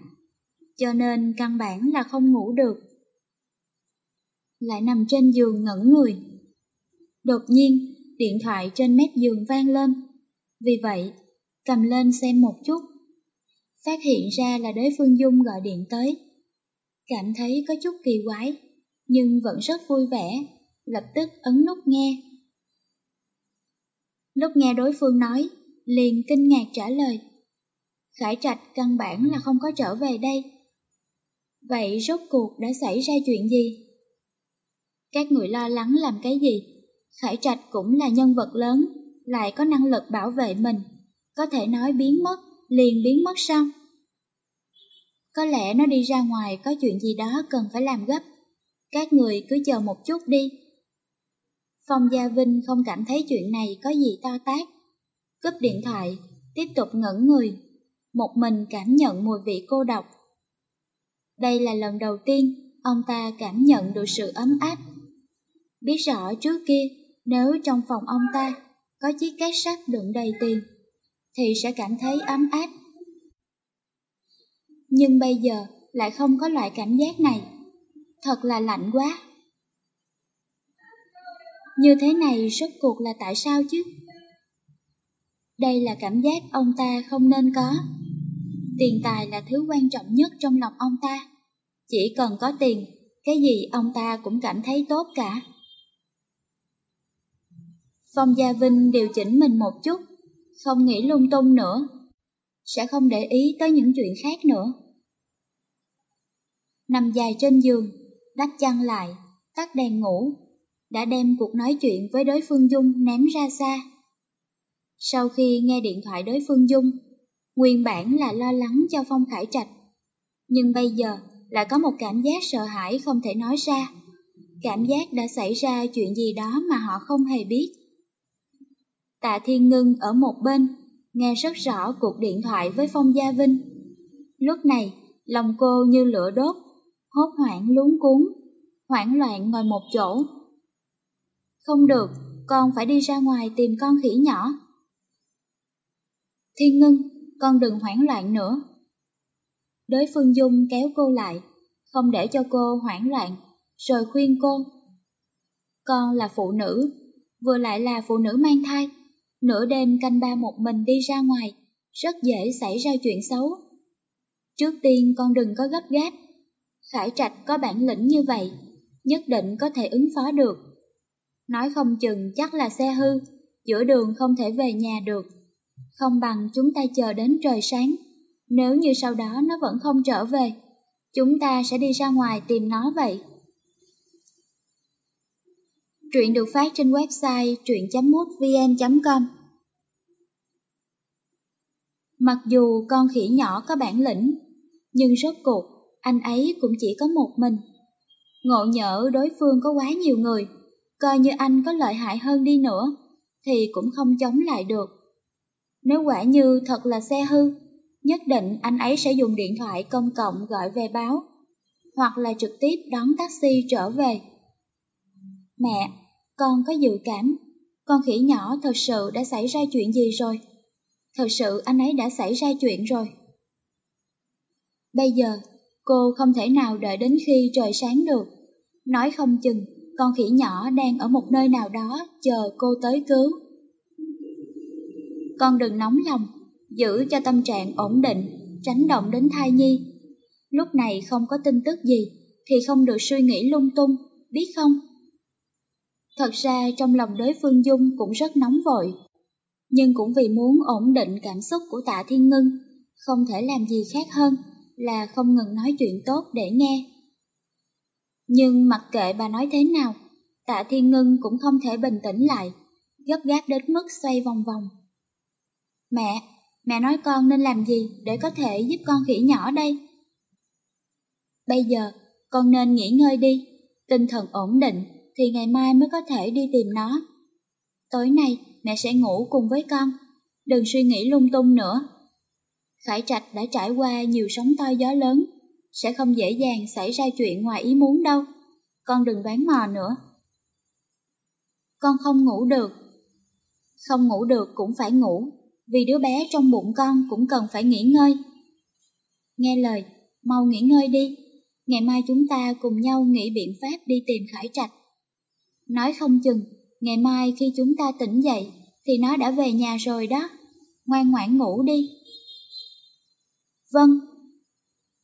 Cho nên căn bản là không ngủ được. Lại nằm trên giường ngẩn người. Đột nhiên, điện thoại trên mép giường vang lên. Vì vậy, cầm lên xem một chút. Phát hiện ra là đế phương Dung gọi điện tới. Cảm thấy có chút kỳ quái, nhưng vẫn rất vui vẻ, lập tức ấn nút nghe. Lúc nghe đối phương nói, liền kinh ngạc trả lời. Khải Trạch căn bản là không có trở về đây. Vậy rốt cuộc đã xảy ra chuyện gì? Các người lo lắng làm cái gì? Khải Trạch cũng là nhân vật lớn, lại có năng lực bảo vệ mình có thể nói biến mất, liền biến mất sao? Có lẽ nó đi ra ngoài có chuyện gì đó cần phải làm gấp. Các người cứ chờ một chút đi. Phong Gia Vinh không cảm thấy chuyện này có gì to tát. Cúp điện thoại, tiếp tục ngẩn người, một mình cảm nhận mùi vị cô độc. Đây là lần đầu tiên ông ta cảm nhận được sự ấm áp. Biết rõ trước kia, nếu trong phòng ông ta có chiếc két sắt đựng đầy tiền, thì sẽ cảm thấy ấm áp. Nhưng bây giờ lại không có loại cảm giác này. Thật là lạnh quá. Như thế này rốt cuộc là tại sao chứ? Đây là cảm giác ông ta không nên có. Tiền tài là thứ quan trọng nhất trong lòng ông ta. Chỉ cần có tiền, cái gì ông ta cũng cảm thấy tốt cả. Phong Gia Vinh điều chỉnh mình một chút, không nghĩ lung tung nữa, sẽ không để ý tới những chuyện khác nữa. Nằm dài trên giường, đắp chăn lại, tắt đèn ngủ, đã đem cuộc nói chuyện với đối phương Dung ném ra xa. Sau khi nghe điện thoại đối phương Dung, nguyên bản là lo lắng cho Phong Khải Trạch, nhưng bây giờ lại có một cảm giác sợ hãi không thể nói ra. Cảm giác đã xảy ra chuyện gì đó mà họ không hề biết. Tạ Thiên Ngân ở một bên, nghe rất rõ cuộc điện thoại với Phong Gia Vinh. Lúc này, lòng cô như lửa đốt, hốt hoảng luống cuốn, hoảng loạn ngồi một chỗ. Không được, con phải đi ra ngoài tìm con khỉ nhỏ. Thiên Ngân, con đừng hoảng loạn nữa. Đối phương Dung kéo cô lại, không để cho cô hoảng loạn, rồi khuyên cô. Con là phụ nữ, vừa lại là phụ nữ mang thai, nửa đêm canh ba một mình đi ra ngoài, rất dễ xảy ra chuyện xấu. Trước tiên con đừng có gấp gáp, Khải Trạch có bản lĩnh như vậy, nhất định có thể ứng phó được. Nói không chừng chắc là xe hư, giữa đường không thể về nhà được. Không bằng chúng ta chờ đến trời sáng, nếu như sau đó nó vẫn không trở về, chúng ta sẽ đi ra ngoài tìm nó vậy. Truyện được phát trên website truyện.mútvn.com Mặc dù con khỉ nhỏ có bản lĩnh, nhưng rốt cuộc anh ấy cũng chỉ có một mình. Ngộ nhỡ đối phương có quá nhiều người, coi như anh có lợi hại hơn đi nữa, thì cũng không chống lại được. Nếu quả như thật là xe hư, nhất định anh ấy sẽ dùng điện thoại công cộng gọi về báo, hoặc là trực tiếp đón taxi trở về. Mẹ, con có dự cảm, con khỉ nhỏ thật sự đã xảy ra chuyện gì rồi? Thật sự anh ấy đã xảy ra chuyện rồi. Bây giờ, cô không thể nào đợi đến khi trời sáng được. Nói không chừng, con khỉ nhỏ đang ở một nơi nào đó chờ cô tới cứu. Con đừng nóng lòng, giữ cho tâm trạng ổn định, tránh động đến thai nhi. Lúc này không có tin tức gì, thì không được suy nghĩ lung tung, biết không? Thật ra trong lòng đối phương Dung cũng rất nóng vội, nhưng cũng vì muốn ổn định cảm xúc của tạ Thiên Ngân, không thể làm gì khác hơn là không ngừng nói chuyện tốt để nghe. Nhưng mặc kệ bà nói thế nào, tạ Thiên Ngân cũng không thể bình tĩnh lại, gấp gáp đến mức xoay vòng vòng. Mẹ, mẹ nói con nên làm gì để có thể giúp con khỉ nhỏ đây? Bây giờ, con nên nghỉ ngơi đi, tinh thần ổn định thì ngày mai mới có thể đi tìm nó. Tối nay mẹ sẽ ngủ cùng với con, đừng suy nghĩ lung tung nữa. Khải Trạch đã trải qua nhiều sóng to gió lớn, sẽ không dễ dàng xảy ra chuyện ngoài ý muốn đâu, con đừng đoán mò nữa. Con không ngủ được. Không ngủ được cũng phải ngủ, vì đứa bé trong bụng con cũng cần phải nghỉ ngơi. Nghe lời, mau nghỉ ngơi đi, ngày mai chúng ta cùng nhau nghĩ biện pháp đi tìm Khải Trạch. Nói không chừng, ngày mai khi chúng ta tỉnh dậy thì nó đã về nhà rồi đó. Ngoan ngoãn ngủ đi. Vâng.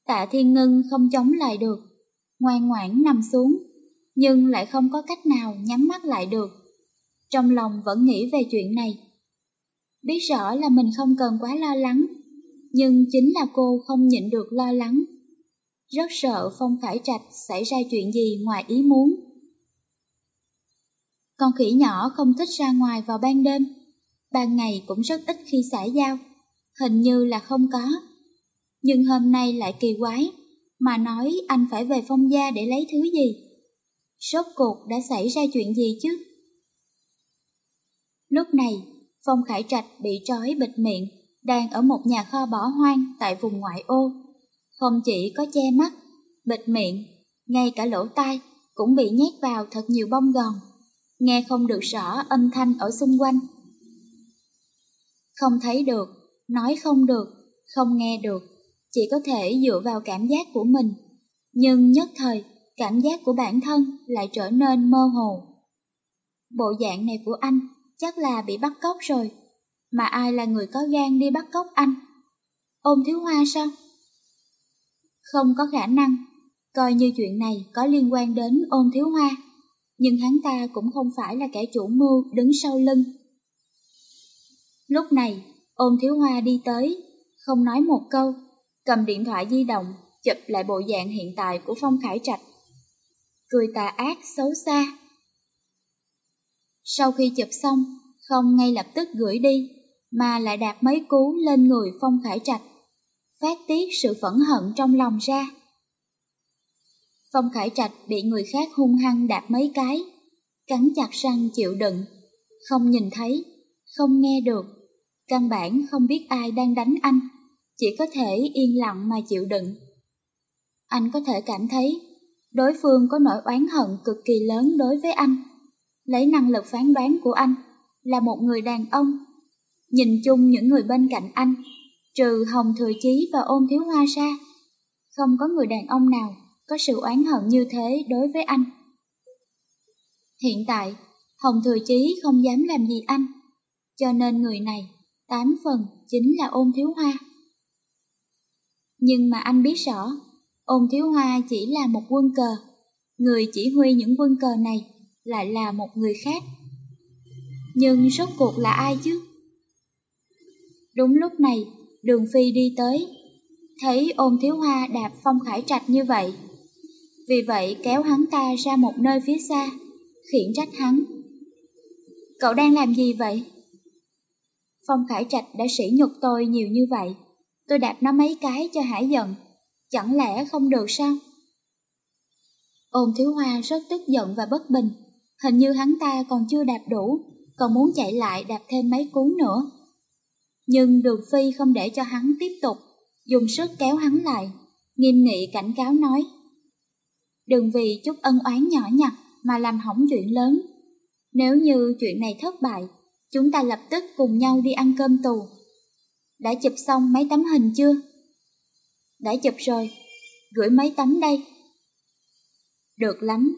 Tạ Thiên Ngân không chống lại được, ngoan ngoãn nằm xuống, nhưng lại không có cách nào nhắm mắt lại được. Trong lòng vẫn nghĩ về chuyện này. Biết rõ là mình không cần quá lo lắng, nhưng chính là cô không nhịn được lo lắng. Rất sợ Phong Khải Trạch xảy ra chuyện gì ngoài ý muốn. Con khỉ nhỏ không thích ra ngoài vào ban đêm, ban ngày cũng rất ít khi xả dao, hình như là không có. Nhưng hôm nay lại kỳ quái, mà nói anh phải về phong gia để lấy thứ gì. Sốt cuộc đã xảy ra chuyện gì chứ? Lúc này, Phong Khải Trạch bị trói bịt miệng, đang ở một nhà kho bỏ hoang tại vùng ngoại ô. Không chỉ có che mắt, bịt miệng, ngay cả lỗ tai cũng bị nhét vào thật nhiều bông gòn, nghe không được rõ âm thanh ở xung quanh. Không thấy được, nói không được, không nghe được, chỉ có thể dựa vào cảm giác của mình. Nhưng nhất thời, cảm giác của bản thân lại trở nên mơ hồ. Bộ dạng này của anh chắc là bị bắt cóc rồi. Mà ai là người có gan đi bắt cóc anh? Ôn thiếu hoa sao? Không có khả năng, coi như chuyện này có liên quan đến ôn thiếu hoa. Nhưng hắn ta cũng không phải là kẻ chủ mưu đứng sau lưng. Lúc này, ôn thiếu hoa đi tới, không nói một câu, cầm điện thoại di động, chụp lại bộ dạng hiện tại của Phong Khải Trạch. Cười tà ác xấu xa. Sau khi chụp xong, không ngay lập tức gửi đi, mà lại đạp mấy cú lên người Phong Khải Trạch, phát tiết sự phẫn hận trong lòng ra. Phong Khải Trạch bị người khác hung hăng đạp mấy cái, cắn chặt răng chịu đựng, không nhìn thấy, không nghe được, căn bản không biết ai đang đánh anh, chỉ có thể yên lặng mà chịu đựng. Anh có thể cảm thấy đối phương có nỗi oán hận cực kỳ lớn đối với anh. Lấy năng lực phán đoán của anh là một người đàn ông. Nhìn chung những người bên cạnh anh, trừ Hồng Thừa Chí và Ôn Thiếu Hoa ra, không có người đàn ông nào có sự oán hận như thế đối với anh. Hiện tại, Hồng Thừa Chí không dám làm gì anh, cho nên người này, tám phần chính là Ôn Thiếu Hoa. Nhưng mà anh biết rõ, Ôn Thiếu Hoa chỉ là một quân cờ, người chỉ huy những quân cờ này lại là một người khác. Nhưng rốt cuộc là ai chứ? Đúng lúc này, đường phi đi tới, thấy ôn thiếu hoa đạp phong khải trạch như vậy. Vì vậy kéo hắn ta ra một nơi phía xa, khiển trách hắn. Cậu đang làm gì vậy? Phong khải trạch đã sỉ nhục tôi nhiều như vậy, tôi đạp nó mấy cái cho hải giận, chẳng lẽ không được sao? Ôn thiếu hoa rất tức giận và bất bình, hình như hắn ta còn chưa đạp đủ, còn muốn chạy lại đạp thêm mấy cú nữa. Nhưng đường phi không để cho hắn tiếp tục, dùng sức kéo hắn lại, nghiêm nghị cảnh cáo nói. Đừng vì chút ân oán nhỏ nhặt mà làm hỏng chuyện lớn. Nếu như chuyện này thất bại, chúng ta lập tức cùng nhau đi ăn cơm tù. Đã chụp xong mấy tấm hình chưa? Đã chụp rồi, gửi mấy tấm đây. Được lắm,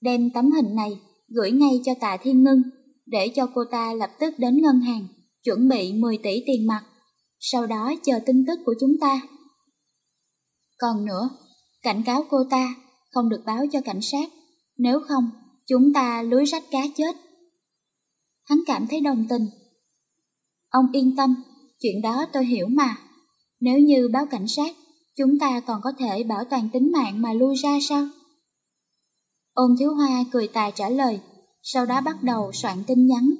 đem tấm hình này gửi ngay cho tạ Thiên Ngân để cho cô ta lập tức đến ngân hàng, chuẩn bị 10 tỷ tiền mặt, sau đó chờ tin tức của chúng ta. Còn nữa, cảnh cáo cô ta không được báo cho cảnh sát, nếu không, chúng ta lưới rách cá chết. Hắn cảm thấy đồng tình. Ông yên tâm, chuyện đó tôi hiểu mà. Nếu như báo cảnh sát, chúng ta còn có thể bảo toàn tính mạng mà lui ra sao? Ôn thiếu hoa cười tài trả lời sau đó bắt đầu soạn tin nhắn,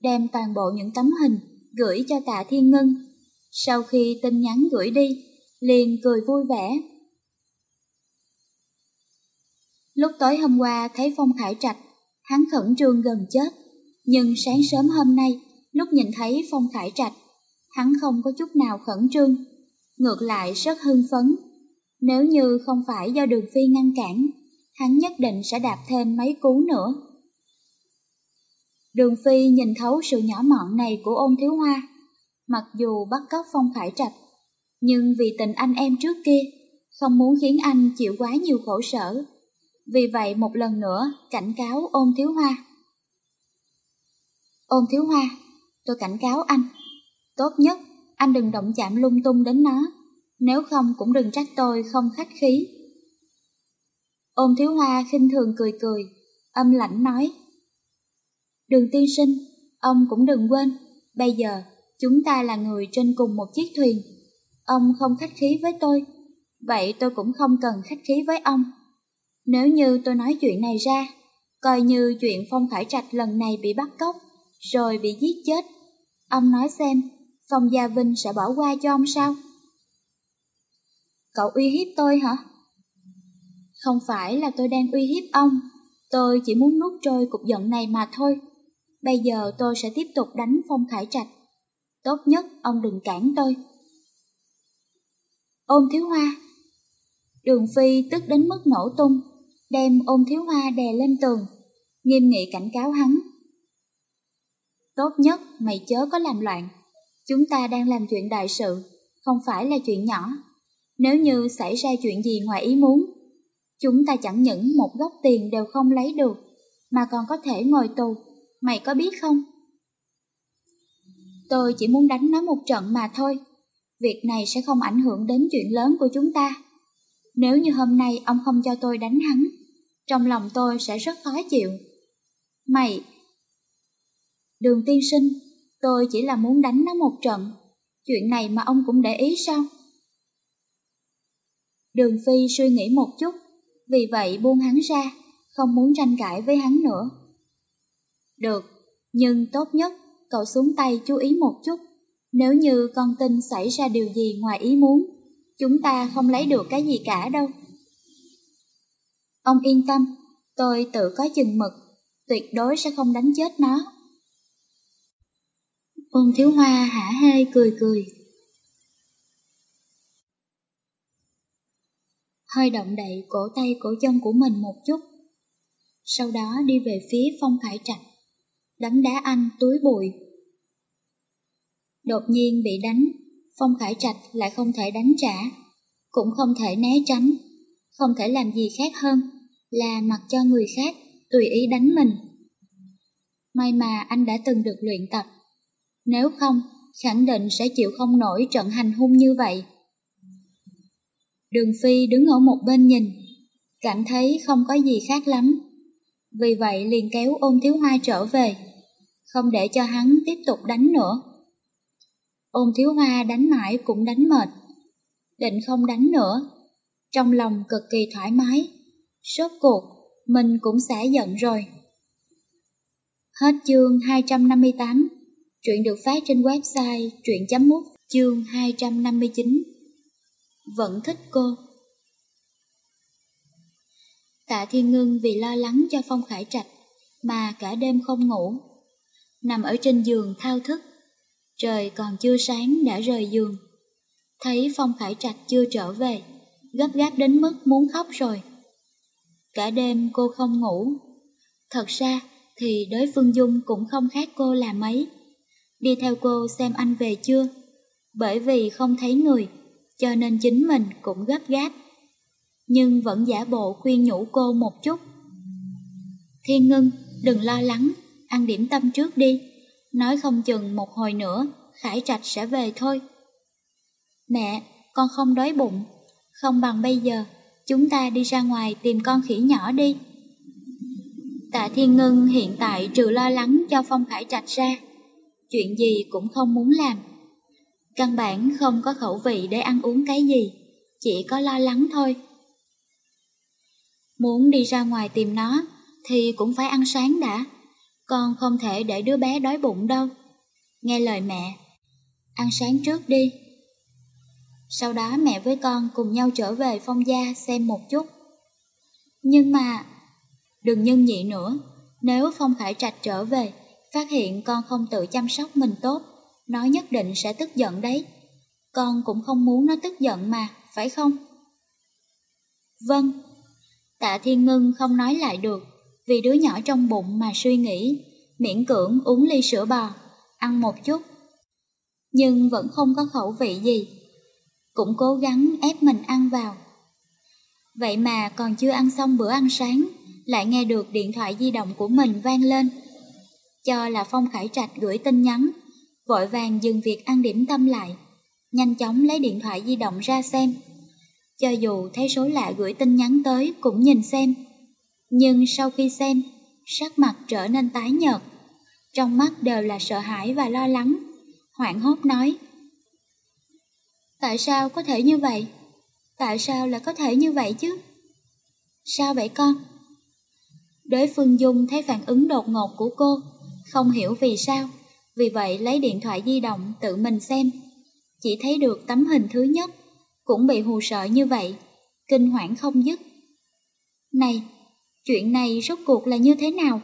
đem toàn bộ những tấm hình gửi cho tạ Thiên Ngân. Sau khi tin nhắn gửi đi, liền cười vui vẻ. Lúc tối hôm qua thấy Phong Khải Trạch, hắn khẩn trương gần chết. Nhưng sáng sớm hôm nay, lúc nhìn thấy Phong Khải Trạch, hắn không có chút nào khẩn trương, ngược lại rất hưng phấn. Nếu như không phải do đường phi ngăn cản, hắn nhất định sẽ đạp thêm mấy cú nữa. Đường Phi nhìn thấu sự nhỏ mọn này của ôn thiếu hoa, mặc dù bắt cóc Phong Khải Trạch, nhưng vì tình anh em trước kia, không muốn khiến anh chịu quá nhiều khổ sở. Vì vậy một lần nữa cảnh cáo ôn thiếu hoa. Ôn thiếu hoa, tôi cảnh cáo anh. Tốt nhất, anh đừng động chạm lung tung đến nó, nếu không cũng đừng trách tôi không khách khí. Ôn thiếu hoa khinh thường cười cười, âm lãnh nói. Đường tiên sinh, ông cũng đừng quên, bây giờ chúng ta là người trên cùng một chiếc thuyền. Ông không khách khí với tôi, vậy tôi cũng không cần khách khí với ông. Nếu như tôi nói chuyện này ra, coi như chuyện Phong Khải Trạch lần này bị bắt cóc, rồi bị giết chết. Ông nói xem, Phong Gia Vinh sẽ bỏ qua cho ông sao? Cậu uy hiếp tôi hả? Không phải là tôi đang uy hiếp ông, tôi chỉ muốn nuốt trôi cục giận này mà thôi. Bây giờ tôi sẽ tiếp tục đánh Phong Khải Trạch. Tốt nhất ông đừng cản tôi. Ôm thiếu hoa Đường Phi tức đến mức nổ tung, đem ôm thiếu hoa đè lên tường, nghiêm nghị cảnh cáo hắn. Tốt nhất mày chớ có làm loạn, chúng ta đang làm chuyện đại sự, không phải là chuyện nhỏ. Nếu như xảy ra chuyện gì ngoài ý muốn, chúng ta chẳng những một góc tiền đều không lấy được, mà còn có thể ngồi tù, mày có biết không? Tôi chỉ muốn đánh nó một trận mà thôi, việc này sẽ không ảnh hưởng đến chuyện lớn của chúng ta. Nếu như hôm nay ông không cho tôi đánh hắn, trong lòng tôi sẽ rất khó chịu. Mày! Đường tiên sinh, tôi chỉ là muốn đánh nó một trận. Chuyện này mà ông cũng để ý sao? Đường Phi suy nghĩ một chút, vì vậy buông hắn ra, không muốn tranh cãi với hắn nữa. Được, nhưng tốt nhất cậu xuống tay chú ý một chút. Nếu như con tin xảy ra điều gì ngoài ý muốn, chúng ta không lấy được cái gì cả đâu. Ông yên tâm, tôi tự có chừng mực, tuyệt đối sẽ không đánh chết nó. Ôn thiếu hoa hả hê cười cười. Hơi động đậy cổ tay cổ chân của mình một chút. Sau đó đi về phía phong khải trạch, đấm đá anh túi bụi. Đột nhiên bị đánh, phong khải trạch lại không thể đánh trả, cũng không thể né tránh, không thể làm gì khác hơn là mặc cho người khác tùy ý đánh mình. May mà anh đã từng được luyện tập, nếu không, khẳng định sẽ chịu không nổi trận hành hung như vậy. Đường Phi đứng ở một bên nhìn, cảm thấy không có gì khác lắm. Vì vậy liền kéo ôn thiếu hoa trở về, không để cho hắn tiếp tục đánh nữa. Ôn thiếu hoa đánh mãi cũng đánh mệt, định không đánh nữa. Trong lòng cực kỳ thoải mái, sốt cuộc, mình cũng sẽ giận rồi. Hết chương 258, truyện được phát trên website truyện.mút chương 259. Vẫn thích cô. Tạ Thiên Ngân vì lo lắng cho Phong Khải Trạch mà cả đêm không ngủ. Nằm ở trên giường thao thức, trời còn chưa sáng đã rời giường. Thấy Phong Khải Trạch chưa trở về, gấp gáp đến mức muốn khóc rồi. Cả đêm cô không ngủ. Thật ra thì đối phương Dung cũng không khác cô là mấy. Đi theo cô xem anh về chưa. Bởi vì không thấy người, cho nên chính mình cũng gấp gáp. Nhưng vẫn giả bộ khuyên nhủ cô một chút. Thiên Ngân, đừng lo lắng, ăn điểm tâm trước đi. Nói không chừng một hồi nữa, Khải Trạch sẽ về thôi. Mẹ, con không đói bụng, không bằng bây giờ, chúng ta đi ra ngoài tìm con khỉ nhỏ đi. Tạ Thiên Ngân hiện tại trừ lo lắng cho Phong Khải Trạch ra, chuyện gì cũng không muốn làm. Căn bản không có khẩu vị để ăn uống cái gì, chỉ có lo lắng thôi. Muốn đi ra ngoài tìm nó thì cũng phải ăn sáng đã, con không thể để đứa bé đói bụng đâu. Nghe lời mẹ, ăn sáng trước đi. Sau đó mẹ với con cùng nhau trở về phong gia xem một chút. Nhưng mà, đừng nhân nhị nữa, nếu Phong Khải Trạch trở về, phát hiện con không tự chăm sóc mình tốt, nó nhất định sẽ tức giận đấy. Con cũng không muốn nó tức giận mà, phải không? Vâng. Tạ Thiên Ngân không nói lại được, vì đứa nhỏ trong bụng mà suy nghĩ, miễn cưỡng uống ly sữa bò, ăn một chút. Nhưng vẫn không có khẩu vị gì, cũng cố gắng ép mình ăn vào. Vậy mà còn chưa ăn xong bữa ăn sáng, lại nghe được điện thoại di động của mình vang lên. Cho là Phong Khải Trạch gửi tin nhắn, vội vàng dừng việc ăn điểm tâm lại, nhanh chóng lấy điện thoại di động ra xem. Cho dù thấy số lạ gửi tin nhắn tới cũng nhìn xem, nhưng sau khi xem, sắc mặt trở nên tái nhợt, trong mắt đều là sợ hãi và lo lắng, hoảng hốt nói. Tại sao có thể như vậy? Tại sao lại có thể như vậy chứ? Sao vậy con? Đối phương Dung thấy phản ứng đột ngột của cô, không hiểu vì sao, vì vậy lấy điện thoại di động tự mình xem. Chỉ thấy được tấm hình thứ nhất, cũng bị hù sợ như vậy, kinh hoảng không dứt. Này, chuyện này rốt cuộc là như thế nào?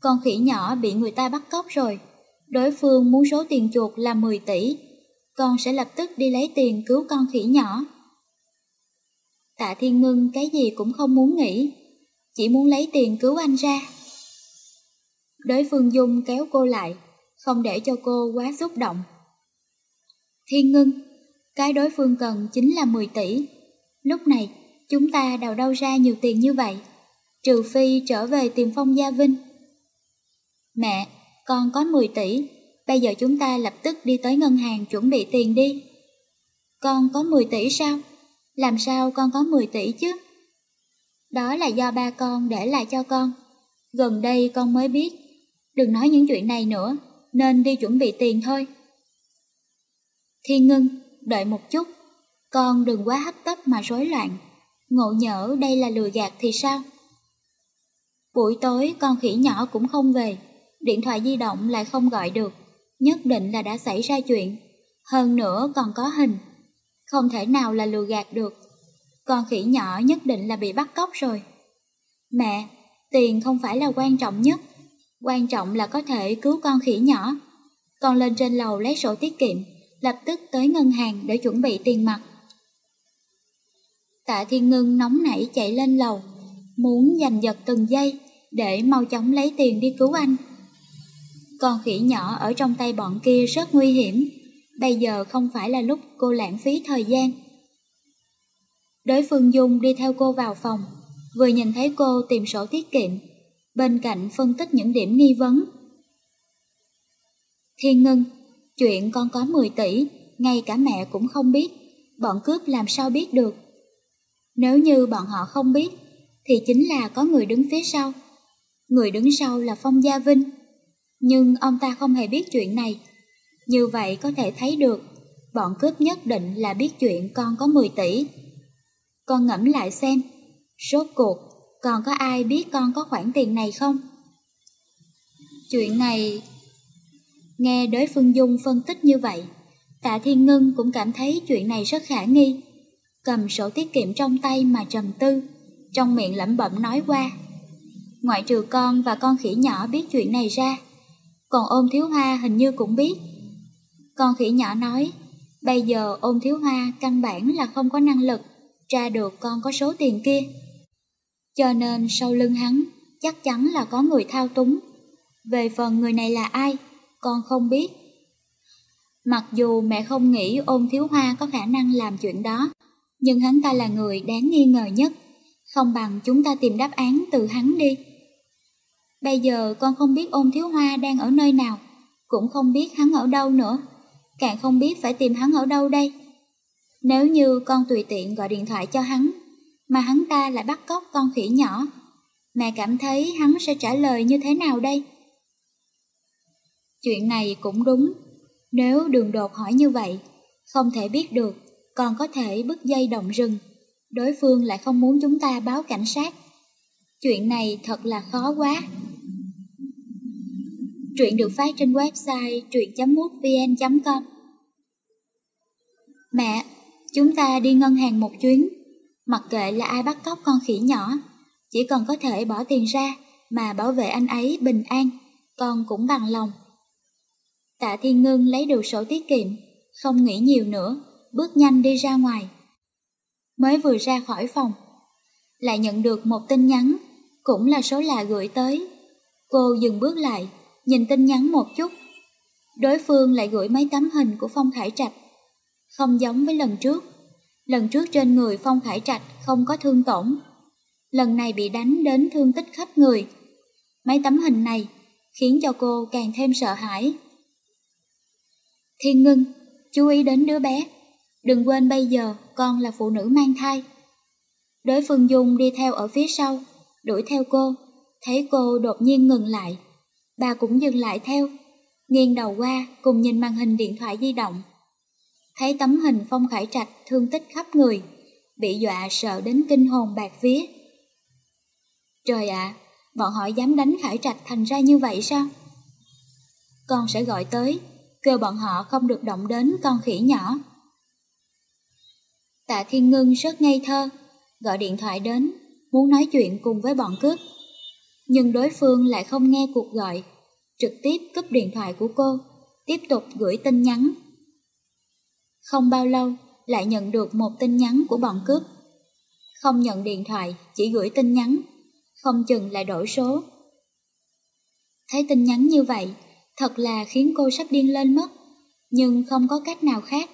Con khỉ nhỏ bị người ta bắt cóc rồi, đối phương muốn số tiền chuột là 10 tỷ, con sẽ lập tức đi lấy tiền cứu con khỉ nhỏ. Tạ Thiên Ngân cái gì cũng không muốn nghĩ, chỉ muốn lấy tiền cứu anh ra. Đối phương Dung kéo cô lại, không để cho cô quá xúc động. Thiên Ngân, cái đối phương cần chính là 10 tỷ. Lúc này, chúng ta đào đâu ra nhiều tiền như vậy, trừ phi trở về tìm Phong Gia Vinh. Mẹ, con có 10 tỷ, bây giờ chúng ta lập tức đi tới ngân hàng chuẩn bị tiền đi. Con có 10 tỷ sao? Làm sao con có 10 tỷ chứ? Đó là do ba con để lại cho con. Gần đây con mới biết. Đừng nói những chuyện này nữa, nên đi chuẩn bị tiền thôi. Thiên ngưng, đợi một chút. Con đừng quá hấp tấp mà rối loạn. Ngộ nhỡ đây là lừa gạt thì sao? Buổi tối con khỉ nhỏ cũng không về, điện thoại di động lại không gọi được, nhất định là đã xảy ra chuyện. Hơn nữa còn có hình, không thể nào là lừa gạt được. Con khỉ nhỏ nhất định là bị bắt cóc rồi. Mẹ, tiền không phải là quan trọng nhất, quan trọng là có thể cứu con khỉ nhỏ. Con lên trên lầu lấy sổ tiết kiệm, lập tức tới ngân hàng để chuẩn bị tiền mặt. Tạ Thiên Ngân nóng nảy chạy lên lầu, muốn giành giật từng giây để mau chóng lấy tiền đi cứu anh. Con khỉ nhỏ ở trong tay bọn kia rất nguy hiểm, bây giờ không phải là lúc cô lãng phí thời gian. Đối phương Dung đi theo cô vào phòng, vừa nhìn thấy cô tìm sổ tiết kiệm, bên cạnh phân tích những điểm nghi vấn. Thiên Ngân, chuyện con có 10 tỷ, ngay cả mẹ cũng không biết, bọn cướp làm sao biết được. Nếu như bọn họ không biết, thì chính là có người đứng phía sau. Người đứng sau là Phong Gia Vinh. Nhưng ông ta không hề biết chuyện này. Như vậy có thể thấy được, bọn cướp nhất định là biết chuyện con có 10 tỷ. Con ngẫm lại xem, rốt cuộc, còn có ai biết con có khoản tiền này không? Chuyện này... Nghe đối phương Dung phân tích như vậy, tạ Thiên Ngân cũng cảm thấy chuyện này rất khả nghi. Cầm sổ tiết kiệm trong tay mà trầm tư, trong miệng lẩm bẩm nói qua. Ngoại trừ con và con khỉ nhỏ biết chuyện này ra, còn ôm thiếu hoa hình như cũng biết. Con khỉ nhỏ nói, bây giờ ôm thiếu hoa căn bản là không có năng lực tra được con có số tiền kia. Cho nên sau lưng hắn chắc chắn là có người thao túng. Về phần người này là ai, con không biết. Mặc dù mẹ không nghĩ ôn thiếu hoa có khả năng làm chuyện đó, nhưng hắn ta là người đáng nghi ngờ nhất, không bằng chúng ta tìm đáp án từ hắn đi. Bây giờ con không biết ôn thiếu hoa đang ở nơi nào, cũng không biết hắn ở đâu nữa, càng không biết phải tìm hắn ở đâu đây. Nếu như con tùy tiện gọi điện thoại cho hắn, mà hắn ta lại bắt cóc con khỉ nhỏ, mẹ cảm thấy hắn sẽ trả lời như thế nào đây? Chuyện này cũng đúng, nếu đường đột hỏi như vậy, không thể biết được, còn có thể bứt dây động rừng, đối phương lại không muốn chúng ta báo cảnh sát. Chuyện này thật là khó quá. Truyện được phát trên website truyện.mútvn.com Mẹ, Chúng ta đi ngân hàng một chuyến, mặc kệ là ai bắt cóc con khỉ nhỏ, chỉ cần có thể bỏ tiền ra mà bảo vệ anh ấy bình an, con cũng bằng lòng. Tạ Thiên Ngân lấy được sổ tiết kiệm, không nghĩ nhiều nữa, bước nhanh đi ra ngoài. Mới vừa ra khỏi phòng, lại nhận được một tin nhắn, cũng là số lạ gửi tới. Cô dừng bước lại, nhìn tin nhắn một chút. Đối phương lại gửi mấy tấm hình của Phong Khải Trạch không giống với lần trước. Lần trước trên người Phong Khải Trạch không có thương tổn. Lần này bị đánh đến thương tích khắp người. Mấy tấm hình này khiến cho cô càng thêm sợ hãi. Thiên ngân chú ý đến đứa bé. Đừng quên bây giờ con là phụ nữ mang thai. Đối phương Dung đi theo ở phía sau, đuổi theo cô. Thấy cô đột nhiên ngừng lại. Bà cũng dừng lại theo, nghiêng đầu qua cùng nhìn màn hình điện thoại di động thấy tấm hình Phong Khải Trạch thương tích khắp người, bị dọa sợ đến kinh hồn bạc vía. Trời ạ, bọn họ dám đánh Khải Trạch thành ra như vậy sao? Con sẽ gọi tới, kêu bọn họ không được động đến con khỉ nhỏ. Tạ Thiên Ngân rất ngây thơ, gọi điện thoại đến, muốn nói chuyện cùng với bọn cướp. Nhưng đối phương lại không nghe cuộc gọi, trực tiếp cúp điện thoại của cô, tiếp tục gửi tin nhắn. Không bao lâu, lại nhận được một tin nhắn của bọn cướp. Không nhận điện thoại, chỉ gửi tin nhắn, không chừng lại đổi số. Thấy tin nhắn như vậy, thật là khiến cô sắp điên lên mất, nhưng không có cách nào khác,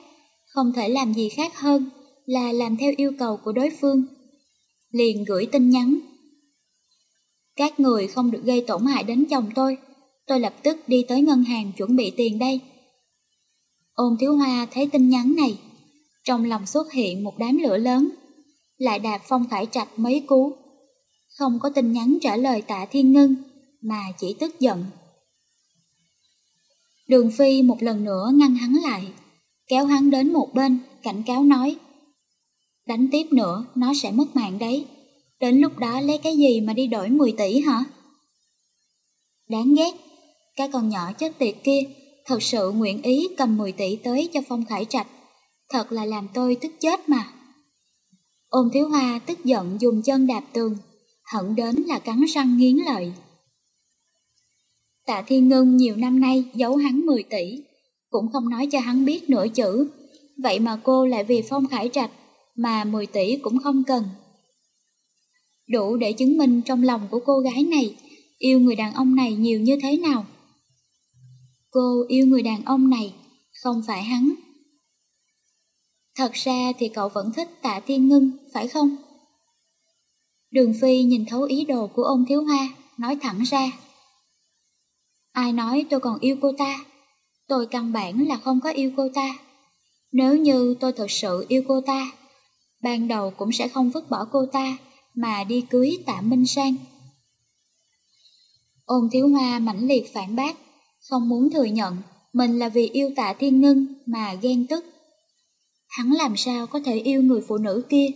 không thể làm gì khác hơn là làm theo yêu cầu của đối phương. Liền gửi tin nhắn. Các người không được gây tổn hại đến chồng tôi, tôi lập tức đi tới ngân hàng chuẩn bị tiền đây. Ôn thiếu hoa thấy tin nhắn này, trong lòng xuất hiện một đám lửa lớn, lại đạp phong khải trạch mấy cú. Không có tin nhắn trả lời tạ thiên ngân, mà chỉ tức giận. Đường Phi một lần nữa ngăn hắn lại, kéo hắn đến một bên, cảnh cáo nói. Đánh tiếp nữa, nó sẽ mất mạng đấy. Đến lúc đó lấy cái gì mà đi đổi 10 tỷ hả? Đáng ghét, cái con nhỏ chết tiệt kia thật sự nguyện ý cầm 10 tỷ tới cho Phong Khải Trạch. Thật là làm tôi tức chết mà. Ôn thiếu hoa tức giận dùng chân đạp tường, hận đến là cắn răng nghiến lợi. Tạ Thiên Ngân nhiều năm nay giấu hắn 10 tỷ, cũng không nói cho hắn biết nửa chữ. Vậy mà cô lại vì Phong Khải Trạch mà 10 tỷ cũng không cần. Đủ để chứng minh trong lòng của cô gái này yêu người đàn ông này nhiều như thế nào. Cô yêu người đàn ông này, không phải hắn. Thật ra thì cậu vẫn thích tạ thiên ngưng, phải không? Đường Phi nhìn thấu ý đồ của ông Thiếu Hoa, nói thẳng ra. Ai nói tôi còn yêu cô ta? Tôi căn bản là không có yêu cô ta. Nếu như tôi thật sự yêu cô ta, ban đầu cũng sẽ không vứt bỏ cô ta mà đi cưới tạ Minh Sang. Ôn Thiếu Hoa mãnh liệt phản bác, không muốn thừa nhận mình là vì yêu tạ thiên ngưng mà ghen tức. Hắn làm sao có thể yêu người phụ nữ kia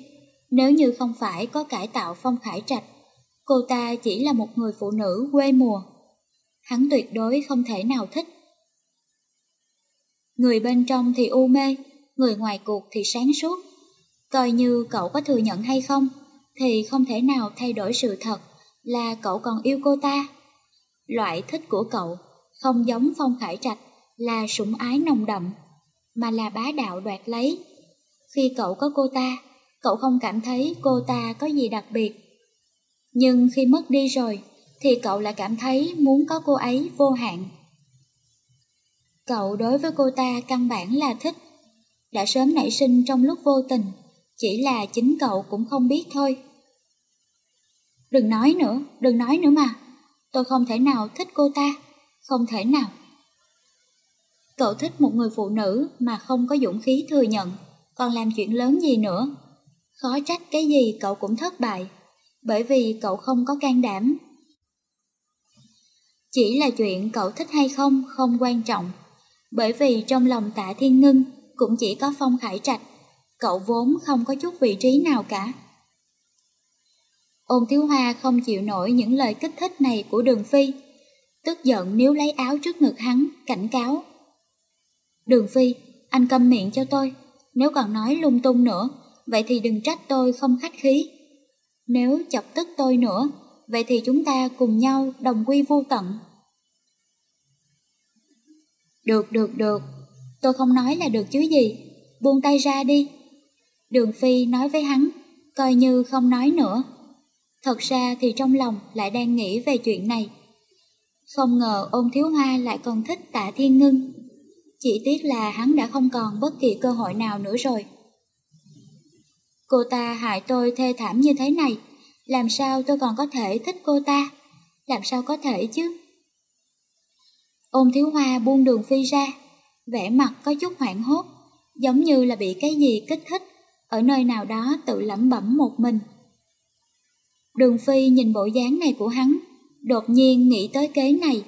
nếu như không phải có cải tạo phong khải trạch, cô ta chỉ là một người phụ nữ quê mùa. Hắn tuyệt đối không thể nào thích. Người bên trong thì u mê, người ngoài cuộc thì sáng suốt. Coi như cậu có thừa nhận hay không, thì không thể nào thay đổi sự thật là cậu còn yêu cô ta. Loại thích của cậu không giống Phong Khải Trạch là sủng ái nồng đậm, mà là bá đạo đoạt lấy. Khi cậu có cô ta, cậu không cảm thấy cô ta có gì đặc biệt. Nhưng khi mất đi rồi, thì cậu lại cảm thấy muốn có cô ấy vô hạn. Cậu đối với cô ta căn bản là thích, đã sớm nảy sinh trong lúc vô tình, chỉ là chính cậu cũng không biết thôi. Đừng nói nữa, đừng nói nữa mà, tôi không thể nào thích cô ta, không thể nào. Cậu thích một người phụ nữ mà không có dũng khí thừa nhận, còn làm chuyện lớn gì nữa. Khó trách cái gì cậu cũng thất bại, bởi vì cậu không có can đảm. Chỉ là chuyện cậu thích hay không không quan trọng, bởi vì trong lòng tạ thiên ngưng cũng chỉ có phong khải trạch, cậu vốn không có chút vị trí nào cả. Ôn thiếu hoa không chịu nổi những lời kích thích này của đường phi, tức giận nếu lấy áo trước ngực hắn, cảnh cáo. Đường phi, anh câm miệng cho tôi, nếu còn nói lung tung nữa, vậy thì đừng trách tôi không khách khí. Nếu chọc tức tôi nữa, vậy thì chúng ta cùng nhau đồng quy vô tận. Được, được, được, tôi không nói là được chứ gì, buông tay ra đi. Đường Phi nói với hắn, coi như không nói nữa. Thật ra thì trong lòng lại đang nghĩ về chuyện này. Không ngờ ôn thiếu hoa lại còn thích tạ thiên ngưng. Chỉ tiếc là hắn đã không còn bất kỳ cơ hội nào nữa rồi. Cô ta hại tôi thê thảm như thế này, làm sao tôi còn có thể thích cô ta? Làm sao có thể chứ? Ôn thiếu hoa buông đường phi ra, vẻ mặt có chút hoảng hốt, giống như là bị cái gì kích thích, ở nơi nào đó tự lẩm bẩm một mình. Đường phi nhìn bộ dáng này của hắn, đột nhiên nghĩ tới kế này,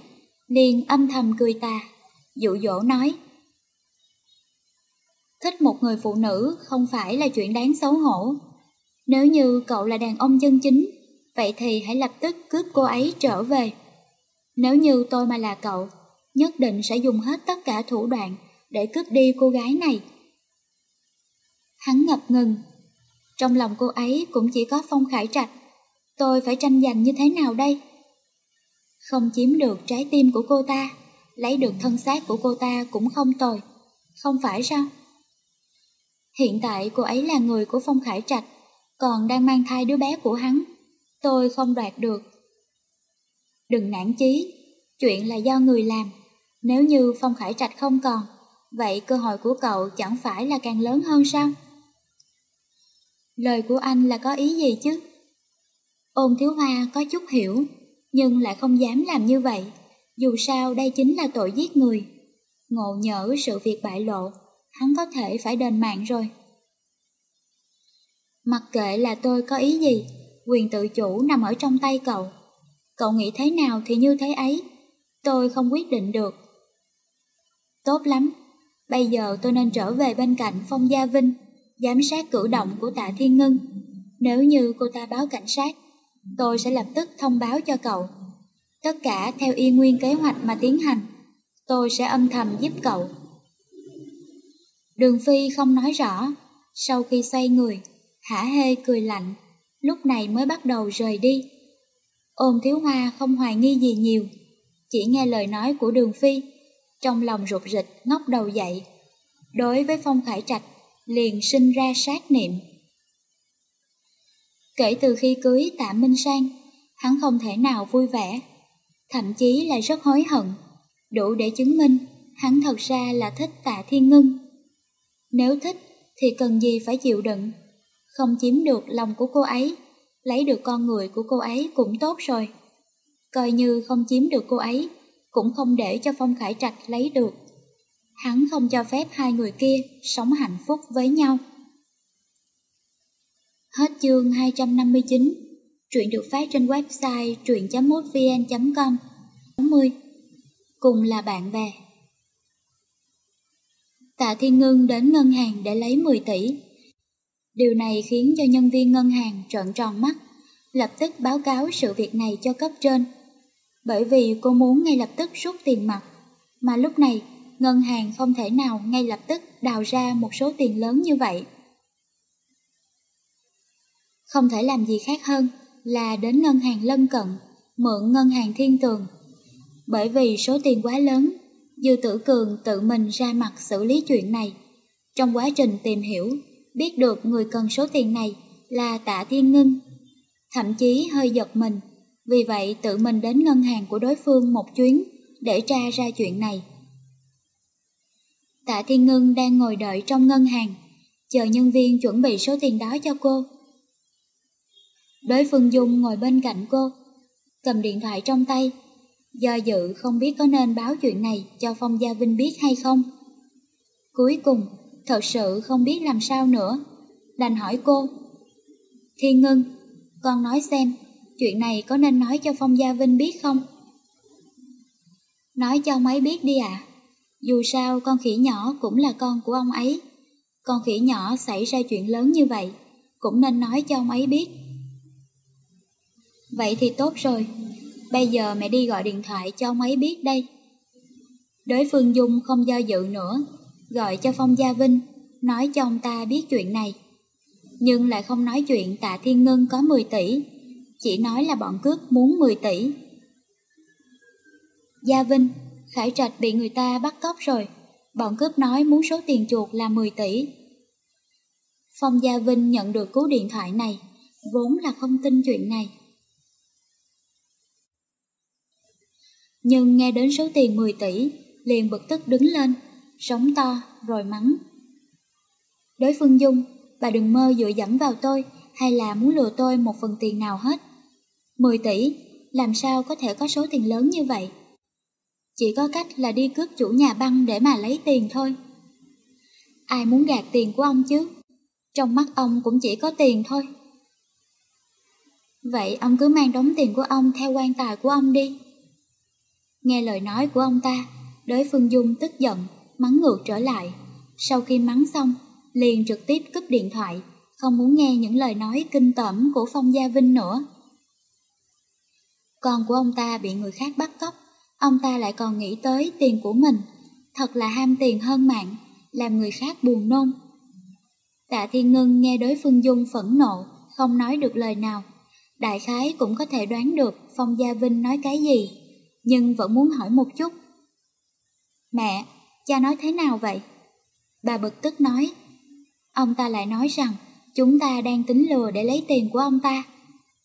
liền âm thầm cười tà, dụ dỗ nói. Thích một người phụ nữ không phải là chuyện đáng xấu hổ. Nếu như cậu là đàn ông chân chính, vậy thì hãy lập tức cướp cô ấy trở về. Nếu như tôi mà là cậu, nhất định sẽ dùng hết tất cả thủ đoạn để cướp đi cô gái này. Hắn ngập ngừng. Trong lòng cô ấy cũng chỉ có Phong Khải Trạch. Tôi phải tranh giành như thế nào đây? Không chiếm được trái tim của cô ta, lấy được thân xác của cô ta cũng không tồi. Không phải sao? Hiện tại cô ấy là người của Phong Khải Trạch, còn đang mang thai đứa bé của hắn. Tôi không đoạt được. Đừng nản chí, chuyện là do người làm. Nếu như Phong Khải Trạch không còn, vậy cơ hội của cậu chẳng phải là càng lớn hơn sao? Lời của anh là có ý gì chứ? Ôn thiếu hoa có chút hiểu, nhưng lại không dám làm như vậy. Dù sao đây chính là tội giết người. Ngộ nhỡ sự việc bại lộ, hắn có thể phải đền mạng rồi. Mặc kệ là tôi có ý gì, quyền tự chủ nằm ở trong tay cậu. Cậu nghĩ thế nào thì như thế ấy, tôi không quyết định được. Tốt lắm, bây giờ tôi nên trở về bên cạnh Phong Gia Vinh, giám sát cử động của tạ Thiên Ngân. Nếu như cô ta báo cảnh sát, tôi sẽ lập tức thông báo cho cậu. Tất cả theo y nguyên kế hoạch mà tiến hành, tôi sẽ âm thầm giúp cậu. Đường Phi không nói rõ, sau khi xoay người, hả hê cười lạnh, lúc này mới bắt đầu rời đi. Ôn thiếu hoa không hoài nghi gì nhiều, chỉ nghe lời nói của đường Phi, trong lòng rụt rịch ngóc đầu dậy. Đối với Phong Khải Trạch, liền sinh ra sát niệm. Kể từ khi cưới tạ Minh Sang, hắn không thể nào vui vẻ, thậm chí là rất hối hận, đủ để chứng minh hắn thật ra là thích tạ Thiên Ngân. Nếu thích thì cần gì phải chịu đựng, không chiếm được lòng của cô ấy, lấy được con người của cô ấy cũng tốt rồi. Coi như không chiếm được cô ấy, cũng không để cho Phong Khải Trạch lấy được. Hắn không cho phép hai người kia sống hạnh phúc với nhau. Hết chương 259, truyện được phát trên website truyện.mútvn.com 40. Cùng là bạn bè. Tạ Thiên Ngân đến ngân hàng để lấy 10 tỷ. Điều này khiến cho nhân viên ngân hàng trợn tròn mắt, lập tức báo cáo sự việc này cho cấp trên. Bởi vì cô muốn ngay lập tức rút tiền mặt, mà lúc này ngân hàng không thể nào ngay lập tức đào ra một số tiền lớn như vậy. Không thể làm gì khác hơn là đến ngân hàng lân cận, mượn ngân hàng thiên tường. Bởi vì số tiền quá lớn, Dư Tử Cường tự mình ra mặt xử lý chuyện này. Trong quá trình tìm hiểu, biết được người cần số tiền này là tạ thiên ngưng. Thậm chí hơi giật mình, vì vậy tự mình đến ngân hàng của đối phương một chuyến để tra ra chuyện này. Tạ Thiên Ngân đang ngồi đợi trong ngân hàng, chờ nhân viên chuẩn bị số tiền đó cho cô. Đối phương Dung ngồi bên cạnh cô, cầm điện thoại trong tay, do dự không biết có nên báo chuyện này cho Phong Gia Vinh biết hay không. Cuối cùng, thật sự không biết làm sao nữa, đành hỏi cô. Thiên Ngân, con nói xem, chuyện này có nên nói cho Phong Gia Vinh biết không? Nói cho ông ấy biết đi ạ. Dù sao con khỉ nhỏ cũng là con của ông ấy. Con khỉ nhỏ xảy ra chuyện lớn như vậy, cũng nên nói cho ông ấy biết. Vậy thì tốt rồi, bây giờ mẹ đi gọi điện thoại cho ông ấy biết đây. Đối phương Dung không do dự nữa, gọi cho Phong Gia Vinh, nói cho ông ta biết chuyện này. Nhưng lại không nói chuyện tạ Thiên Ngân có 10 tỷ, chỉ nói là bọn cướp muốn 10 tỷ. Gia Vinh, Khải Trạch bị người ta bắt cóc rồi, bọn cướp nói muốn số tiền chuột là 10 tỷ. Phong Gia Vinh nhận được cú điện thoại này, vốn là không tin chuyện này. Nhưng nghe đến số tiền 10 tỷ, liền bực tức đứng lên, sống to rồi mắng. Đối phương Dung, bà đừng mơ dựa dẫm vào tôi hay là muốn lừa tôi một phần tiền nào hết. 10 tỷ, làm sao có thể có số tiền lớn như vậy? Chỉ có cách là đi cướp chủ nhà băng để mà lấy tiền thôi. Ai muốn gạt tiền của ông chứ? Trong mắt ông cũng chỉ có tiền thôi. Vậy ông cứ mang đống tiền của ông theo quan tài của ông đi. Nghe lời nói của ông ta, đối phương Dung tức giận, mắng ngược trở lại. Sau khi mắng xong, liền trực tiếp cúp điện thoại, không muốn nghe những lời nói kinh tởm của Phong Gia Vinh nữa. Con của ông ta bị người khác bắt cóc, ông ta lại còn nghĩ tới tiền của mình, thật là ham tiền hơn mạng, làm người khác buồn nôn. Tạ Thiên Ngân nghe đối phương Dung phẫn nộ, không nói được lời nào. Đại khái cũng có thể đoán được Phong Gia Vinh nói cái gì, nhưng vẫn muốn hỏi một chút. Mẹ, cha nói thế nào vậy? Bà bực tức nói. Ông ta lại nói rằng chúng ta đang tính lừa để lấy tiền của ông ta.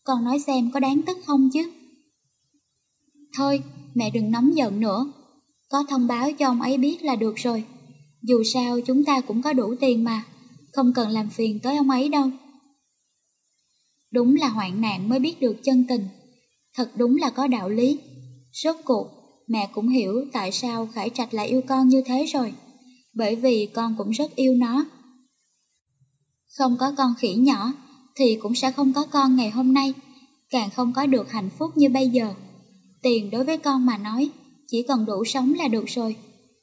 Con nói xem có đáng tức không chứ? Thôi, mẹ đừng nóng giận nữa. Có thông báo cho ông ấy biết là được rồi. Dù sao chúng ta cũng có đủ tiền mà, không cần làm phiền tới ông ấy đâu. Đúng là hoạn nạn mới biết được chân tình. Thật đúng là có đạo lý. Rốt cuộc, mẹ cũng hiểu tại sao Khải Trạch lại yêu con như thế rồi. Bởi vì con cũng rất yêu nó. Không có con khỉ nhỏ, thì cũng sẽ không có con ngày hôm nay, càng không có được hạnh phúc như bây giờ. Tiền đối với con mà nói, chỉ cần đủ sống là được rồi.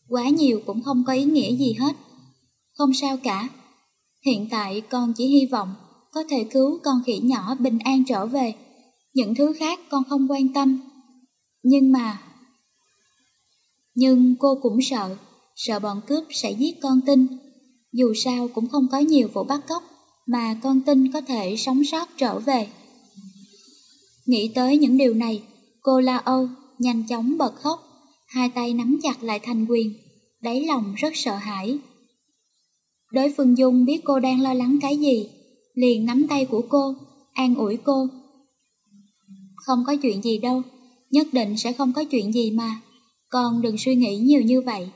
Quá nhiều cũng không có ý nghĩa gì hết. Không sao cả. Hiện tại con chỉ hy vọng có thể cứu con khỉ nhỏ bình an trở về. Những thứ khác con không quan tâm. Nhưng mà... Nhưng cô cũng sợ, sợ bọn cướp sẽ giết con tin. Dù sao cũng không có nhiều vụ bắt cóc mà con tin có thể sống sót trở về. Nghĩ tới những điều này, cô La Âu nhanh chóng bật khóc, hai tay nắm chặt lại thành quyền, đáy lòng rất sợ hãi. Đối phương Dung biết cô đang lo lắng cái gì, liền nắm tay của cô, an ủi cô. Không có chuyện gì đâu, nhất định sẽ không có chuyện gì mà, con đừng suy nghĩ nhiều như vậy.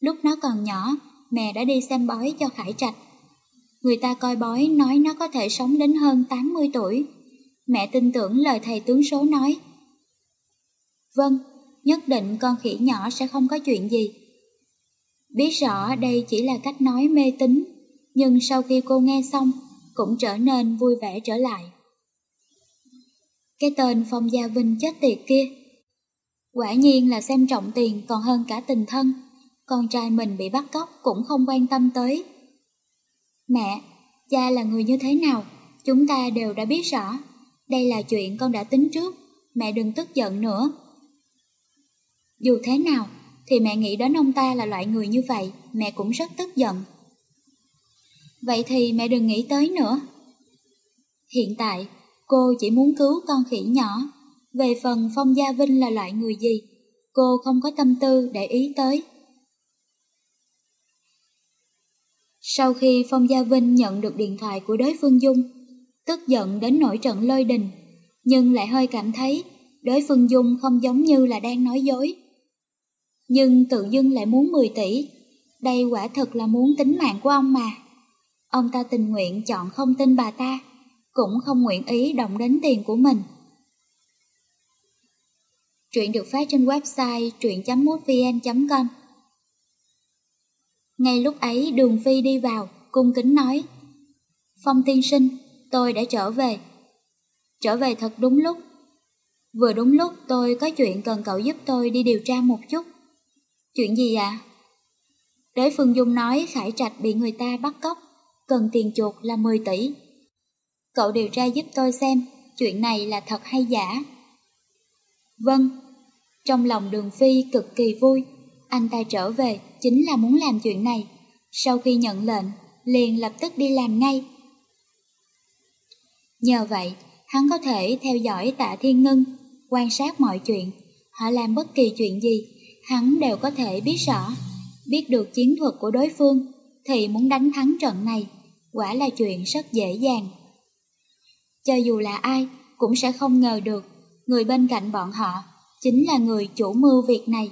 Lúc nó còn nhỏ, mẹ đã đi xem bói cho Khải Trạch. Người ta coi bói nói nó có thể sống đến hơn 80 tuổi. Mẹ tin tưởng lời thầy tướng số nói. Vâng, nhất định con khỉ nhỏ sẽ không có chuyện gì. Biết rõ đây chỉ là cách nói mê tín, nhưng sau khi cô nghe xong, cũng trở nên vui vẻ trở lại. Cái tên Phong Gia Vinh chết tiệt kia. Quả nhiên là xem trọng tiền còn hơn cả tình thân, con trai mình bị bắt cóc cũng không quan tâm tới. Mẹ, cha là người như thế nào, chúng ta đều đã biết rõ. Đây là chuyện con đã tính trước, mẹ đừng tức giận nữa. Dù thế nào, thì mẹ nghĩ đến ông ta là loại người như vậy, mẹ cũng rất tức giận. Vậy thì mẹ đừng nghĩ tới nữa. Hiện tại, cô chỉ muốn cứu con khỉ nhỏ. Về phần Phong Gia Vinh là loại người gì, cô không có tâm tư để ý tới. Sau khi Phong Gia Vinh nhận được điện thoại của đối phương Dung, tức giận đến nổi trận lôi đình, nhưng lại hơi cảm thấy đối phương Dung không giống như là đang nói dối. Nhưng tự dưng lại muốn 10 tỷ, đây quả thật là muốn tính mạng của ông mà. Ông ta tình nguyện chọn không tin bà ta, cũng không nguyện ý động đến tiền của mình. Truyện được phát trên website truyện.mútvn.com ngay lúc ấy đường phi đi vào, cung kính nói. Phong tiên sinh, tôi đã trở về. Trở về thật đúng lúc. Vừa đúng lúc tôi có chuyện cần cậu giúp tôi đi điều tra một chút. Chuyện gì ạ? À? Đới Phương Dung nói Khải Trạch bị người ta bắt cóc, cần tiền chuột là 10 tỷ. Cậu điều tra giúp tôi xem, chuyện này là thật hay giả? Vâng, trong lòng đường phi cực kỳ vui, anh ta trở về chính là muốn làm chuyện này. Sau khi nhận lệnh, liền lập tức đi làm ngay. Nhờ vậy, hắn có thể theo dõi tạ thiên ngân, quan sát mọi chuyện. Họ làm bất kỳ chuyện gì, hắn đều có thể biết rõ. Biết được chiến thuật của đối phương, thì muốn đánh thắng trận này, quả là chuyện rất dễ dàng. Cho dù là ai, cũng sẽ không ngờ được, người bên cạnh bọn họ chính là người chủ mưu việc này.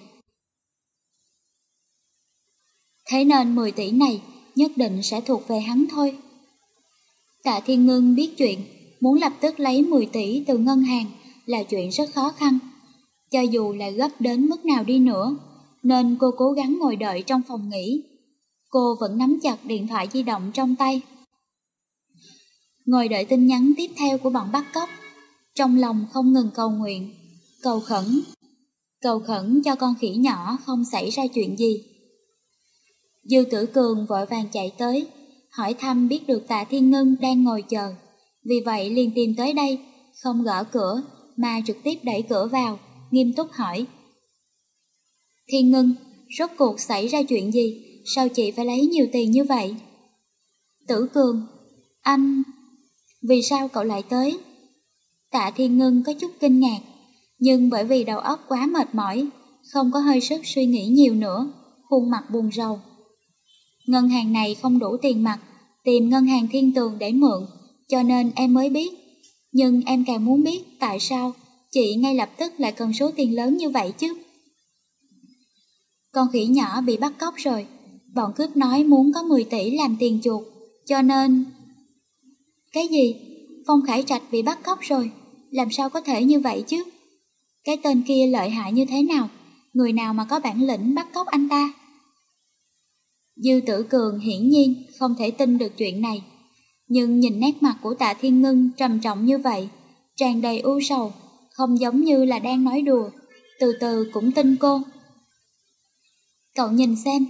Thế nên 10 tỷ này nhất định sẽ thuộc về hắn thôi. Tạ Thiên Ngân biết chuyện, muốn lập tức lấy 10 tỷ từ ngân hàng là chuyện rất khó khăn. Cho dù là gấp đến mức nào đi nữa, nên cô cố gắng ngồi đợi trong phòng nghỉ. Cô vẫn nắm chặt điện thoại di động trong tay. Ngồi đợi tin nhắn tiếp theo của bọn bắt cóc, trong lòng không ngừng cầu nguyện, cầu khẩn. Cầu khẩn cho con khỉ nhỏ không xảy ra chuyện gì. Dư tử cường vội vàng chạy tới, hỏi thăm biết được tạ thiên ngân đang ngồi chờ. Vì vậy liền tìm tới đây, không gõ cửa mà trực tiếp đẩy cửa vào, nghiêm túc hỏi. Thiên ngân, rốt cuộc xảy ra chuyện gì, sao chị phải lấy nhiều tiền như vậy? Tử Cường, anh... Vì sao cậu lại tới? Tạ Thiên Ngân có chút kinh ngạc, nhưng bởi vì đầu óc quá mệt mỏi, không có hơi sức suy nghĩ nhiều nữa, khuôn mặt buồn rầu. Ngân hàng này không đủ tiền mặt, tìm ngân hàng thiên tường để mượn, cho nên em mới biết. Nhưng em càng muốn biết tại sao chị ngay lập tức lại cần số tiền lớn như vậy chứ. Con khỉ nhỏ bị bắt cóc rồi, bọn cướp nói muốn có 10 tỷ làm tiền chuột, cho nên... Cái gì? Phong Khải Trạch bị bắt cóc rồi, làm sao có thể như vậy chứ? Cái tên kia lợi hại như thế nào? Người nào mà có bản lĩnh bắt cóc anh ta? Dư tử cường hiển nhiên không thể tin được chuyện này. Nhưng nhìn nét mặt của tạ thiên ngân trầm trọng như vậy, tràn đầy u sầu, không giống như là đang nói đùa, từ từ cũng tin cô. Cậu nhìn xem,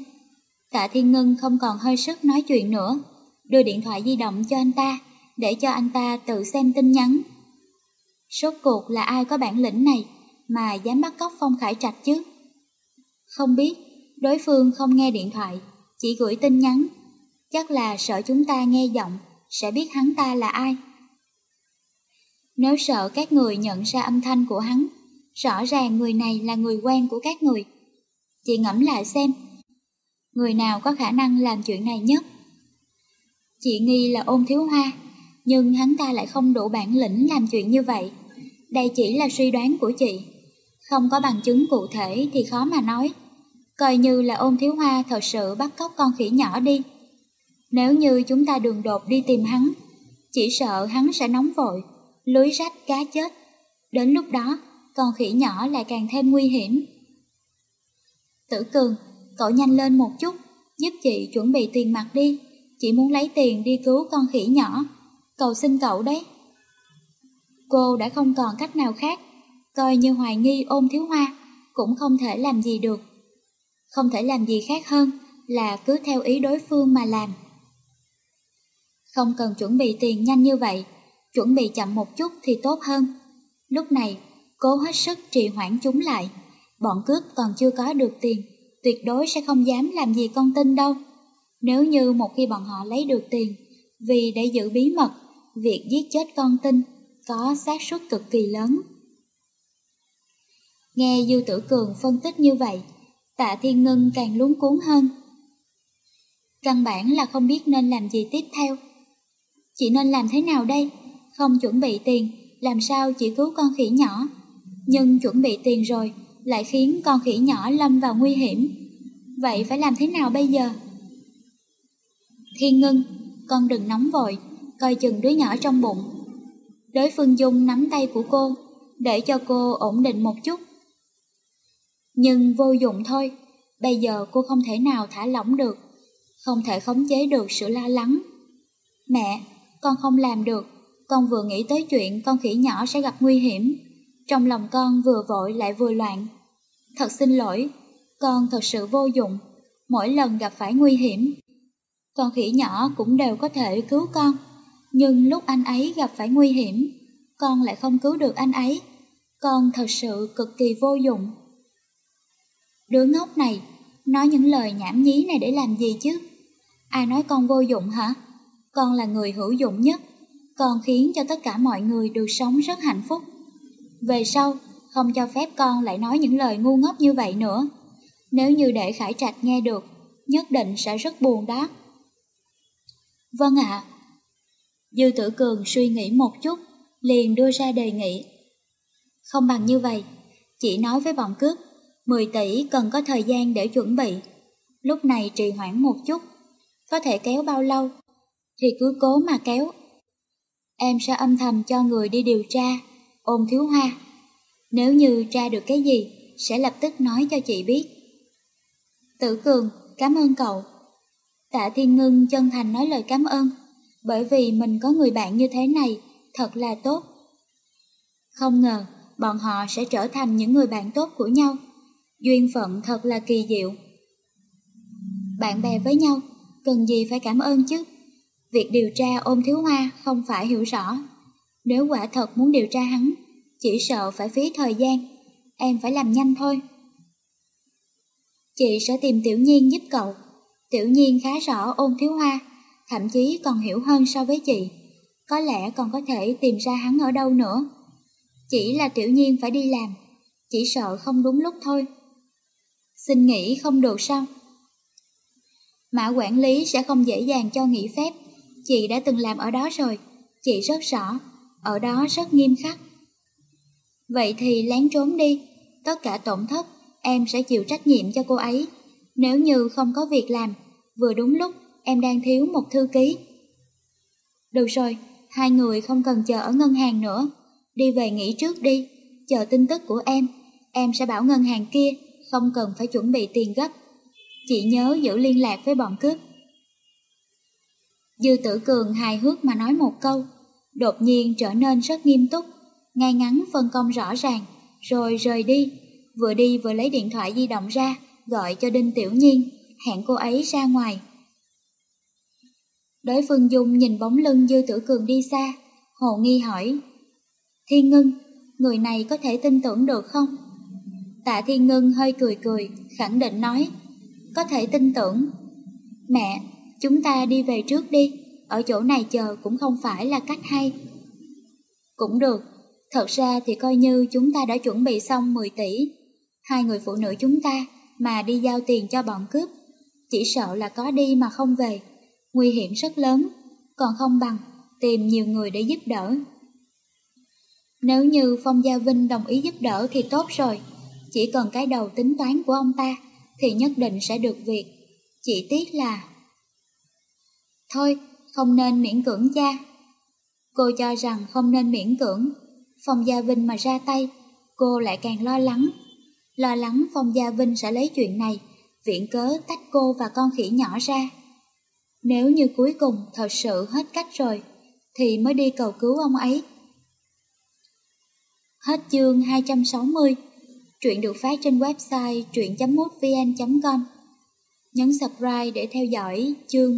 tạ thiên ngân không còn hơi sức nói chuyện nữa, đưa điện thoại di động cho anh ta, để cho anh ta tự xem tin nhắn. Sốt cuộc là ai có bản lĩnh này mà dám bắt cóc Phong Khải Trạch chứ? Không biết, đối phương không nghe điện thoại, chỉ gửi tin nhắn. Chắc là sợ chúng ta nghe giọng, sẽ biết hắn ta là ai. Nếu sợ các người nhận ra âm thanh của hắn, rõ ràng người này là người quen của các người. Chị ngẫm lại xem, người nào có khả năng làm chuyện này nhất? Chị nghi là ôn thiếu hoa, nhưng hắn ta lại không đủ bản lĩnh làm chuyện như vậy. Đây chỉ là suy đoán của chị. Không có bằng chứng cụ thể thì khó mà nói. Coi như là ôn thiếu hoa thật sự bắt cóc con khỉ nhỏ đi. Nếu như chúng ta đường đột đi tìm hắn, chỉ sợ hắn sẽ nóng vội, lưới rách cá chết. Đến lúc đó, con khỉ nhỏ lại càng thêm nguy hiểm. Tử Cường, cậu nhanh lên một chút, giúp chị chuẩn bị tiền mặt đi. Chị muốn lấy tiền đi cứu con khỉ nhỏ. Cầu xin cậu đấy. Cô đã không còn cách nào khác, coi như hoài nghi ôm thiếu hoa, cũng không thể làm gì được. Không thể làm gì khác hơn là cứ theo ý đối phương mà làm. Không cần chuẩn bị tiền nhanh như vậy, chuẩn bị chậm một chút thì tốt hơn. Lúc này, cố hết sức trì hoãn chúng lại. Bọn cướp còn chưa có được tiền, tuyệt đối sẽ không dám làm gì con tin đâu. Nếu như một khi bọn họ lấy được tiền, vì để giữ bí mật, việc giết chết con tin có xác suất cực kỳ lớn. Nghe Dư Tử Cường phân tích như vậy, tạ thiên ngân càng lúng cuốn hơn. Căn bản là không biết nên làm gì tiếp theo. Chị nên làm thế nào đây? Không chuẩn bị tiền, làm sao chỉ cứu con khỉ nhỏ? Nhưng chuẩn bị tiền rồi, lại khiến con khỉ nhỏ lâm vào nguy hiểm. Vậy phải làm thế nào bây giờ? Thiên ngân, con đừng nóng vội, coi chừng đứa nhỏ trong bụng. Đối phương Dung nắm tay của cô, để cho cô ổn định một chút. Nhưng vô dụng thôi, bây giờ cô không thể nào thả lỏng được, không thể khống chế được sự lo lắng. Mẹ, con không làm được, con vừa nghĩ tới chuyện con khỉ nhỏ sẽ gặp nguy hiểm. Trong lòng con vừa vội lại vừa loạn. Thật xin lỗi, con thật sự vô dụng, mỗi lần gặp phải nguy hiểm. Con khỉ nhỏ cũng đều có thể cứu con, nhưng lúc anh ấy gặp phải nguy hiểm, con lại không cứu được anh ấy. Con thật sự cực kỳ vô dụng. Đứa ngốc này, nói những lời nhảm nhí này để làm gì chứ? Ai nói con vô dụng hả? Con là người hữu dụng nhất, con khiến cho tất cả mọi người được sống rất hạnh phúc. Về sau, không cho phép con lại nói những lời ngu ngốc như vậy nữa. Nếu như để Khải Trạch nghe được, nhất định sẽ rất buồn đó. Vâng ạ. Dư tử cường suy nghĩ một chút, liền đưa ra đề nghị. Không bằng như vậy, chỉ nói với bọn cướp 10 tỷ cần có thời gian để chuẩn bị. Lúc này trì hoãn một chút, có thể kéo bao lâu, thì cứ cố mà kéo. Em sẽ âm thầm cho người đi điều tra, ôn thiếu hoa. Nếu như tra được cái gì, sẽ lập tức nói cho chị biết. Tử Cường, cảm ơn cậu. Tạ Thiên Ngân chân thành nói lời cảm ơn, bởi vì mình có người bạn như thế này, thật là tốt. Không ngờ, bọn họ sẽ trở thành những người bạn tốt của nhau. Duyên phận thật là kỳ diệu. Bạn bè với nhau, cần gì phải cảm ơn chứ? Việc điều tra ôm thiếu hoa không phải hiểu rõ. Nếu quả thật muốn điều tra hắn, chỉ sợ phải phí thời gian, em phải làm nhanh thôi. Chị sẽ tìm Tiểu Nhiên giúp cậu. Tiểu Nhiên khá rõ ôn thiếu hoa, thậm chí còn hiểu hơn so với chị. Có lẽ còn có thể tìm ra hắn ở đâu nữa. Chỉ là tiểu nhiên phải đi làm, chỉ sợ không đúng lúc thôi. Xin nghỉ không được sao? Mã quản lý sẽ không dễ dàng cho nghỉ phép, chị đã từng làm ở đó rồi, chị rất rõ, ở đó rất nghiêm khắc. Vậy thì lén trốn đi, tất cả tổn thất, em sẽ chịu trách nhiệm cho cô ấy. Nếu như không có việc làm, vừa đúng lúc em đang thiếu một thư ký. Được rồi, hai người không cần chờ ở ngân hàng nữa, đi về nghỉ trước đi, chờ tin tức của em, em sẽ bảo ngân hàng kia không cần phải chuẩn bị tiền gấp. Chị nhớ giữ liên lạc với bọn cướp. Dư tử cường hài hước mà nói một câu, đột nhiên trở nên rất nghiêm túc, ngay ngắn phân công rõ ràng, rồi rời đi, vừa đi vừa lấy điện thoại di động ra, gọi cho Đinh Tiểu Nhiên, hẹn cô ấy ra ngoài. Đối phương Dung nhìn bóng lưng Dư Tử Cường đi xa, hồ nghi hỏi. Thiên Ngân, người này có thể tin tưởng được không? Tạ Thiên Ngân hơi cười cười, khẳng định nói. Có thể tin tưởng. Mẹ, chúng ta đi về trước đi, ở chỗ này chờ cũng không phải là cách hay. Cũng được, thật ra thì coi như chúng ta đã chuẩn bị xong 10 tỷ. Hai người phụ nữ chúng ta mà đi giao tiền cho bọn cướp, chỉ sợ là có đi mà không về, nguy hiểm rất lớn, còn không bằng tìm nhiều người để giúp đỡ. Nếu như Phong Gia Vinh đồng ý giúp đỡ thì tốt rồi, chỉ cần cái đầu tính toán của ông ta thì nhất định sẽ được việc, chỉ tiếc là... Thôi, không nên miễn cưỡng cha. Cô cho rằng không nên miễn cưỡng, Phong Gia Vinh mà ra tay, cô lại càng lo lắng. Lo lắng Phong Gia Vinh sẽ lấy chuyện này, viện cớ tách cô và con khỉ nhỏ ra. Nếu như cuối cùng thật sự hết cách rồi, thì mới đi cầu cứu ông ấy. Hết chương 260 Truyện được phát trên website truyện.mútvn.com Nhấn subscribe để theo dõi chương